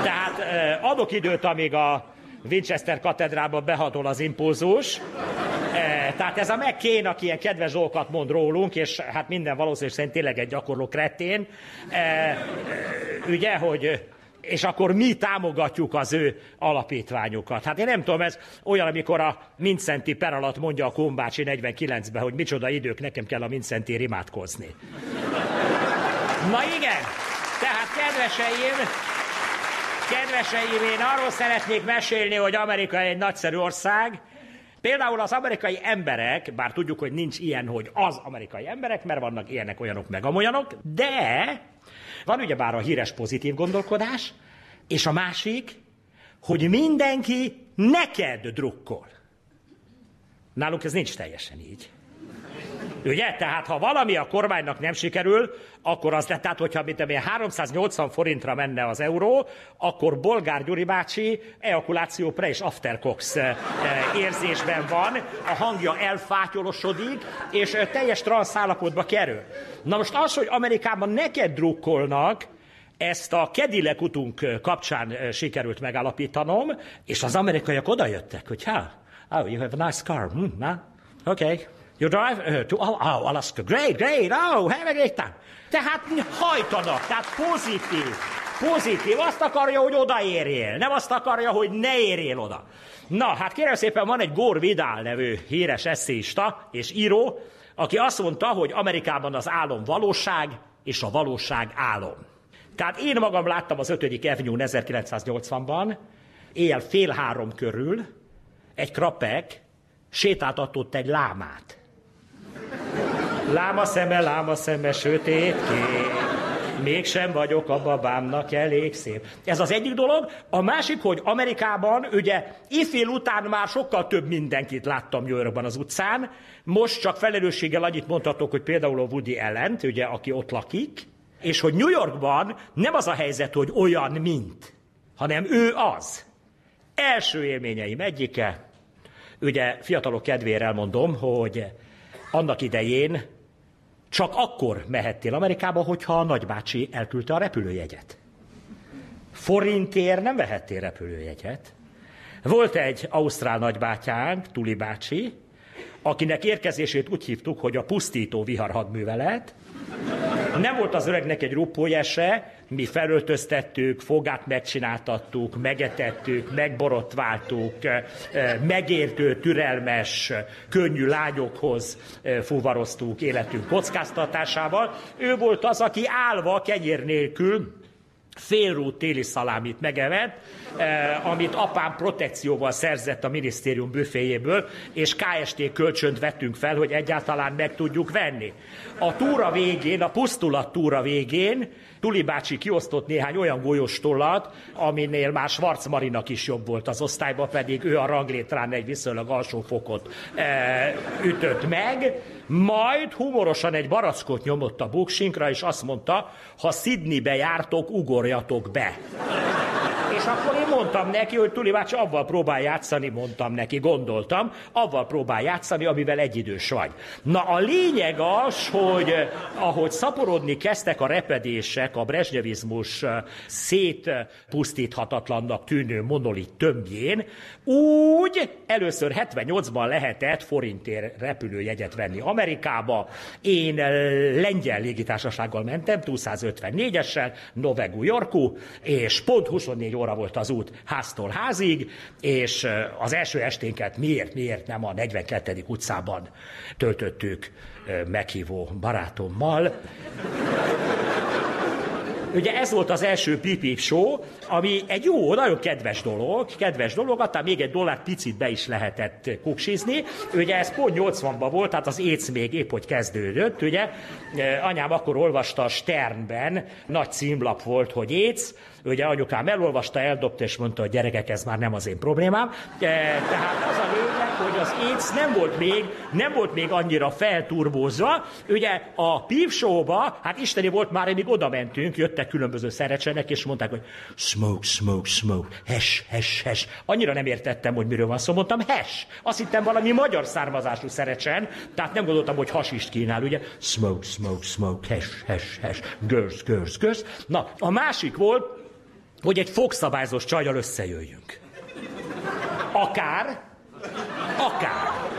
Tehát eh, adok időt, amíg a Winchester katedrába behatol az impulzus. Eh, tehát ez a McCain, aki ilyen kedves dolgokat mond rólunk, és hát minden valószínűség szerint tényleg egy gyakorló kretén. Ugye, hogy és akkor mi támogatjuk az ő alapítványukat. Hát én nem tudom, ez olyan, amikor a Mincenti per alatt mondja a Kombácsi 49-ben, hogy micsoda idők, nekem kell a Mincenti imádkozni. Na igen, tehát kedveseim, kedveseim, én arról szeretnék mesélni, hogy Amerika egy nagyszerű ország. Például az amerikai emberek, bár tudjuk, hogy nincs ilyen, hogy az amerikai emberek, mert vannak ilyenek, olyanok, meg amolyanok, de van ugyebár a híres pozitív gondolkodás, és a másik, hogy mindenki neked drukkol. Nálunk ez nincs teljesen így. Ugye? Tehát ha valami a kormánynak nem sikerül, akkor az, tehát hogyha mint amilyen 380 forintra menne az euró, akkor Bolgár Gyuri bácsi ejakuláció pre és aftercox eh, érzésben van, a hangja elfátyolosodik, és eh, teljes transz állapotba kerül. Na most az, hogy Amerikában neked drukkolnak, ezt a Kedilek utunk eh, kapcsán sikerült megállapítanom, és az amerikaiak odajöttek, hogy ha, oh, you have a nice car, hmm, na? Okay, You drive uh, to oh, oh, Alaska. Great, great. Oh, have a great time. Tehát hajtanak, tehát pozitív. Pozitív. Azt akarja, hogy odaérjél. Nem azt akarja, hogy ne érjél oda. Na, hát kérem szépen, van egy Gór Vidal nevű híres eszéista és író, aki azt mondta, hogy Amerikában az álom valóság, és a valóság álom. Tehát én magam láttam az 5. Avenue 1980-ban, éjjel fél három körül, egy krapek sétáltatott egy lámát. Láma szeme, láma szeme, sötét kép. Mégsem vagyok a babámnak elég szép. Ez az egyik dolog. A másik, hogy Amerikában ugye ifél után már sokkal több mindenkit láttam New Yorkban az utcán. Most csak felelősséggel annyit mondhatok, hogy például a Woody Allen, ugye, aki ott lakik, és hogy New Yorkban nem az a helyzet, hogy olyan, mint, hanem ő az. Első élményeim egyike, ugye fiatalok kedvére elmondom, hogy annak idején csak akkor mehettél Amerikába, hogyha a nagybácsi elküldte a repülőjegyet. Forintért nem vehettél repülőjegyet. Volt egy ausztrál nagybátyánk, Tuli bácsi, akinek érkezését úgy hívtuk, hogy a pusztító viharhadművelet. Nem volt az öregnek egy ruppója se, mi felöltöztettük, fogát megcsináltattuk, megetettük, megborotváltuk, eh, eh, megértő, türelmes, könnyű lányokhoz eh, fuvaroztuk életünk kockáztatásával. Ő volt az, aki állva, kenyér nélkül, félrút téli szalámit megevett, eh, amit apám protekcióval szerzett a minisztérium büféjéből, és KST kölcsönt vettünk fel, hogy egyáltalán meg tudjuk venni. A túra végén, a pusztulat túra végén Tuli bácsi kiosztott néhány olyan golyóstollat, aminél már Schwarz Marinak is jobb volt az osztályba, pedig ő a ranglétrán egy viszonylag alsó fokot e, ütött meg, majd humorosan egy barackot nyomott a buksinkra, és azt mondta, ha Sydneybe jártok, ugorjatok be. És akkor én mondtam neki, hogy Tuli bácsi, avval próbál játszani, mondtam neki, gondoltam, avval próbál játszani, amivel egyidős vagy. Na a lényeg az, hogy eh, ahogy szaporodni kezdtek a repedések, a brezsnyevizmus szétpusztíthatatlannak tűnő monolit tömbjén, úgy először 78-ban lehetett forintért repülőjegyet venni Amerikába. Én lengyel légitársasággal mentem, 254-essel, Novegu Yorku, és pont 24 óra volt az út háztól házig, és az első esténket miért, miért nem a 42. utcában töltöttük meghívó barátommal. Ugye ez volt az első pipip show, ami egy jó, nagyon kedves dolog, kedves dolog, aztán még egy dollárt picit be is lehetett kuksizni. Ugye ez pont 80-ban volt, tehát az éc még épp hogy kezdődött, ugye. Anyám akkor olvasta a Sternben, nagy címlap volt, hogy éc, Ugye anyukám elolvasta, eldobta, és mondta, hogy gyerekek, ez már nem az én problémám. E, tehát az a lényeg, hogy az AIDS nem volt még, nem volt még annyira felturbózva. Ugye a PIV show-ba, hát isteni volt már, amíg oda mentünk, jöttek különböző szerecsenek, és mondták, hogy smoke, smoke, smoke, hes, hes, hes. Annyira nem értettem, hogy miről van szó, mondtam, hes. Azt hittem valami magyar származású szerecsen, tehát nem gondoltam, hogy hasist kínál, ugye? Smoke, smoke, smoke, hes, hes, hes, girls, girls, girls. Na, a másik volt, hogy egy fogszabályzós csajjal összejöjjünk. Akár, akár.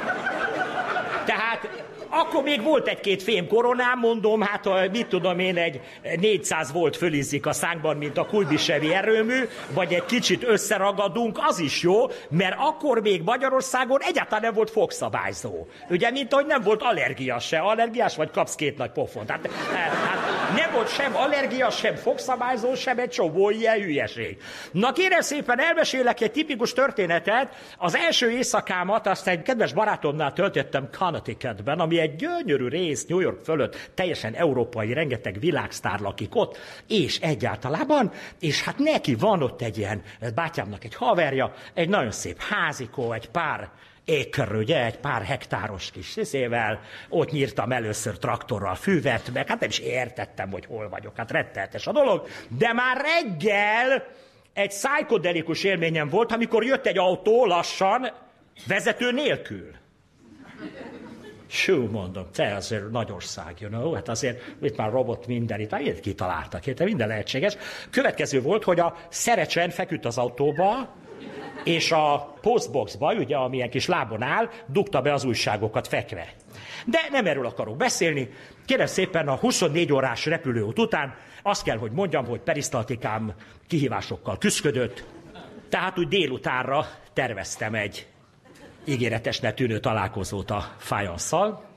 Akkor még volt egy-két fém koronám, mondom, hát a, mit tudom én, egy 400 volt fölizzik a szánkban, mint a kulbisevi erőmű, vagy egy kicsit összeragadunk, az is jó, mert akkor még Magyarországon egyáltalán nem volt fogszabályzó. Ugye, mint ahogy nem volt allergia se. Allergiás vagy kapsz két nagy pofont. Hát, hát nem volt sem allergia, sem fogszabályzó, sem egy csomó ilyen hülyeség. Na kérem szépen, elmesélek egy tipikus történetet. Az első éjszakámat azt egy kedves barátomnál töltöttem Connecticutben, ami egy gyönyörű rész New York fölött, teljesen európai, rengeteg világsztár lakik ott, és egyáltalában, és hát neki van ott egy ilyen, bátyámnak egy haverja, egy nagyon szép házikó, egy pár ékör, ugye, egy pár hektáros kis szészével, ott nyírtam először traktorral füvet, meg hát nem is értettem, hogy hol vagyok, hát retteltes a dolog, de már reggel egy szájkodelikus élményem volt, amikor jött egy autó lassan, vezető nélkül. Ső, mondom, te azért nagy ország, you know? hát azért itt már robot minden, itt már ilyet kitaláltak, érte, minden lehetséges. Következő volt, hogy a szerecsen feküdt az autóba, és a postboxba, ugye, amilyen kis lábon áll, dugta be az újságokat fekve. De nem erről akarok beszélni. Kérem szépen, a 24 órás repülőút után azt kell, hogy mondjam, hogy perisztaltikám kihívásokkal küzdött, tehát úgy délutánra terveztem egy ígéretesnek tűnő találkozót a fájanszal.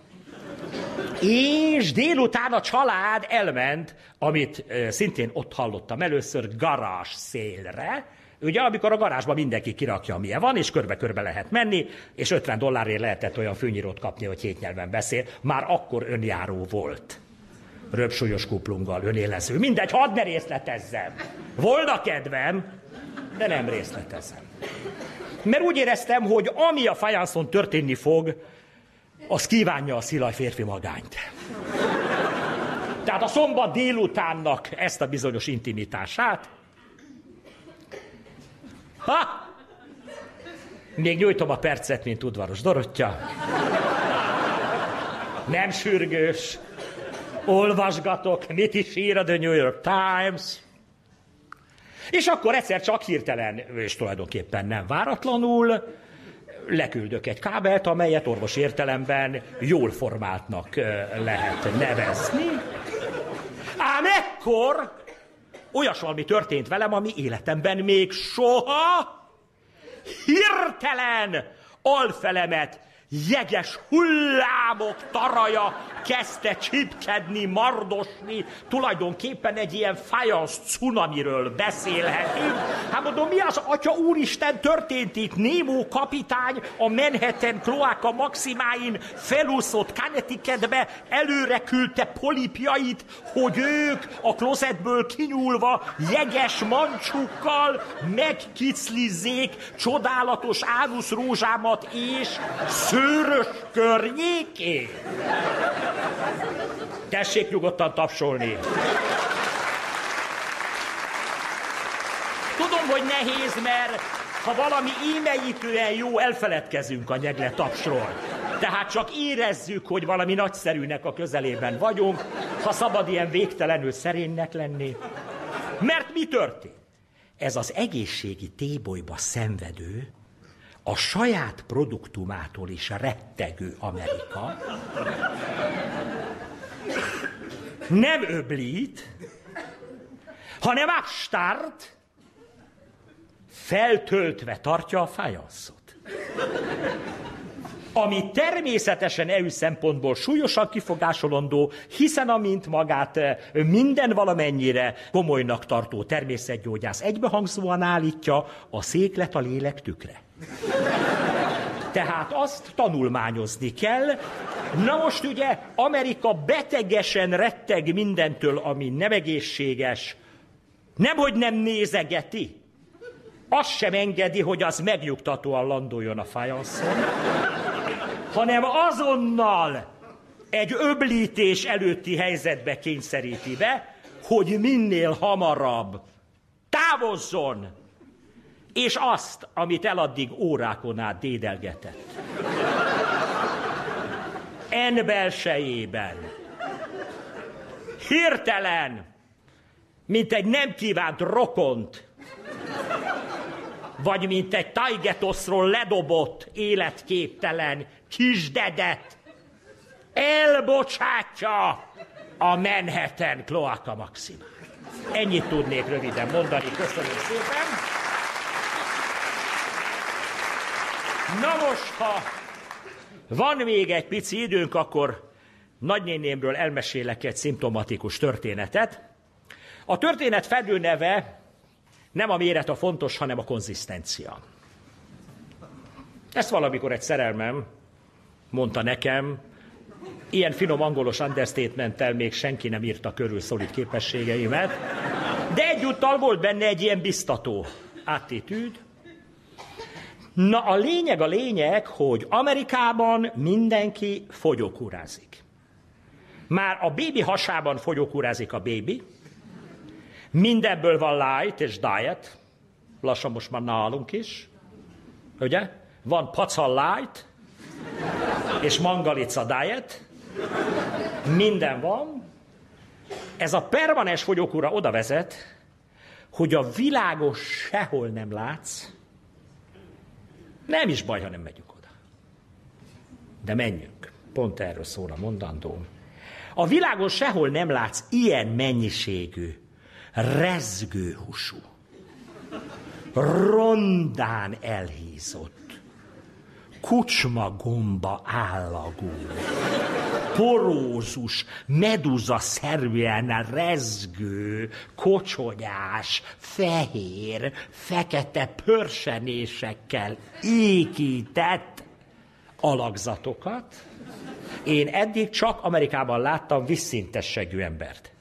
És délután a család elment, amit szintén ott hallottam először, garázs szélre, Ugye, amikor a garázsban mindenki kirakja, milyen van, és körbe-körbe lehet menni, és 50 dollárért lehetett olyan főnyírót kapni, hogy hét nyelven beszél, már akkor önjáró volt. Röpsúlyos kuplunggal, önélező. Mindegy, hadd ne részletezzem. Volna kedvem, de nem részletezem. Mert úgy éreztem, hogy ami a fajánszon történni fog, az kívánja a szilaj férfi magányt. Tehát a szombat délutánnak ezt a bizonyos intimitását. Ha! Még nyújtom a percet, mint udvaros Dorottya. Nem sürgős. Olvasgatok, mit is ír a The New York Times. És akkor egyszer csak hirtelen, és tulajdonképpen nem váratlanul, leküldök egy kábelt, amelyet orvos értelemben jól formáltnak lehet nevezni. Ám ekkor olyas valami történt velem, ami életemben még soha hirtelen alfelemet jeges hullámok taraja kezdte csipkedni, mardosni, tulajdonképpen egy ilyen fajansz cunamiről beszélhetünk. Hát mondom, mi az atya úristen történt itt? Némó kapitány a Manhattan kloáka maximáin felúszott Connecticutbe, előre küldte polipjait, hogy ők a klozetből kinyúlva jeges mancsukkal megkiclizzék csodálatos ánuszrózsámat és szőrös környékén. Tessék nyugodtan tapsolni. Tudom, hogy nehéz, mert ha valami émeítően jó, elfeledkezünk a nyegle tapsról. Tehát csak érezzük, hogy valami nagyszerűnek a közelében vagyunk, ha szabad ilyen végtelenül szerénynek lenni. Mert mi történt? Ez az egészségi tébolyba szenvedő, a saját produktumától is rettegő Amerika nem öblít, hanem abstart, feltöltve tartja a fájanszot. Ami természetesen EU szempontból súlyosan kifogásolandó, hiszen amint magát eh, minden valamennyire komolynak tartó természetgyógyász egybehangzóan állítja, a széklet a lélek tükre. Tehát azt tanulmányozni kell. Na most ugye Amerika betegesen retteg mindentől, ami nem egészséges. Nemhogy nem nézegeti, azt sem engedi, hogy az megnyugtatóan landoljon a fajanszon, hanem azonnal egy öblítés előtti helyzetbe kényszeríti be, hogy minél hamarabb távozzon, és azt, amit eladdig órákon át dédelgetett. En belsejében. Hirtelen, mint egy nem kívánt rokont, vagy mint egy tajgetoszról ledobott, életképtelen kisdedet elbocsátja a Manhattan kloaka maximát. Ennyit tudnék röviden mondani. Köszönöm szépen. Na most, ha van még egy pici időnk, akkor nagynénémről elmesélek egy szimptomatikus történetet. A történet fedőneve nem a méret a fontos, hanem a konzisztencia. Ezt valamikor egy szerelmem mondta nekem, ilyen finom angolos understatementtel még senki nem írta körül szolid képességeimet, de egyúttal volt benne egy ilyen biztató attitűd. Na a lényeg a lényeg, hogy Amerikában mindenki fogyókúrázik. Már a bébi hasában fogyókúrázik a bébi, Mindenből van light és diet, lassan most már nálunk is, ugye? Van pacal light, és mangalica diet, minden van. Ez a permanens fogyókúra oda vezet, hogy a világos sehol nem látsz, nem is baj, ha nem megyünk oda. De menjünk. Pont erről szól a mondandóm. A világon sehol nem látsz ilyen mennyiségű rezgő húsú, rondán elhízott, kucsmagomba állagú, porózus, meduza szerűen rezgő, kocsonyás, fehér, fekete pörsenésekkel ékített alakzatokat. Én eddig csak Amerikában láttam visszintességű embert.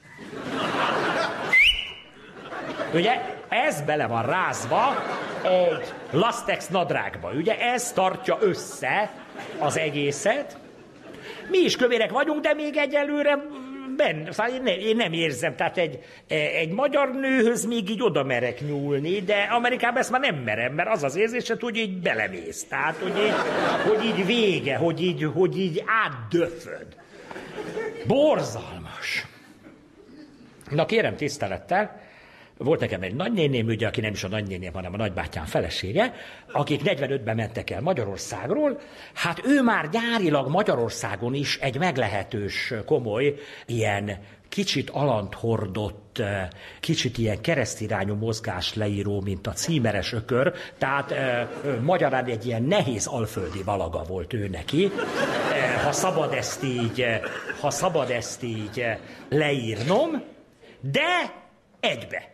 Ugye ez bele van rázva egy lastex nadrágba. Ugye ez tartja össze az egészet. Mi is kövérek vagyunk, de még egyelőre ben, szóval én, nem, én nem érzem, tehát egy, egy magyar nőhöz még így oda merek nyúlni, de Amerikában ezt már nem merem, mert az az érzésed, hogy így belemész, tehát hogy így, hogy így vége, hogy így, hogy így átdöföd. Borzalmas. Na kérem tisztelettel, volt nekem egy nagynéném, ugye, aki nem is a nagynéném, hanem a nagybátyám felesége, akik 45-ben mentek el Magyarországról. Hát ő már gyárilag Magyarországon is egy meglehetős, komoly, ilyen kicsit alant hordott, eh, kicsit ilyen keresztirányú mozgás leíró, mint a címeres ökör, tehát e, magyarán egy ilyen nehéz alföldi valaga volt ő neki. E, ha szabad ezt így, ha szabad ezt így leírnom, de egybe.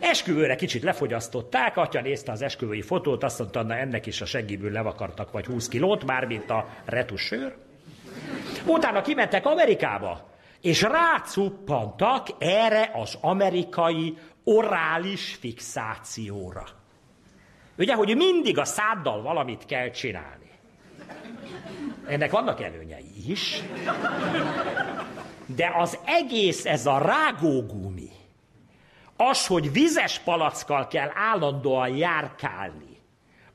Esküvőre kicsit lefogyasztották, atya nézte az esküvői fotót, azt mondta, na ennek is a seggiből levakartak vagy 20 kilót, mármint a retusőr. Utána kimentek Amerikába, és rácuppantak erre az amerikai orális fixációra. Ugye, hogy mindig a száddal valamit kell csinálni. Ennek vannak előnyei is, de az egész, ez a rágógumi, az, hogy vizes palackkal kell állandóan járkálni,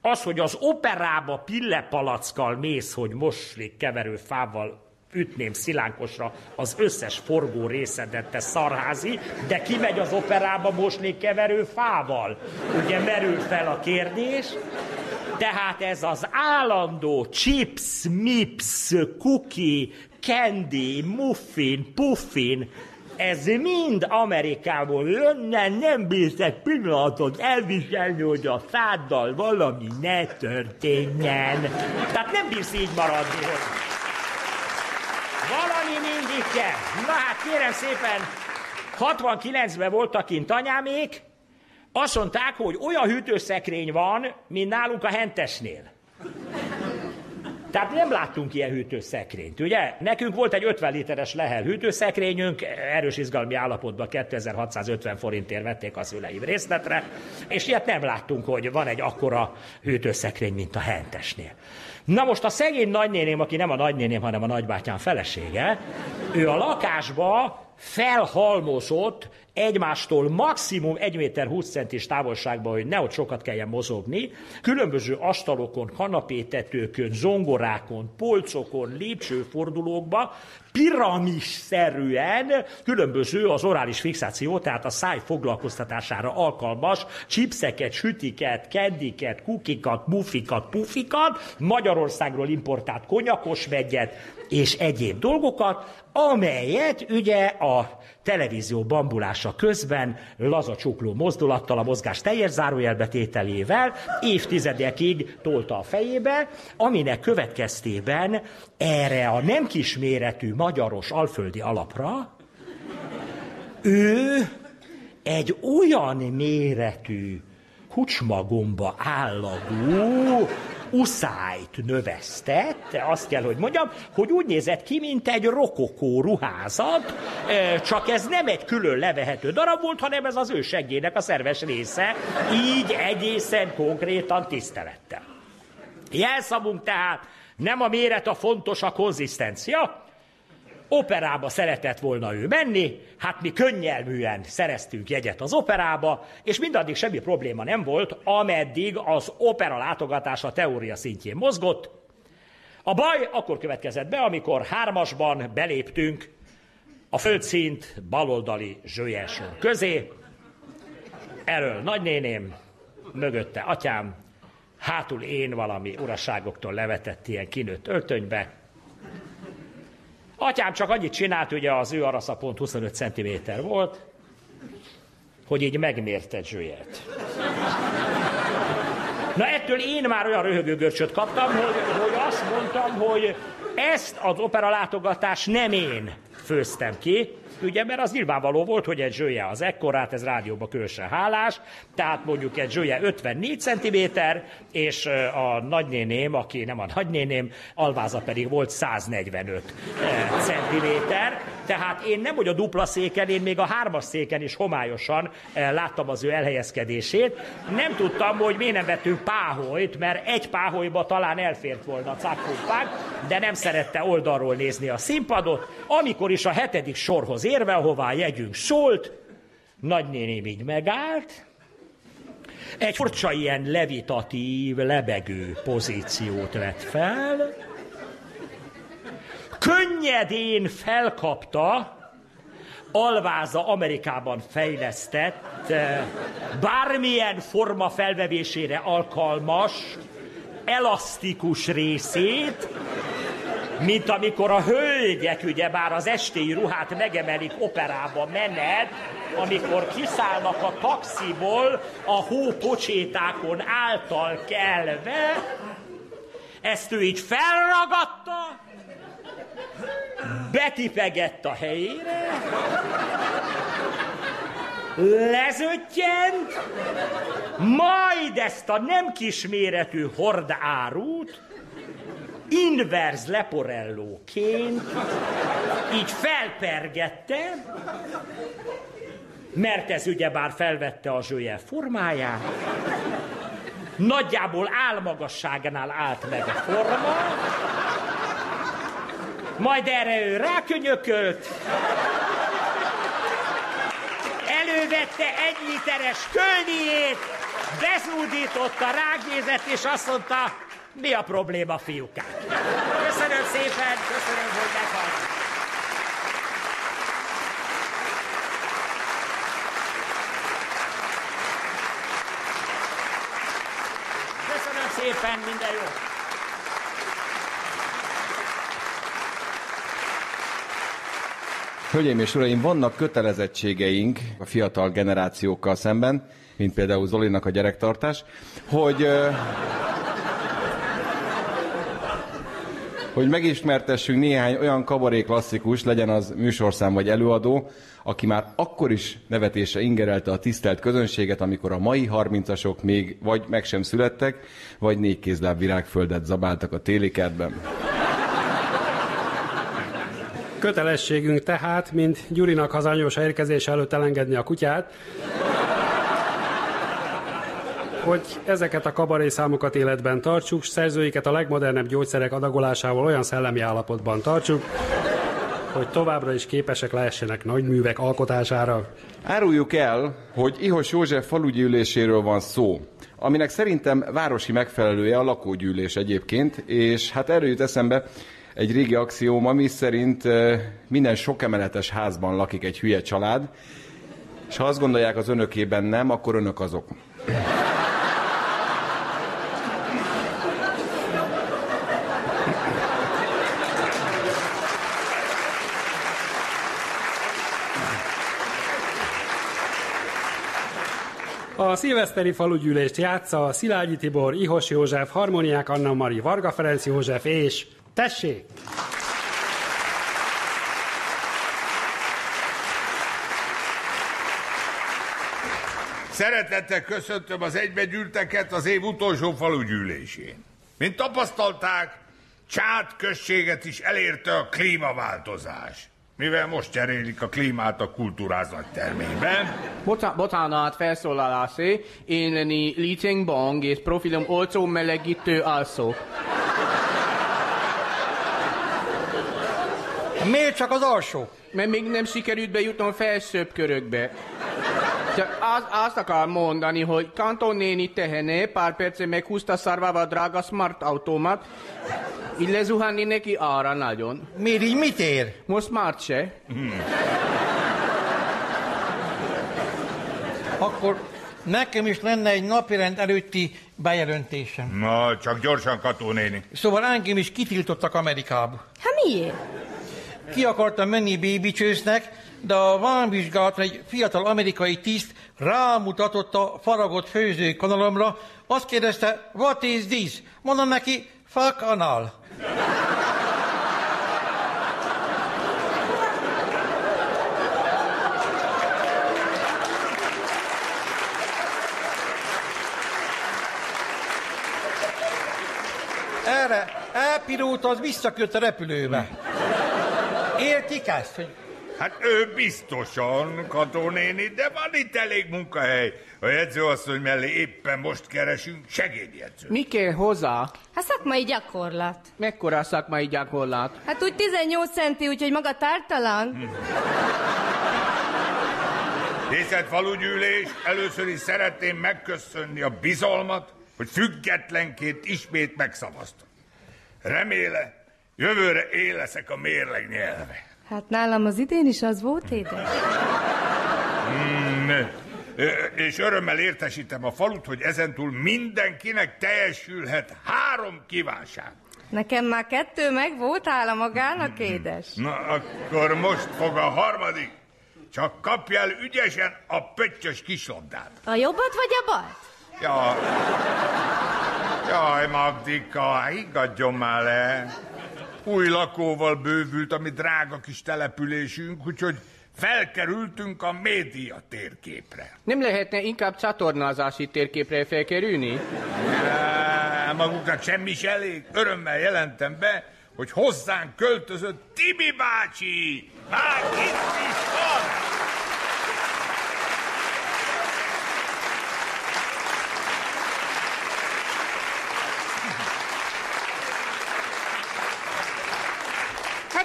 az, hogy az operába pillepalackkal mész, hogy moslék keverő fával ütném szilánkosra az összes forgó részedet, te szarházi, de kimegy az operába moslék keverő fával. Ugye merül fel a kérdés, tehát ez az állandó chips, mips, cookie, candy, muffin, puffin, ez mind Amerikából jönne, nem bírsz egy pillanatot elviselni, hogy a száddal valami ne történjen. Tehát nem bírsz így maradni, hogy valami mindig kell. Na hát kérem szépen, 69-ben voltak kint anyámék, azt mondták, hogy olyan hűtőszekrény van, mint nálunk a hentesnél. Tehát nem láttunk ilyen hűtőszekrényt, ugye? Nekünk volt egy 50 literes lehel hűtőszekrényünk, erős izgalmi állapotban 2650 forintért vették a szüleim részletre, és ilyet nem láttunk, hogy van egy akkora hűtőszekrény, mint a hentesnél. Na most a szegény nagynéném, aki nem a nagynéném, hanem a nagybátyám felesége, ő a lakásba felhalmozott egymástól maximum 1 méter 20 centis távolságban, hogy nehogy sokat kelljen mozogni, különböző asztalokon, kanapétetőkön, zongorákon, polcokon, lépcsőfordulókba, piramis-szerűen különböző az orális fixáció, tehát a száj foglalkoztatására alkalmas chipseket, sütiket, kendiket, kukikat, bufikat, pufikat, Magyarországról importált konyakos vegyet, és egyéb dolgokat, amelyet ugye a televízió bambulása közben laza csukló mozdulattal, a mozgás teljes zárójelbetételével évtizedekig tolta a fejébe, aminek következtében erre a nem kisméretű magyaros alföldi alapra ő egy olyan méretű kucsmagomba állagú uszájt növesztett, azt kell, hogy mondjam, hogy úgy nézett ki, mint egy rokokó ruházat, csak ez nem egy külön levehető darab volt, hanem ez az ő seggének a szerves része, így egészen konkrétan tisztelettel. Jelszavunk tehát nem a méret a fontos, a konzisztencia, operába szeretett volna ő menni, hát mi könnyelműen szereztünk jegyet az operába, és mindaddig semmi probléma nem volt, ameddig az opera látogatása teória szintjén mozgott. A baj akkor következett be, amikor hármasban beléptünk a földszint baloldali zsőjelsor közé. Erről nagynéném, mögötte atyám, hátul én valami uraságoktól levetett ilyen kinőtt öltönybe, Atyám csak annyit csinált, ugye az ő arasza pont 25 cm volt, hogy így megmérte Zsőjét. Na ettől én már olyan röhögőgörcsöt kaptam, hogy, hogy azt mondtam, hogy ezt az opera látogatást nem én főztem ki, ugye, mert az nyilvánvaló volt, hogy egy zsője az ekkorát, ez rádióba különösen hálás, tehát mondjuk egy zsője 54 cm, és a nagynéném, aki nem a nagynéném, alváza pedig volt 145 cm, tehát én nem, hogy a dupla széken, én még a hármas széken is homályosan láttam az ő elhelyezkedését. Nem tudtam, hogy miért nem vettünk páholyt, mert egy páholyba talán elfért volna a cakkumpák, de nem szerette oldalról nézni a színpadot. Amikor is a hetedik sorhoz érve, ahová jegyünk szólt, nagynéném így megállt, egy furcsa ilyen levitatív, lebegő pozíciót vett fel, könnyedén felkapta alváza Amerikában fejlesztett, eh, bármilyen forma felvevésére alkalmas, elasztikus részét, mint amikor a hölgyek ugye bár az esti ruhát megemelik operába menet, amikor kiszállnak a taxiból a hópocsétákon által kelve, ezt ő így felragadta, betipegett a helyére, lezöttyent, majd ezt a nem kisméretű hordárút inverz leporellóként így felpergette, mert ez ugyebár felvette a zsője formáját, nagyjából álmagasságánál állt meg a forma, majd erre ő rákönyökölt, elővette egy literes kölniét, bezúdította, rágnézett, és azt mondta, mi a probléma, fiúkák? Köszönöm szépen, köszönöm, hogy meghallgattak. Köszönöm szépen, minden jó! Hölgyeim és uraim, vannak kötelezettségeink a fiatal generációkkal szemben, mint például Zolinak a gyerektartás, hogy, hogy megismertessünk néhány olyan kabaré klasszikus, legyen az műsorszám vagy előadó, aki már akkor is nevetése ingerelte a tisztelt közönséget, amikor a mai harmincasok még vagy meg sem születtek, vagy négy kézláb virágföldet zabáltak a téli kertben. Kötelességünk tehát, mint Gyurinak hazanyos érkezés előtt elengedni a kutyát, hogy ezeket a kabaré számokat életben tartsuk, szerzőiket a legmodernebb gyógyszerek adagolásával olyan szellemi állapotban tartsuk, hogy továbbra is képesek lehessenek nagy művek alkotására. Áruljuk el, hogy Ihos József falugyűléséről van szó, aminek szerintem városi megfelelője a lakógyűlés egyébként, és hát erről jut eszembe egy régi axióma, mi szerint minden sokemeletes házban lakik egy hülye család, és ha azt gondolják az önökében nem, akkor önök azok. A szilveszteri falugyűlést játsza Szilágyi Tibor, Ihos József, Harmoniák Anna Mari, Varga Ferenc József és... Tessék! Szeretettel köszöntöm az egybegyűlteket az év utolsó falugyűlésén. Mint tapasztalták, Csát községet is elérte a klímaváltozás. Mivel most cserélik a klímát a kultúrázat terményben. Bota- bocsánat, felszólalásé. Én lenni Li Bong, és profilom olcsó melegítő alszó. Miért csak az alsó? Mert még nem sikerült bejutnom felsőbb körökbe. Csak az, azt akar mondani, hogy Kanton néni tehene pár perce meghúzta szarvával a drága smart automat, így lezuhanni neki arra nagyon. Miért így mit ér? Most smart se. Akkor nekem is lenne egy napirend előtti bejelentésem. Na, csak gyorsan, Kató néni. Szóval engem is kitiltottak Amerikába. Hát miért? Ki akartam menni bébicsősznek, de a vámvizsgálatra egy fiatal amerikai tiszt rámutatott a faragott főzőkanalomra, azt kérdezte, what is this? Mondom neki, fuck anal. Erre elpilóta az visszaköt a repülőbe. Értik ezt, hogy Hát ő biztosan, Kató néni, de van itt elég munkahely. A jegyzőasszony mellé éppen most keresünk segédjegyzőt. Mi kell hozzá? Hát szakmai gyakorlat. Mekkora a szakmai gyakorlat? Hát úgy 18 centi, úgyhogy maga tártalan. Tisztelt falugyűlés, először is szeretném megköszönni a bizalmat, hogy függetlenként ismét megszavaztam. Remélem, jövőre én leszek a mérleg nyelve. Hát nálam az idén is az volt, édes. Mm, és örömmel értesítem a falut, hogy ezentúl mindenkinek teljesülhet három kívánság. Nekem már kettő meg volt áll a magának, édes. Na, akkor most fog a harmadik. Csak kapjál ügyesen a pöttyös kislabdát. A jobbat vagy a balt? Ja. Jaj, Magdika, higgadjon már le. Új lakóval bővült a mi drága kis településünk, úgyhogy felkerültünk a média térképre. Nem lehetne inkább csatornázási térképre felkerülni? Á, Maguknak semmi is elég. Örömmel jelentem be, hogy hozzánk költözött Tibi bácsi. Már itt is van!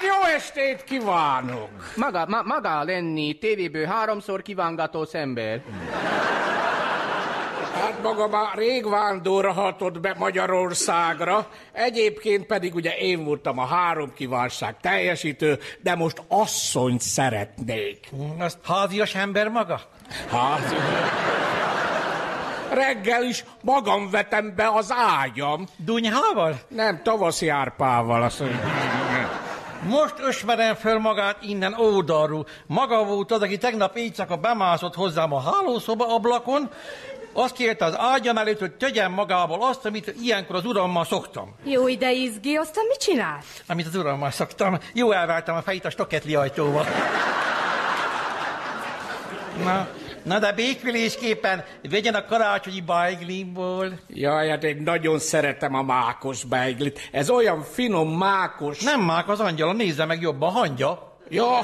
Hát jó estét kívánok! Maga, ma, maga lenni tévéből háromszor kívángatós ember. Hát maga már rég vándorhatott be Magyarországra, egyébként pedig ugye én voltam a három kívánság teljesítő, de most asszonyt szeretnék. Azt házias ember maga? Hát, reggel is magam vetem be az ágyam. Dunyhával? Nem, tavaszi árpával. Azt mondja. Most ösmerem föl magát innen oldalról. Maga volt az, aki tegnap éjszaka bemászott hozzám a hálószoba ablakon, azt kérte az ágyam előtt, hogy tegyen magából azt, amit ilyenkor az urammal szoktam. Jó ide izgi, aztán mit csinált? Amit az urammal szoktam. Jó elváltam a fejét a stoketli ajtóval. Na, na de békülésképpen vegyen a karácsonyi bajglimból. Jaj, hát én nagyon szeretem a mákos beiglit. Ez olyan finom mákos. Nem mák az angyal, nézze meg jobban, hangya. Jaj.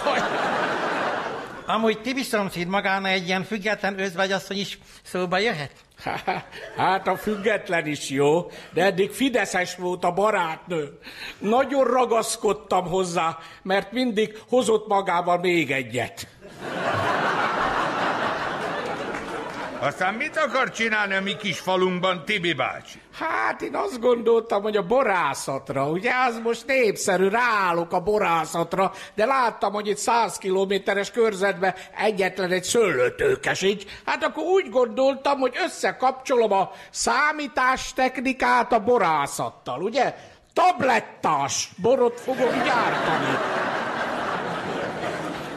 Amúgy Tibi szomszéd magána egy ilyen független özvegyasszony is szóba jöhet? Hát a független is jó, de eddig Fideszes volt a barátnő. Nagyon ragaszkodtam hozzá, mert mindig hozott magával még egyet. Aztán mit akar csinálni a mi kis falunkban Tibi bácsi? Hát én azt gondoltam, hogy a borászatra, ugye az most népszerű, ráállok a borászatra, de láttam, hogy itt száz kilométeres körzetben egyetlen egy szőlőtőke sincs. Hát akkor úgy gondoltam, hogy összekapcsolom a számítástechnikát a borászattal, ugye? Tablettás borot fogok gyártani.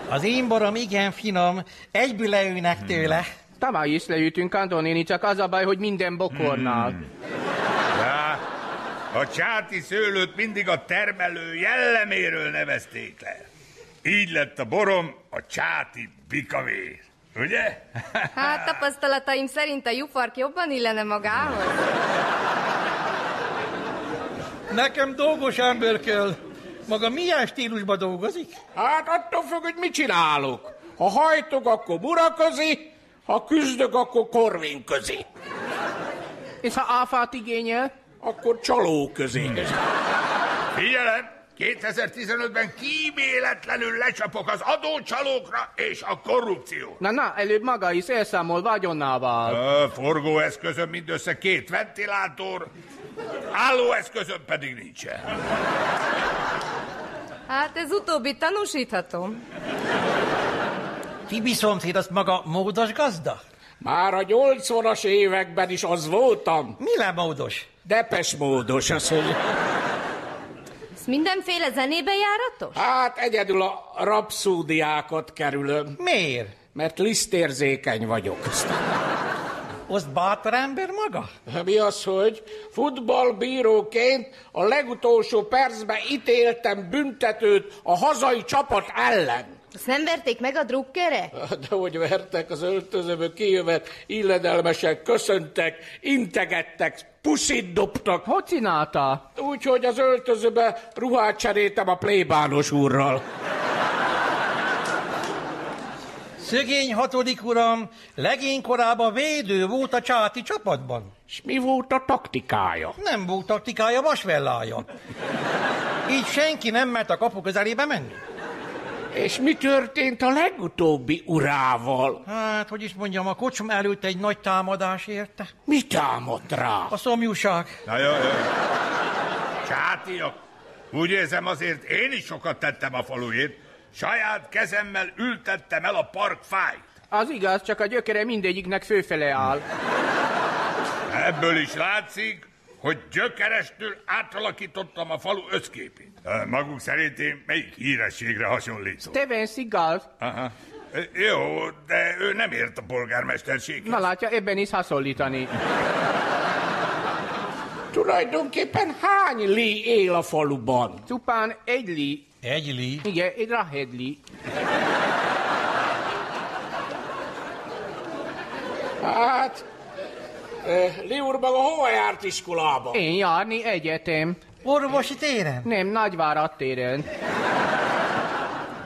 Az én borom igen finom, egyből leülnek tőle. Tavaly is leütünk, Kanton néni, csak az a baj, hogy minden bokornál. Hmm. Ja, a csáti szőlőt mindig a termelő jelleméről nevezték le. Így lett a borom a csáti bikavér. Ugye? Hát tapasztalataim szerint a jufark jobban illene magához. Nekem dolgos ember kell. Maga milyen stílusban dolgozik? Hát attól függ, hogy mit csinálok. Ha hajtok, akkor buraközi, ha küzdök, akkor korvin közi. És ha áfát igényel? Akkor csaló közé. Figyelem! 2015-ben kíméletlenül lecsapok az adócsalókra és a korrupció. Na, na, előbb maga is elszámol vagyonnával. A forgóeszközöm mindössze két ventilátor, állóeszközöm pedig nincsen. Hát ez utóbbi tanúsíthatom. Tibi szomszéd, azt maga módos gazda? Már a 80-as években is az voltam. Mi módos? Depes módos, az, hogy... Ez mindenféle zenébe járatos? Hát egyedül a rapszódiákat kerülöm. Miért? Mert lisztérzékeny vagyok. Azt bátor ember maga? Mi az, hogy futballbíróként a legutolsó percben ítéltem büntetőt a hazai csapat ellen. Azt nem verték meg a drukkerek? De hogy vertek az öltözőből kijövet, illedelmesen köszöntek, integettek, puszit dobtak. Hogy csinálta? Úgyhogy az öltözőbe ruhát cseréltem a plébános úrral. Szegény hatodik uram, legény korában védő volt a csáti csapatban. És mi volt a taktikája? Nem volt taktikája, vasvellája. Így senki nem mert a kapu közelébe menni. És mi történt a legutóbbi urával? Hát, hogy is mondjam, a kocsma előtt egy nagy támadás érte. Mi támadt rá? A szomjúság. Na jó, jó. Csátiak, úgy érzem azért én is sokat tettem a faluért. Saját kezemmel ültettem el a park fájt. Az igaz, csak a gyökere mindegyiknek főfele áll. Ebből is látszik, hogy gyökerestől átalakítottam a falu összképét. Maguk szerint én melyik hírességre hasonlítom? Steven Seagal. Aha. Jó, de ő nem ért a polgármesterséghez. Na látja, ebben is hasonlítani. Tulajdonképpen hány lé él a faluban? Csupán egy lí. Egy lí? Igen, egy rahedli. Hát, Li úr maga hova járt iskolába? Én járni egyetem. Orvosi téren? Nem, Nagyvárad téren.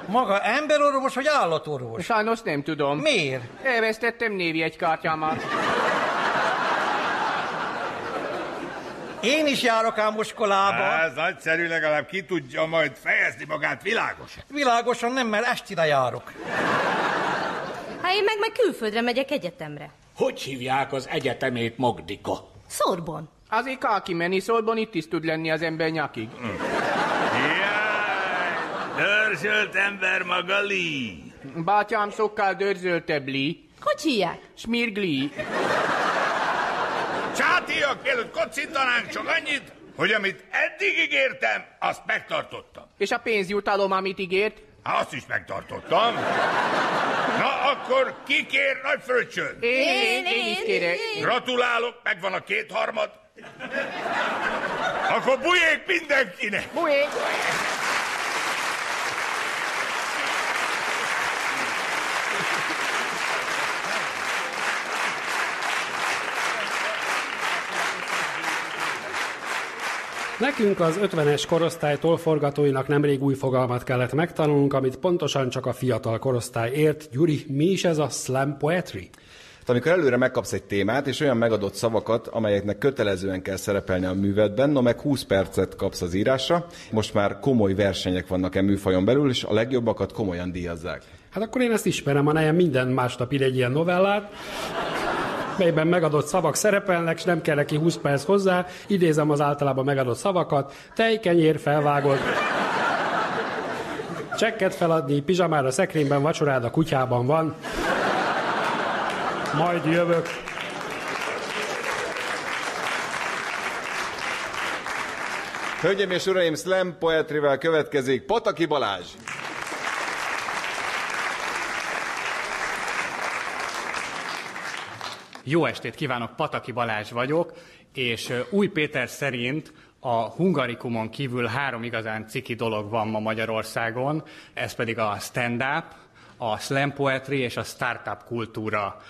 Maga emberorvos vagy állatorvos? Sajnos nem tudom. Miért? Elvesztettem névjegykártyámat. Én is járok ám iskolába. Ez nagyszerű, legalább ki tudja majd fejezni magát világosan. Világosan nem, mert estire járok. Hát én meg meg külföldre megyek egyetemre. Hogy hívják az egyetemét Magdika? Szorbon. Azért kell kimenni Szolban, itt is tud lenni az ember nyakig. Dörzsölt ember maga Lee. Bátyám sokkal dörzöltebb Li. Hogy hívják? Smirgli. Csátiak, mielőtt kocintanánk, csak annyit, hogy amit eddig ígértem, azt megtartottam. És a pénzjutalom, amit ígért? Hát Azt is megtartottam. Na, akkor ki kér nagy fröccsön? Én, én, én is kérek. Gratulálok, megvan a kétharmad. Akkor bujék mindenkinek! Bujék! Nekünk az 50-es korosztálytól forgatóinak nemrég új fogalmat kellett megtanulnunk, amit pontosan csak a fiatal korosztály ért. Gyuri, mi is ez a slam poetry? Hát amikor előre megkapsz egy témát, és olyan megadott szavakat, amelyeknek kötelezően kell szerepelni a művedben, no meg 20 percet kapsz az írásra. Most már komoly versenyek vannak e műfajon belül, és a legjobbakat komolyan díjazzák. Hát akkor én ezt ismerem, a nejem minden másnap ír egy ilyen novellát, melyben megadott szavak szerepelnek, és nem kell neki 20 perc hozzá, idézem az általában megadott szavakat, tej, kenyér, felvágott, csekket feladni, pizsamára szekrényben, vacsorád a kutyában van, majd jövök. Hölgyeim és uraim, slam poetryvel következik Pataki Balázs. Jó estét kívánok, Pataki Balázs vagyok, és Új Péter szerint a hungarikumon kívül három igazán ciki dolog van ma Magyarországon, ez pedig a stand-up, a slam poetry és a startup kultúra.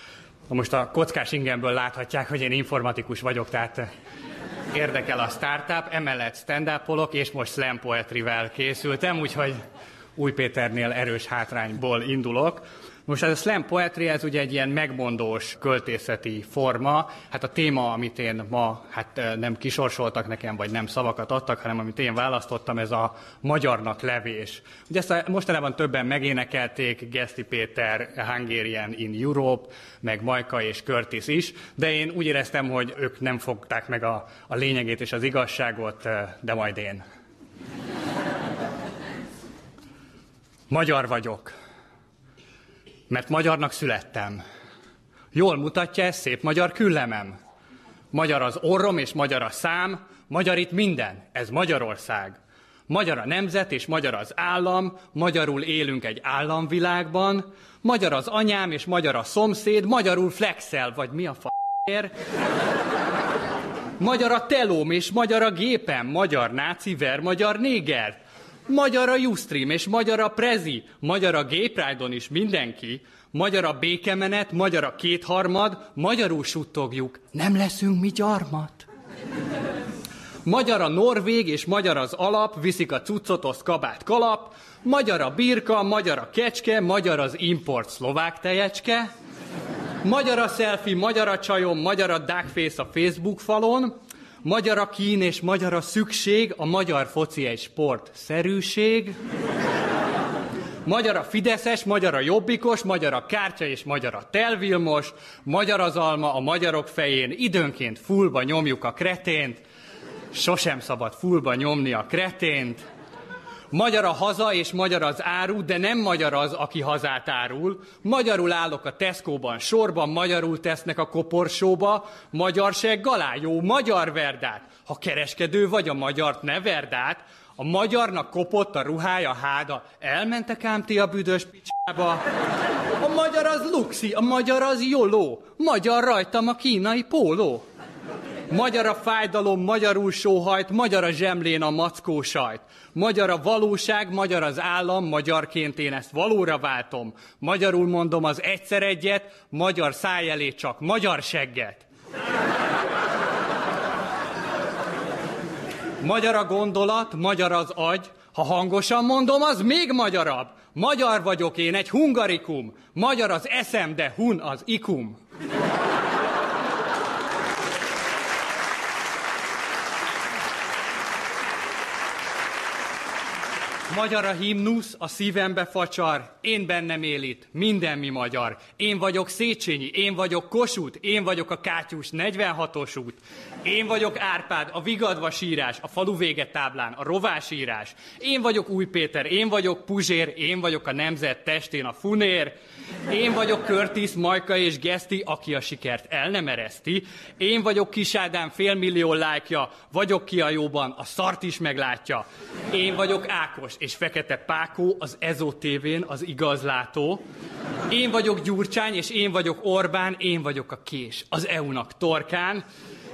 Most a kockás ingemből láthatják, hogy én informatikus vagyok, tehát érdekel a startup, emellett stand és most slam poetryvel készültem, úgyhogy Új Péternél erős hátrányból indulok. Most ez a slam poetry, ez ugye egy ilyen megmondós költészeti forma. Hát a téma, amit én ma, hát nem kisorsoltak nekem, vagy nem szavakat adtak, hanem amit én választottam, ez a magyarnak levés. Ugye ezt a, mostanában többen megénekelték, Geszti Péter, Hungarian in Europe, meg Majka és Curtis is, de én úgy éreztem, hogy ők nem fogták meg a, a lényegét és az igazságot, de majd én. Magyar vagyok, mert magyarnak születtem. Jól mutatja ez szép magyar küllemem. Magyar az orrom és magyar a szám, magyar itt minden, ez Magyarország. Magyar a nemzet és magyar az állam, magyarul élünk egy államvilágban, magyar az anyám és magyar a szomszéd, magyarul flexel, vagy mi a f***ér. Magyar a telóm és magyar a gépem, magyar náci ver, magyar néger. Magyar a Ustream és magyar a Prezi, magyar a Gay Pride-on is mindenki, magyar a békemenet, magyar a kétharmad, magyarul suttogjuk, nem leszünk mi gyarmat. Magyar a norvég és magyar az alap, viszik a cuccot, az kabát kalap, magyar a birka, magyar a kecske, magyar az import szlovák tejecske, magyar a selfie, magyar a csajom, magyar a duckface a Facebook falon, magyar a kín és magyar a szükség, a magyar foci egy sport szerűség, magyar a fideszes, magyar a jobbikos, magyar a kártya és magyar a telvilmos, magyar az alma a magyarok fején, időnként fullba nyomjuk a kretént, sosem szabad fullba nyomni a kretént, Magyar a haza és magyar az áru, de nem magyar az, aki hazát árul. Magyarul állok a Tesco-ban, sorban magyarul tesznek a koporsóba, magyar se galájó, magyar verdát. Ha kereskedő vagy, a magyart ne verdát, a magyarnak kopott a ruhája háda. Elmentek ám ti a büdös picsába? A magyar az luxi, a magyar az joló. Magyar rajtam a kínai póló. Magyar a fájdalom, magyarul sóhajt, magyar a zsemlén a mackó sajt. Magyar a valóság, magyar az állam, magyarként én ezt valóra váltom. Magyarul mondom az egyszer egyet, magyar száj elé csak magyar segget. Magyar a gondolat, magyar az agy, ha hangosan mondom, az még magyarabb. Magyar vagyok én, egy hungarikum. Magyar az eszem, de hun az ikum. Magyar a himnusz, a szívembe facsar, én bennem él itt, minden mi magyar. Én vagyok Széchenyi, én vagyok Kossuth, én vagyok a Kátyús 46-os út. Én vagyok Árpád, a Vigadva sírás, a falu vége táblán, a rovás írás. Én vagyok Új Péter, én vagyok Puzsér, én vagyok a nemzet testén a funér. Én vagyok Curtis, Majka és Geszti, aki a sikert el nem ereszti. Én vagyok Kis Ádám félmillió lájkja, vagyok ki a jóban, a szart is meglátja. Én vagyok Ákos és Fekete Pákó, az Ezó tévén az igazlátó. Én vagyok Gyurcsány, és én vagyok Orbán, én vagyok a Kés, az EU-nak torkán.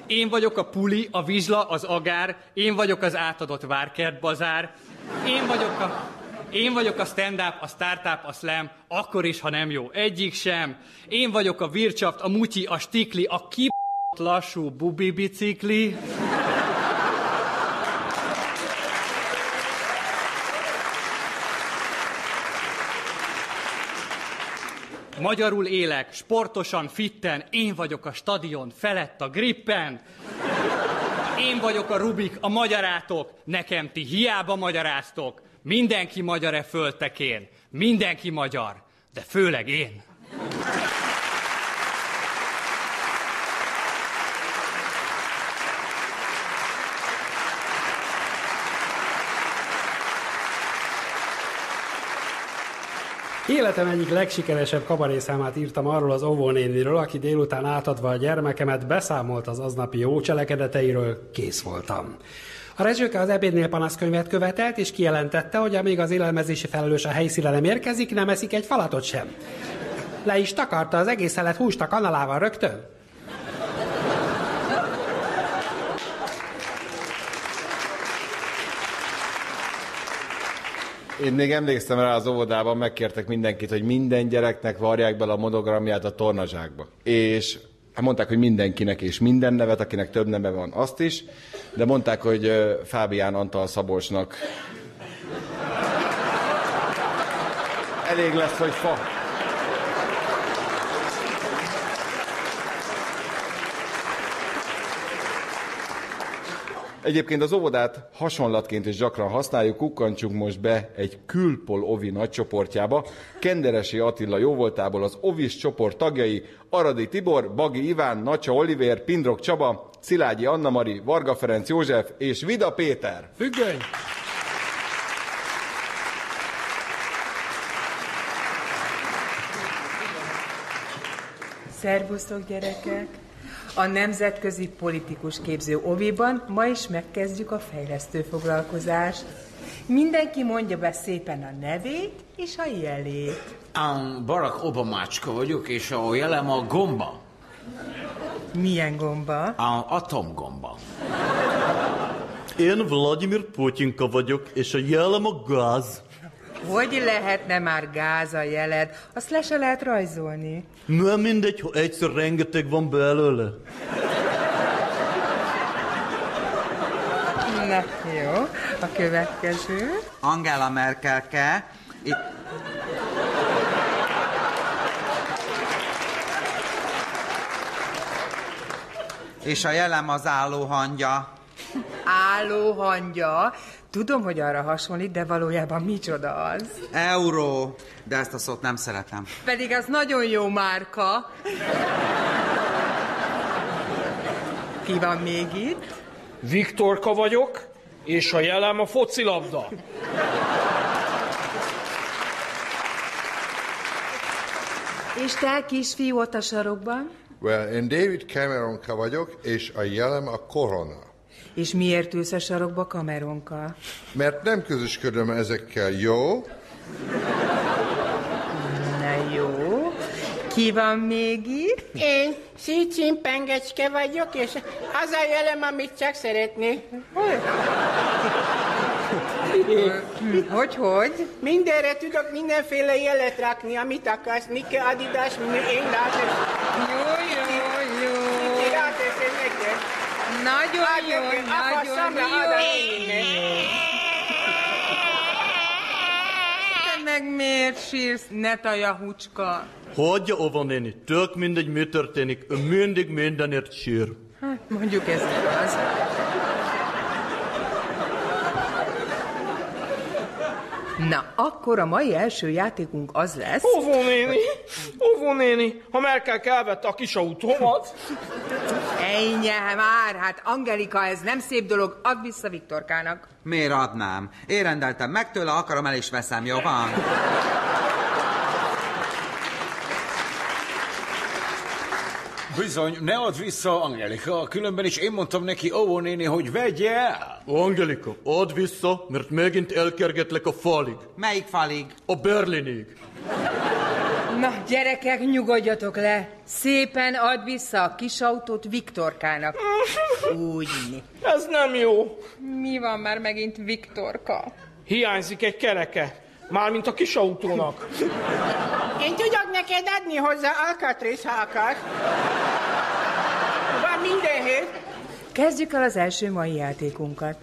Én vagyok a Puli, a Vizsla, az Agár, én vagyok az átadott Várkert bazár. Én vagyok a én vagyok a stand-up, a startup, a slam, akkor is, ha nem jó. Egyik sem. Én vagyok a vircsaft, a mutyi, a stikli, a ki lassú bubi Magyarul élek, sportosan, fitten, én vagyok a stadion, felett a grippen. Én vagyok a Rubik, a magyarátok, nekem ti hiába magyaráztok. Mindenki magyar-e föltekén? Mindenki magyar, de főleg én. Életem egyik legsikeresebb kabarészámát írtam arról az óvónéniről, aki délután átadva a gyermekemet beszámolt az aznapi jó cselekedeteiről, kész voltam. A rezsőke az ebédnél panaszkönyvet követelt, és kijelentette, hogy amíg az élelmezési felelős a helyszíre nem érkezik, nem eszik egy falatot sem. Le is takarta az egész szelet húst a kanalával rögtön. Én még emlékszem rá az óvodában, megkértek mindenkit, hogy minden gyereknek varják bele a monogramját a tornazsákba. És hát mondták, hogy mindenkinek és minden nevet, akinek több neve van, azt is, de mondták, hogy Fábián Antal Szabolcsnak elég lesz, hogy fa. Egyébként az óvodát hasonlatként is gyakran használjuk, kukkantsunk most be egy külpol ovi nagycsoportjába. Kenderesi Attila jóvoltából az ovis csoport tagjai Aradi Tibor, Bagi Iván, Nacsa Oliver, Pindrok Csaba, Szilágyi Anna-Mari, Varga Ferenc József és Vida Péter. Függöny! Szervusztok, gyerekek! A Nemzetközi Politikus Képző Oviban ma is megkezdjük a fejlesztő foglalkozást. Mindenki mondja be szépen a nevét és a jelét. Um, Barack Obamácska vagyok, és a jelem a gomba. Milyen gomba? A atomgomba. Én Vladimir Putyinka vagyok, és a jelem a gáz. Hogy lehetne már gáz a jeled? Azt le se lehet rajzolni. Nem mindegy, ha egyszer rengeteg van belőle. Na, jó. A következő. Angela Merkelke. Itt... És a jelem az állóhangya. Állóhangya. Tudom, hogy arra hasonlít, de valójában micsoda az? Euró, de ezt a szót nem szeretem. Pedig az nagyon jó márka. Ki van még itt? Viktorka vagyok, és a jelem a focilabda. És te, kisfiú, ott a sarokban? Well, én David Cameron vagyok, és a jelem a korona. És miért ülsz a sarokba kameronkkal? Mert nem közösködöm ezekkel, jó? Na jó. Ki van még itt? Én Szicsin Pengecske vagyok, és az a jelem, amit csak szeretnék. Hogy, hogy? Mindenre tudok mindenféle jelet rakni, amit akarsz. Nike, Adidas, minden, én látom. Jó, jó, jó. Nagyon jó, nagyon jó. meg miért sírsz, ne taja hucska? Hagyja, Ova néni, tök mindegy, mi történik, ő mindig mindenért sír. Hát mondjuk ez igaz. Na, akkor a mai első játékunk az lesz... Óvó néni, óvó néni, ha Merkel elvette a kis autómat. Ennyi már, hát Angelika, ez nem szép dolog, add vissza Viktorkának. Miért adnám? Én rendeltem meg tőle, akarom el is veszem, jó van? Bizony, ne add vissza, Angelika, különben is én mondtam neki, ó, néni, hogy vegye el. Angelika, add vissza, mert megint elkergetlek a falig. Melyik falig? A Berlinig. Na, gyerekek, nyugodjatok le. Szépen add vissza a kis autót Viktorkának. Úgy. Ez nem jó. Mi van már megint Viktorka? Hiányzik egy kereke. Mármint a kis autónak. Én tudok neked adni hozzá alkatrész, ha akarsz. Van mindenhez. Kezdjük el az első mai játékunkat.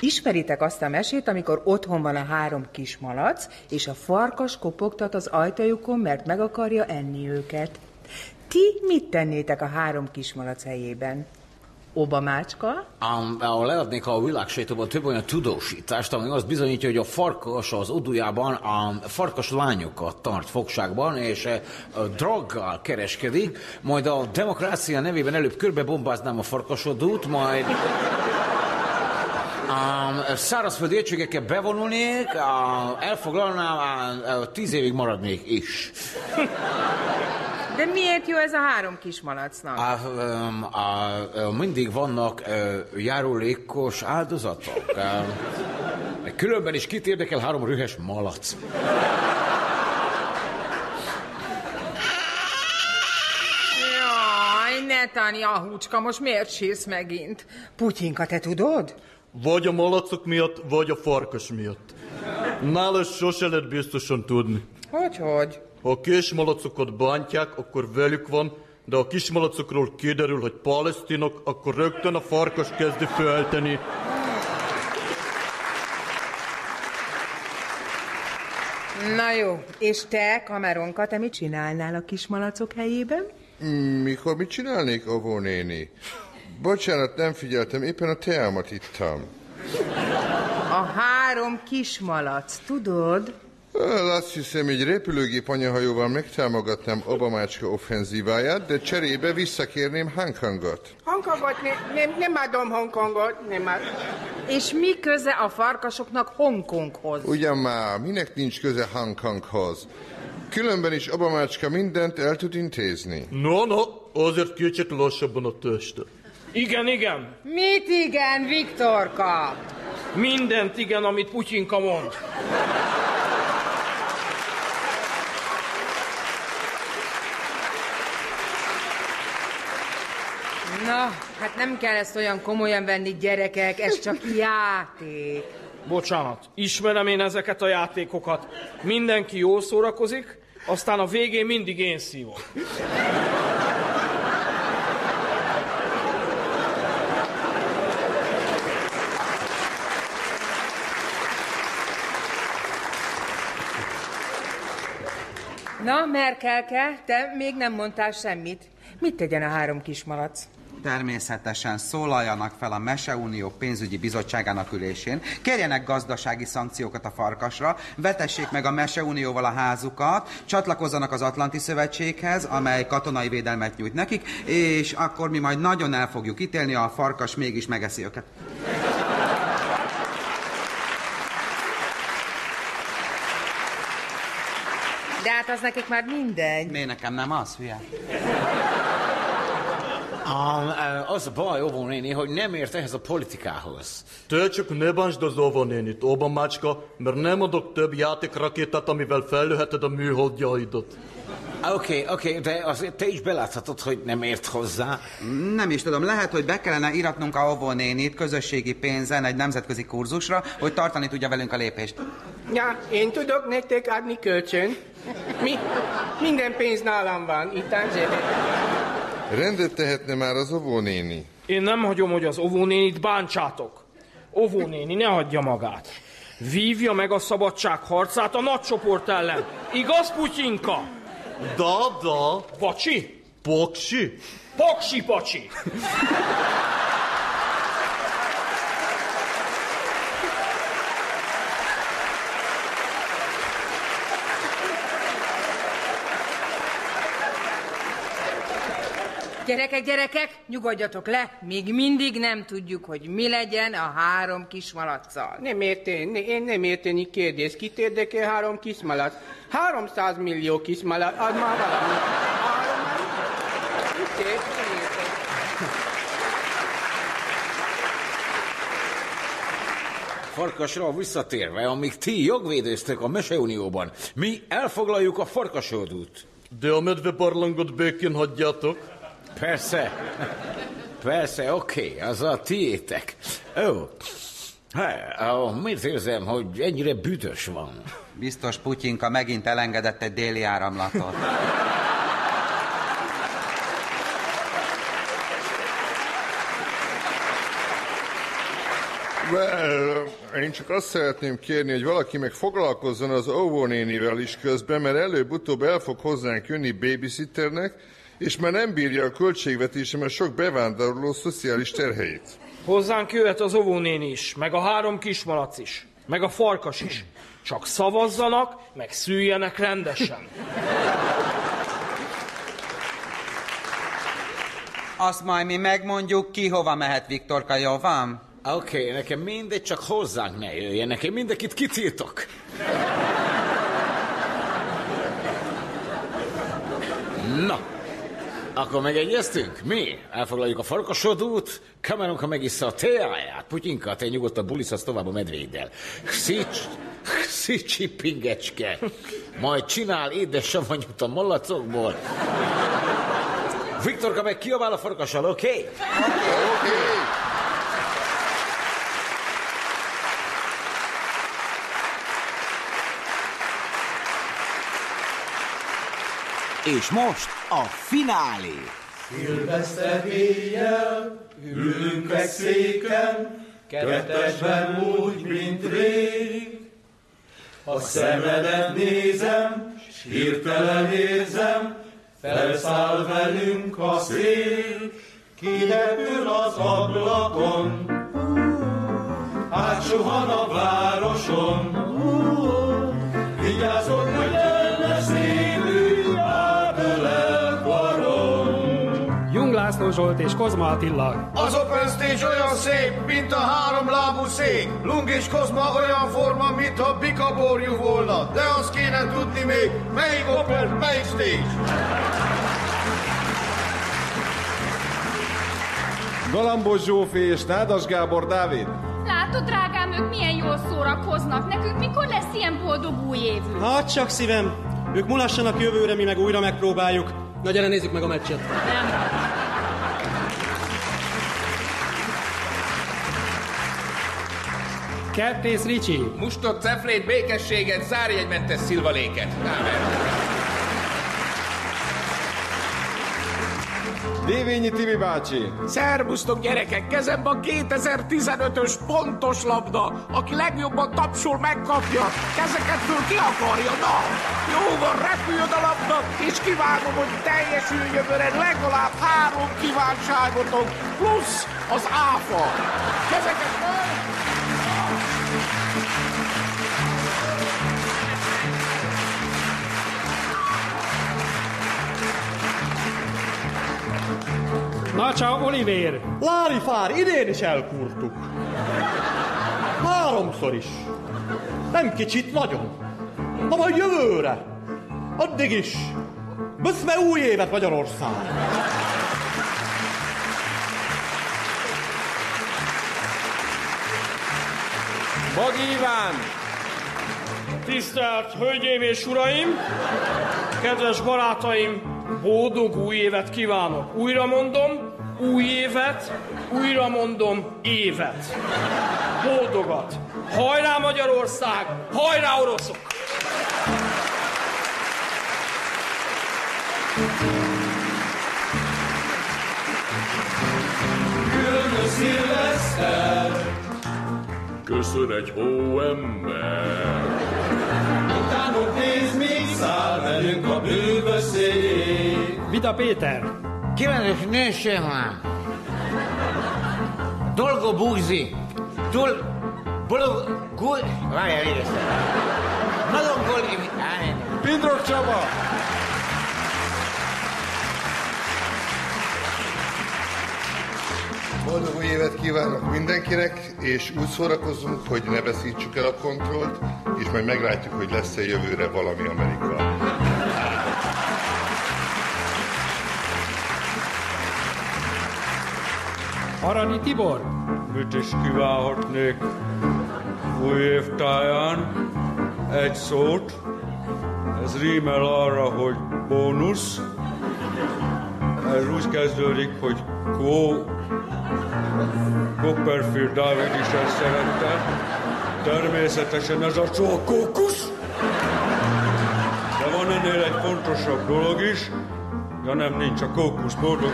Ismeritek azt a mesét, amikor otthon van a három kis malac, és a farkas kopogtat az ajtajukon, mert meg akarja enni őket. Ti mit tennétek a három kis malac helyében? Obamácska? Um, leadnék a világsétóban több olyan tudósítást, ami azt bizonyítja, hogy a farkas az odujában a farkas lányokat tart fogságban, és eh, droggal kereskedik, majd a demokrácia nevében előbb körbebombáznám a farkasodút, majd Um, szárazföldi egységekkel bevonulnék, uh, elfoglalnám, uh, tíz évig maradnék is. De miért jó ez a három kis malacnak? Uh, um, uh, uh, mindig vannak uh, járulékos áldozatok. Uh, különben is kit érdekel három rühes malac. Jaj, ne Tanya, húcska, most miért sírsz megint? Putyinka, te tudod? Vagy a malacok miatt, vagy a farkas miatt. Nála sose lehet biztosan tudni. Hogy, hogy? Ha a kismalacokat bántják, akkor velük van, de a kismalacokról kiderül, hogy palesztinok, akkor rögtön a farkas kezdi felteni. Na jó, és te, Kameronka, te mit csinálnál a kis malacok helyében? Mm, Mikor mit csinálnék, Ovó néni? Bocsánat, nem figyeltem, éppen a teámat ittam. A három kis malac, tudod? Well, azt hiszem, egy repülőgép anyahajóval megtámogatnám Obamácska offenzíváját, de cserébe visszakérném Hongkongot. Hongkongot, ne, nem, nem adom Hongkongot, nem adom. És mi köze a farkasoknak Hongkonghoz? Ugyan már, minek nincs köze Hongkonghoz? Különben is Obamácska mindent el tud intézni. No, no, azért kicsit lassabban a teste. Igen, igen. Mit igen, Viktorka? Mindent igen, amit Putyinka mond. Na, hát nem kell ezt olyan komolyan venni, gyerekek, ez csak játék. Bocsánat, ismerem én ezeket a játékokat. Mindenki jól szórakozik, aztán a végén mindig én szívok. Na, Merkelke, te még nem mondtál semmit. Mit tegyen a három kis malac? Természetesen szólaljanak fel a Meseunió pénzügyi bizottságának ülésén, kérjenek gazdasági szankciókat a farkasra, vetessék meg a Meseunióval a házukat, csatlakozzanak az Atlanti Szövetséghez, amely katonai védelmet nyújt nekik, és akkor mi majd nagyon el fogjuk ítélni, a farkas mégis megeszi őket. Hát az nekik már mindegy. Miért nekem nem az, hülye? Um, az a baj, Óvó néni, hogy nem ért ehhez a politikához. Te csak ne bántsd az óvonénit, Obamácska, mert nem adok több játékrakétát, amivel fellőheted a műholdjaidat. Oké, okay, oké, okay, de azért te is beláthatod, hogy nem ért hozzá. Nem is tudom, lehet, hogy be kellene iratnunk a Ovo nénit közösségi pénzen egy nemzetközi kurzusra, hogy tartani tudja velünk a lépést. Ja, én tudok nektek adni kölcsön. Mi? Minden pénz nálam van, itt a zsebben. Rendet tehetne már az óvónéni. Én nem hagyom, hogy az óvónénit bántsátok. Óvónéni ne hagyja magát. Vívja meg a szabadság harcát a nagy csoport ellen. Igaz, Putyinka? Da, da. Pacsi? Poksi? Paksi, pacsi. Gyerekek, gyerekek, nyugodjatok le, még mindig nem tudjuk, hogy mi legyen a három kis malacsal. Nem érteni, én nem érteni kérdés. Kit érdekel három kismalac? 300 millió kismalac, az már valami. Három. Farkasra visszatérve, amíg ti jogvédőztek a Meseunióban, mi elfoglaljuk a farkasodút. De a medvebarlangot békén hagyjátok. Persze. Persze, oké, okay, az a tiétek. Ó, hát, ó, miért érzem, hogy ennyire büdös van? Biztos Putyinka megint elengedett egy déli áramlatot. Well, én csak azt szeretném kérni, hogy valaki meg foglalkozzon az óvónénivel is közben, mert előbb-utóbb el fog hozzánk jönni babysitternek, és már nem bírja a költségvetése, mert sok bevándorló szociális terheit. Hozzánk jöhet az óvónéni is, meg a három kismalac is, meg a farkas is. Csak szavazzanak, meg szüljenek rendesen. Azt majd mi megmondjuk, ki hova mehet, Viktorka, jó van? Oké, okay, nekem mindegy, csak hozzánk ne jöjjenek, én mindenkit kitiltok. Na, akkor megegyeztünk? Mi? Elfoglaljuk a farkasodút, Cameronka megissza a teáját, Putyinka, te nyugodtan buliszhasz tovább a medvéddel. Szics, szicsi pingecske, majd csinál édes savanyút a malacokból. Viktorka meg kiabál a farkassal, oké? Okay? És most a finálé. Szilveszter éjjel, ülünk egy széken, kettesben úgy, mint rég. A szemedet nézem, s hirtelen érzem, felszáll velünk a szél, kirepül az ablakon, átsuhan a városon, vigyázol, hogy László Zsolt és Kozma Attila. Az open stage olyan szép, mint a három lábú szék. Lung és Kozma olyan forma, mintha bikaborjú volna. De azt kéne tudni még, melyik open, melyik stage. Galambos Zsófi és Nádas Gábor Dávid. Látod, drágám, ők milyen jól szórakoznak. Nekünk mikor lesz ilyen boldog új évünk? Hát csak szívem, ők mulassanak jövőre, mi meg újra megpróbáljuk. Na gyere, nézzük meg a meccset. Kertész Ricsi. Mustott ceflét, békességet, zárjegymentes szilvaléket. Dévényi Tibi bácsi. Szervusztok gyerekek, kezemben a 2015-ös pontos labda. Aki legjobban tapsol, megkapja. Kezeket föl ki akarja, na! Jó van, repüljön a labda, és kívánom, hogy teljesüljön vele legalább három kívánságotok, plusz az áfa. Kezeket föl! Nacsa Olivér. Lárifár, idén is elkurtuk. Háromszor is. Nem kicsit, nagyon. Na majd jövőre. Addig is! Böszme új évet Magyarország! Bagi Iván! Tisztelt Hölgyeim és Uraim! Kedves barátaim! Boldog új évet kívánok! Újra mondom, új évet, újra mondom, évet. Boldogat! Hajrá Magyarország! Hajrá oroszok! A szilveszter, köszön egy hóember. Utánok néz, még száll velünk a bűvös szél. Vida Péter! Kívánok, nézzél már! Dolgo búzi! Dol... Bolog... Gul... Várjál, éreztem. Nagyon gol... Pindrok Csaba! Boldog új évet kívánok mindenkinek, és úgy szórakozunk, hogy ne veszítsük el a kontrollt, és majd meglátjuk, hogy lesz-e jövőre valami Amerika. Arani Tibor! Mit is kívánhatnék új év táján? Egy szót. Ez rímel arra, hogy bónusz. Ez úgy kezdődik, hogy Kó... Copperfield Dávid is ezt szerette. Természetesen ez a szó a kókusz. De van ennél egy fontosabb dolog is. Ja nem, nincs a kókusz, boldog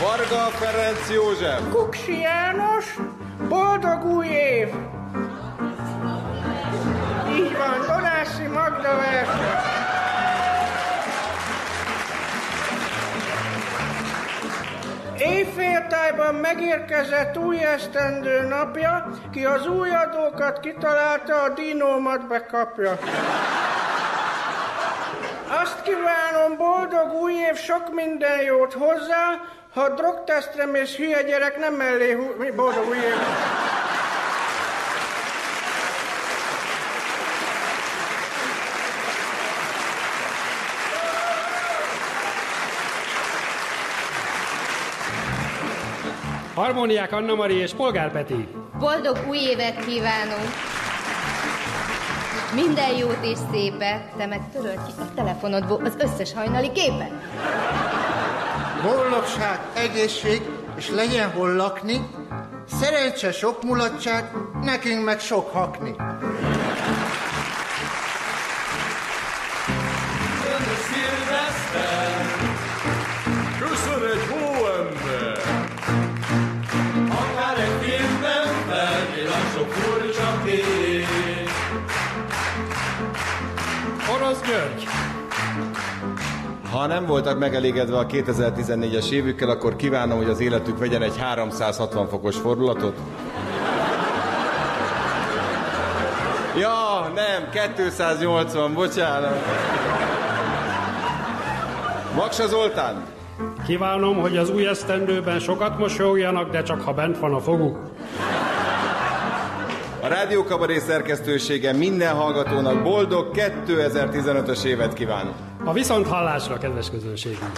Varga Ferenc József! Kuksi János, boldog új év! Így van, Donászi Magda verse. Éjféltájban megérkezett új esztendő napja, ki az új adókat kitalálta, a dinómat bekapja. Azt kívánom, boldog új év, sok minden jót hozzá, ha drogtesztre mész hülye gyerek, nem mellé hú... boldog új év. Harmóniák Anna Mari és Polgár Peti. Boldog új évet kívánunk! Minden jót és szépet, te meg töröld ki a telefonodból az összes hajnali képet. Boldogság, egészség, és legyen hol lakni, szerencse sok mulatság, nekünk meg sok hakni. Ha nem voltak megelégedve a 2014-es évükkel, akkor kívánom, hogy az életük vegyen egy 360 fokos fordulatot. Ja, nem, 280, bocsánat. Maksa Zoltán. Kívánom, hogy az új esztendőben sokat mosolyogjanak, de csak ha bent van a foguk. A Rádió Kabaré szerkesztősége minden hallgatónak boldog 2015-ös évet kíván. A viszont hallásra, kedves közönségünk!